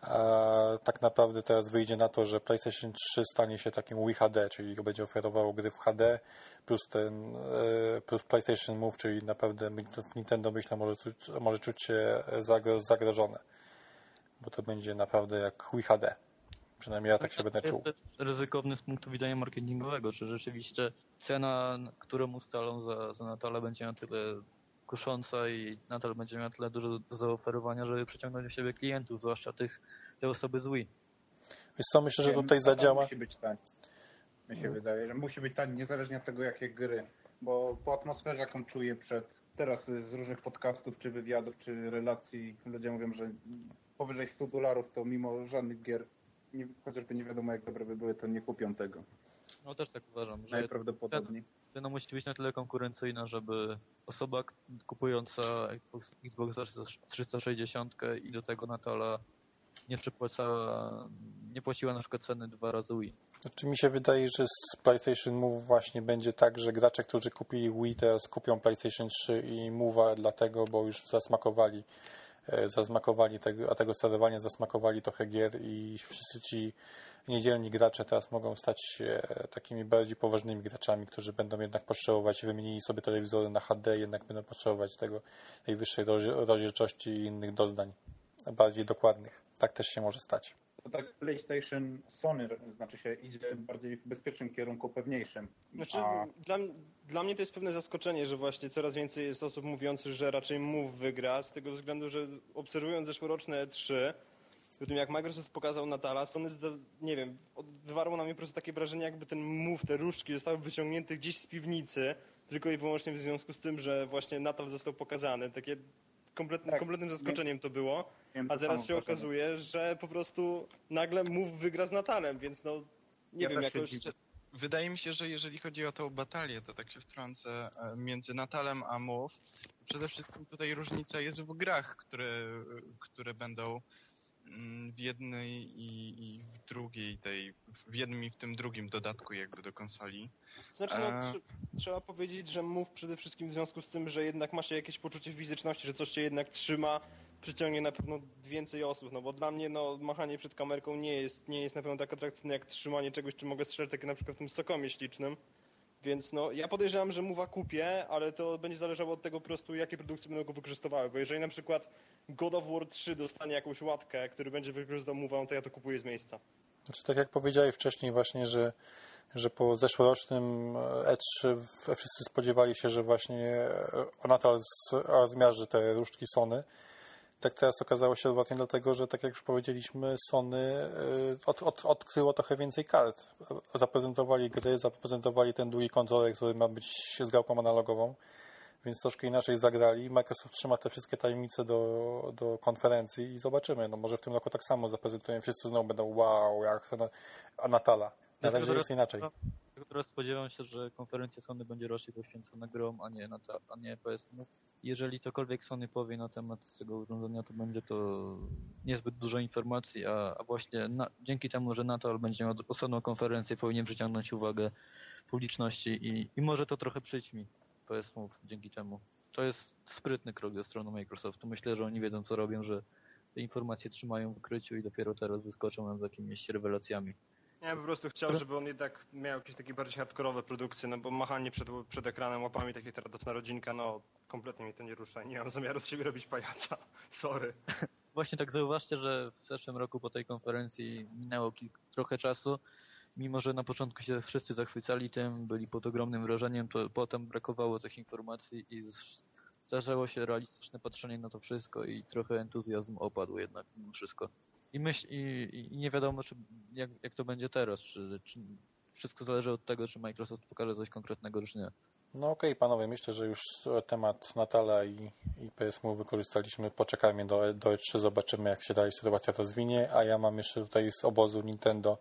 A tak naprawdę teraz wyjdzie na to, że PlayStation 3 stanie się takim Wii HD, czyli będzie oferowało gry w HD, plus ten e, plus PlayStation Move, czyli naprawdę Nintendo myślę może, może czuć się zagrożone bo to będzie naprawdę jak Wii HD. Przynajmniej ja tak się będę czuł. Jest ryzykowny z punktu widzenia marketingowego, czy rzeczywiście cena, którą ustalą za, za Natala będzie na tyle kusząca i Natal będzie miał tyle dużo do zaoferowania, żeby przyciągnąć do siebie klientów, zwłaszcza tych, te osoby z Wii. Wiesz co, myślę, że tutaj zadziała... Musi być tani. Mi się wydaje, że musi być tani, niezależnie od tego, jakie gry. Bo po atmosferze, jaką czuję przed teraz z różnych podcastów, czy wywiadów, czy relacji, ludzie mówią, że powyżej 100 dolarów, to mimo żadnych gier, nie, chociażby nie wiadomo jak dobre by były, to nie kupią tego. No też tak uważam. Że Najprawdopodobniej. Cena musi być na tyle konkurencyjna, żeby osoba kupująca Xbox, Xbox 360 i do tego Natala nie przepłacała, nie płaciła na przykład ceny dwa razy Wii. Znaczy mi się wydaje, że z PlayStation Move właśnie będzie tak, że gracze, którzy kupili Wii teraz kupią PlayStation 3 i Move'a dlatego, bo już zasmakowali zasmakowali tego, a tego sterowania zasmakowali trochę gier i wszyscy ci niedzielni gracze teraz mogą stać się takimi bardziej poważnymi graczami, którzy będą jednak potrzebować, wymienili sobie telewizory na HD, jednak będą potrzebować tego, tej wyższej rozdzielczości i innych doznań bardziej dokładnych. Tak też się może stać to tak PlayStation Sony znaczy się idzie bardziej w bezpiecznym kierunku, pewniejszym. Znaczy, A... dla, dla mnie to jest pewne zaskoczenie, że właśnie coraz więcej jest osób mówiących, że raczej Move wygra, z tego względu, że obserwując zeszłoroczne E3, po tym jak Microsoft pokazał Natala, Sony, nie wiem, wywarło na mnie po prostu takie wrażenie, jakby ten Move, te różdżki zostały wyciągnięte gdzieś z piwnicy, tylko i wyłącznie w związku z tym, że właśnie Natal został pokazany. Takie kompletnym, tak, kompletnym zaskoczeniem to było. Wiem, a teraz się okazuje, że po prostu nagle Move wygra z Natalem, więc no nie ja wiem, jakoś... Wydaje mi się, że jeżeli chodzi o tą batalię, to tak się wtrącę, e, między Natalem a Move, przede wszystkim tutaj różnica jest w grach, które, które będą w jednej i, i, w drugiej tej, w jednym i w tym drugim dodatku jakby do konsoli. Znaczy no, e... trzeba powiedzieć, że mów przede wszystkim w związku z tym, że jednak ma się jakieś poczucie fizyczności, że coś się jednak trzyma, przyciągnie na pewno więcej osób, no bo dla mnie no machanie przed kamerką nie jest, nie jest na pewno tak atrakcyjne jak trzymanie czegoś, czy mogę strzelać takie na przykład w tym Stokomie ślicznym. Więc no, ja podejrzewam, że Mowa kupię, ale to będzie zależało od tego po prostu, jakie produkcje będą go wykorzystywały. Bo jeżeli na przykład God of War 3 dostanie jakąś łatkę, który będzie wykorzystał Mowę, to ja to kupuję z miejsca. Znaczy, tak jak powiedziałeś wcześniej właśnie, że, że po zeszłorocznym E3 wszyscy spodziewali się, że właśnie Natal zmiarzy te różdżki Sony tak teraz okazało się odwrotnie, dlatego że, tak jak już powiedzieliśmy, Sony y, od, od, odkryło trochę więcej kart. Zaprezentowali gry, zaprezentowali ten długi kontroler, który ma być z gałką analogową, więc troszkę inaczej zagrali. Microsoft trzyma te wszystkie tajemnice do, do konferencji i zobaczymy. No może w tym roku tak samo zaprezentują. Wszyscy znowu będą wow, jak chcę a Natala. Na razie jest inaczej. Teraz spodziewam się, że konferencja Sony będzie raczej poświęcona grom, a nie, na ta, a nie PS. No, jeżeli cokolwiek Sony powie na temat tego urządzenia, to będzie to niezbyt dużo informacji, a, a właśnie na, dzięki temu, że Natal będzie miał osobną konferencję, powinien przyciągnąć uwagę publiczności i, i może to trochę przyćmi Move dzięki temu. To jest sprytny krok ze strony Microsoftu. Myślę, że oni wiedzą co robią, że te informacje trzymają w ukryciu i dopiero teraz wyskoczą nam z jakimiś rewelacjami. Ja po prostu chciał, żeby on jednak miał jakieś takie bardziej hardkorowe produkcje, no bo machanie przed, przed ekranem łapami, takie teratowna rodzinka, no kompletnie mi to nie rusza. Nie mam zamiaru z siebie robić pajaca. Sorry. Właśnie tak zauważcie, że w zeszłym roku po tej konferencji minęło kilk, trochę czasu. Mimo, że na początku się wszyscy zachwycali tym, byli pod ogromnym wrażeniem, to potem brakowało tych informacji i zdarzało się realistyczne patrzenie na to wszystko i trochę entuzjazm opadł jednak mimo wszystko. I, myśl, i, i nie wiadomo, czy, jak, jak to będzie teraz. Czy, czy wszystko zależy od tego, czy Microsoft pokaże coś konkretnego, czy nie. No okej, panowie, myślę, że już temat Natala i, i PSMU wykorzystaliśmy. Poczekajmy do, do E3, zobaczymy, jak się dalej sytuacja rozwinie. A ja mam jeszcze tutaj z obozu Nintendo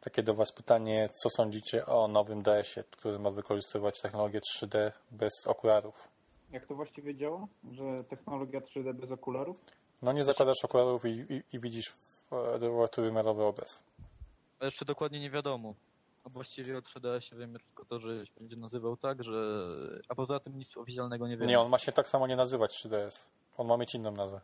takie do Was pytanie, co sądzicie o nowym DS-ie, który ma wykorzystywać technologię 3D bez okularów? Jak to właściwie działa? Że technologia 3D bez okularów? No nie zakładasz okularów i, i, i widzisz e, trójwymiarowy obraz. Ale jeszcze dokładnie nie wiadomo. A właściwie o 3DS wiemy tylko to, że się będzie nazywał tak, że... A poza tym nic oficjalnego nie wiemy. Nie, on ma się tak samo nie nazywać 3DS. On ma mieć inną nazwę.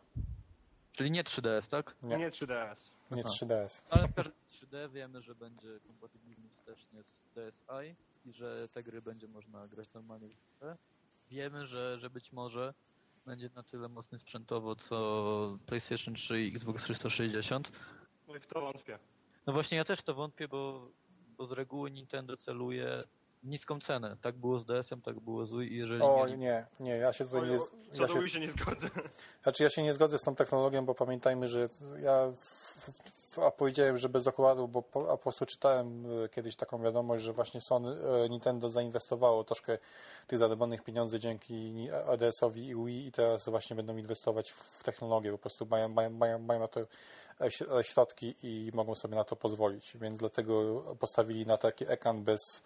Czyli nie 3DS, tak? Nie. Nie 3DS. Nie Aha. 3DS. Ale w każdym 3D wiemy, że będzie kompatybilny wstecznie z DSi i że te gry będzie można grać normalnie w 3D. Wiemy, że, że być może będzie na tyle mocny sprzętowo, co PlayStation 3 i Xbox 360. No i w to wątpię. No właśnie ja też w to wątpię, bo, bo z reguły Nintendo celuje niską cenę. Tak było z DS-em, tak było z Wii i jeżeli O mieli- nie, nie, ja się tutaj nie... Co Ja do się, się nie zgodzę. znaczy ja się nie zgodzę z tą technologią, bo pamiętajmy, że ja w, a powiedziałem, że bez okularów, bo po, a po prostu czytałem e, kiedyś taką wiadomość, że właśnie Sony, e, Nintendo zainwestowało troszkę tych zarobionych pieniędzy dzięki ADS-owi i Wii i teraz właśnie będą inwestować w technologię, po prostu mają, mają, mają, mają na to e, środki i mogą sobie na to pozwolić, więc dlatego postawili na taki ekran bez,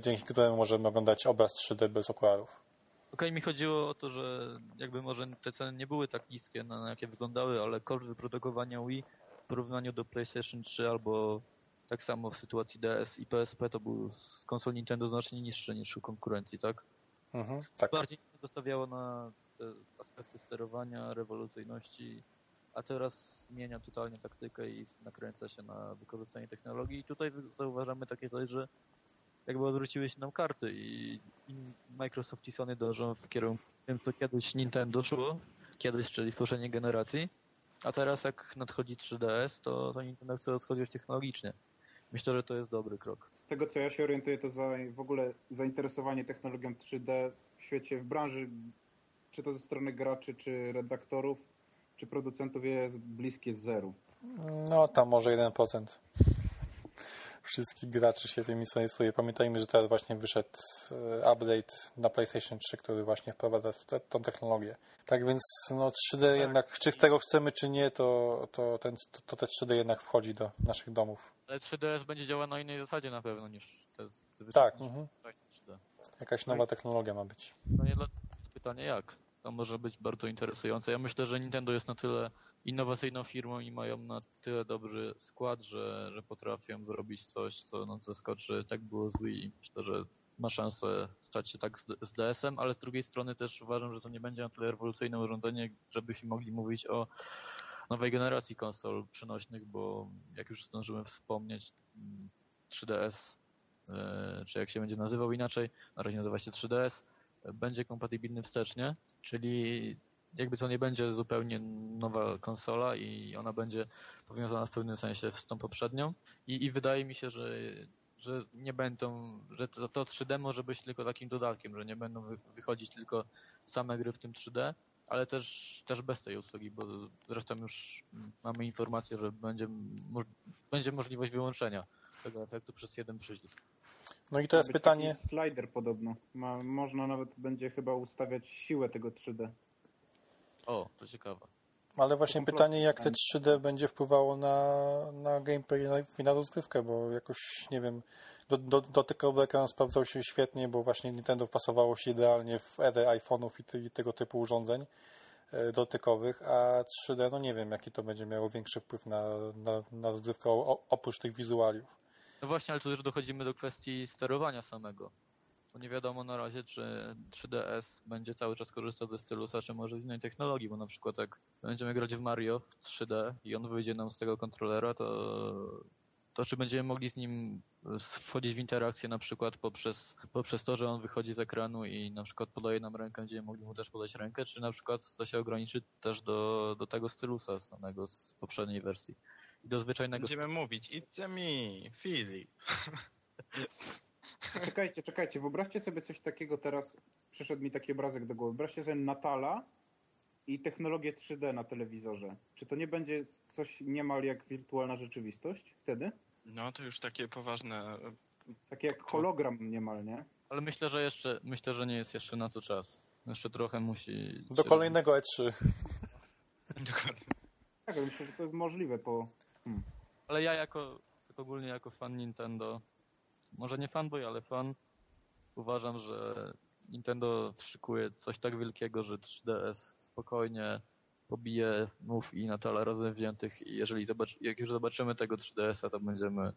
dzięki któremu możemy oglądać obraz 3D bez okularów. Okej, mi chodziło o to, że jakby może te ceny nie były tak niskie, na, jakie wyglądały, ale koszt wyprodukowania Wii porównaniu do PlayStation 3 albo tak samo w sytuacji DS i PSP to był z konsol Nintendo znacznie niższy niż u konkurencji, tak? Mhm, tak. Bardziej dostawiało na te aspekty sterowania, rewolucyjności, a teraz zmienia totalnie taktykę i nakręca się na wykorzystanie technologii i tutaj zauważamy takie coś, że jakby odwróciły się nam karty i, i Microsoft i Sony dążą w kierunku tym, co kiedyś Nintendo szło, kiedyś, czyli w poprzedniej generacji, a teraz jak nadchodzi 3DS, to, to Nintendo chce odchodzić technologicznie. Myślę, że to jest dobry krok. Z tego co ja się orientuję, to za, w ogóle zainteresowanie technologią 3D w świecie, w branży, czy to ze strony graczy, czy redaktorów, czy producentów jest bliskie zeru. No, tam może 1%. Wszystkich graczy się tym interesuje. Pamiętajmy, że teraz właśnie wyszedł e, update na PlayStation 3, który właśnie wprowadza te, tą technologię. Tak więc no 3D jednak, czy tego chcemy, czy nie, to, to, ten, to, to te 3D jednak wchodzi do naszych domów. Ale 3DS będzie działał na innej zasadzie na pewno niż te Tak, mhm. 3D. jakaś nowa technologia ma być. No nie dla... jest pytanie jak. To może być bardzo interesujące. Ja myślę, że Nintendo jest na tyle innowacyjną firmą i mają na tyle dobry skład, że, że potrafią zrobić coś, co nas zaskoczy. Tak było z Wii i myślę, że ma szansę stać się tak z, z DS-em, ale z drugiej strony też uważam, że to nie będzie na tyle rewolucyjne urządzenie, żebyśmy mogli mówić o nowej generacji konsol przenośnych, bo jak już zdążyłem wspomnieć, mm, 3DS, e, czy jak się będzie nazywał inaczej, na razie nazywa się 3DS, będzie kompatybilny wstecznie, czyli jakby to nie będzie zupełnie nowa konsola i ona będzie powiązana w pewnym sensie z tą poprzednią i, i wydaje mi się, że, że nie będą, że to, to 3D może być tylko takim dodatkiem, że nie będą wy, wychodzić tylko same gry w tym 3D, ale też, też bez tej usługi, bo zresztą już mamy informację, że będzie, będzie możliwość wyłączenia tego efektu przez jeden przycisk. No i teraz Ma być pytanie, Slider podobno. Ma, można nawet będzie chyba ustawiać siłę tego 3D. O, to ciekawe. ale właśnie pytanie, jak te pytanie. 3D będzie wpływało na, na gameplay na- i na rozgrywkę, bo jakoś, nie wiem, do, do, dotykowy ekran sprawdzał się świetnie, bo właśnie Nintendo wpasowało się idealnie w erę iPhone'ów i, i tego typu urządzeń e, dotykowych, a 3D, no nie wiem, jaki to będzie miało większy wpływ na, na, na rozgrywkę oprócz tych wizualiów. No właśnie, ale tu już dochodzimy do kwestii sterowania samego. Bo nie wiadomo na razie, czy 3DS będzie cały czas korzystał ze stylusa, czy może z innej technologii, bo na przykład jak będziemy grać w Mario w 3D i on wyjdzie nam z tego kontrolera, to, to czy będziemy mogli z nim wchodzić w interakcję na przykład poprzez, poprzez to, że on wychodzi z ekranu i na przykład podaje nam rękę, będziemy mogli mu też podać rękę, czy na przykład to się ograniczy też do, do tego stylusa samego z poprzedniej wersji. I do zwyczajnego Będziemy mówić, it's me, Filip. Czekajcie, czekajcie, wyobraźcie sobie coś takiego teraz, przyszedł mi taki obrazek do głowy. Wyobraźcie sobie Natala i technologię 3D na telewizorze. Czy to nie będzie coś niemal jak wirtualna rzeczywistość wtedy? No to już takie poważne... Takie jak hologram niemal, nie? Ale myślę, że jeszcze, myślę, że nie jest jeszcze na to czas. Jeszcze trochę musi... Do kolejnego E E3. Dokładnie. Tak, ale myślę, że to jest możliwe po... Ale ja jako, tak ogólnie jako fan Nintendo, może nie fanboy, ale fan, uważam, że Nintendo szykuje coś tak wielkiego, że 3DS spokojnie pobije Move i Natala razem wziętych i jeżeli zobacz, jak już zobaczymy tego 3DS-a, to będziemy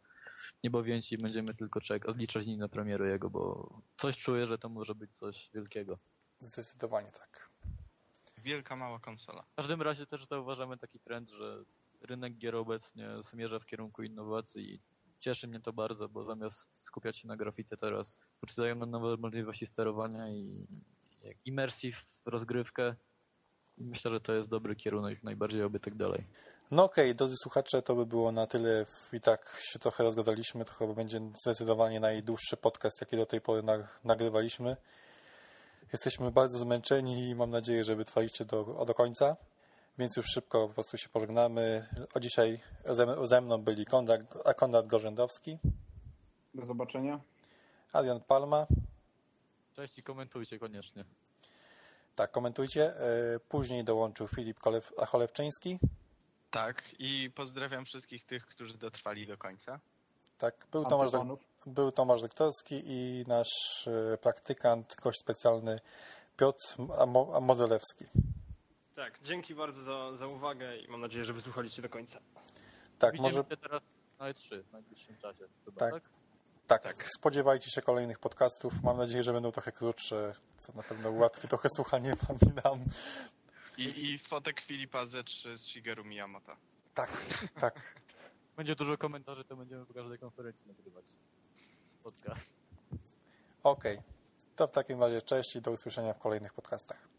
niebowięci i będziemy tylko czekać, odliczać dni na premierę jego, bo coś czuję, że to może być coś wielkiego. Zdecydowanie tak. Wielka, mała konsola. W każdym razie też zauważamy taki trend, że rynek gier obecnie zmierza w kierunku innowacji i cieszy mnie to bardzo, bo zamiast skupiać się na grafice teraz dają nam nowe możliwości sterowania i i immersive rozgrywkę. Myślę, że to jest dobry kierunek, najbardziej oby tak dalej. No okej, drodzy słuchacze, to by było na tyle. I tak się trochę rozgadaliśmy. To chyba będzie zdecydowanie najdłuższy podcast, jaki do tej pory na, nagrywaliśmy. Jesteśmy bardzo zmęczeni i mam nadzieję, że wytrwaliście do, do końca. Więc już szybko po prostu się pożegnamy. O dzisiaj ze, ze mną byli Konrad, Konrad Gorzędowski, Do zobaczenia. Adrian Palma. Cześć i komentujcie koniecznie. Tak, komentujcie. E, Później dołączył Filip Cholewczyński. Tak, i pozdrawiam wszystkich tych, którzy dotrwali do końca. Tak, był Tomasz, był Tomasz Doktorski i nasz e, praktykant, gość specjalny Piotr Modzelewski. Tak, dzięki bardzo za, za uwagę i mam nadzieję, że wysłuchaliście do końca. Tak, Widzimy może się teraz na E3 w najbliższym czasie. Chyba, Tak. tak? tak, tak. spodziewajcie się kolejnych podcastów. Mam nadzieję, że będą trochę krótsze, co na pewno ułatwi trochę słuchanie wam i nam. I, i fotek Filipa Z3 z Shigeru Miyamoto. Tak, tak. Będzie dużo komentarzy, to będziemy po każdej konferencji nagrywać. Podcast. Okej. To w takim razie cześć i do usłyszenia w kolejnych podcastach.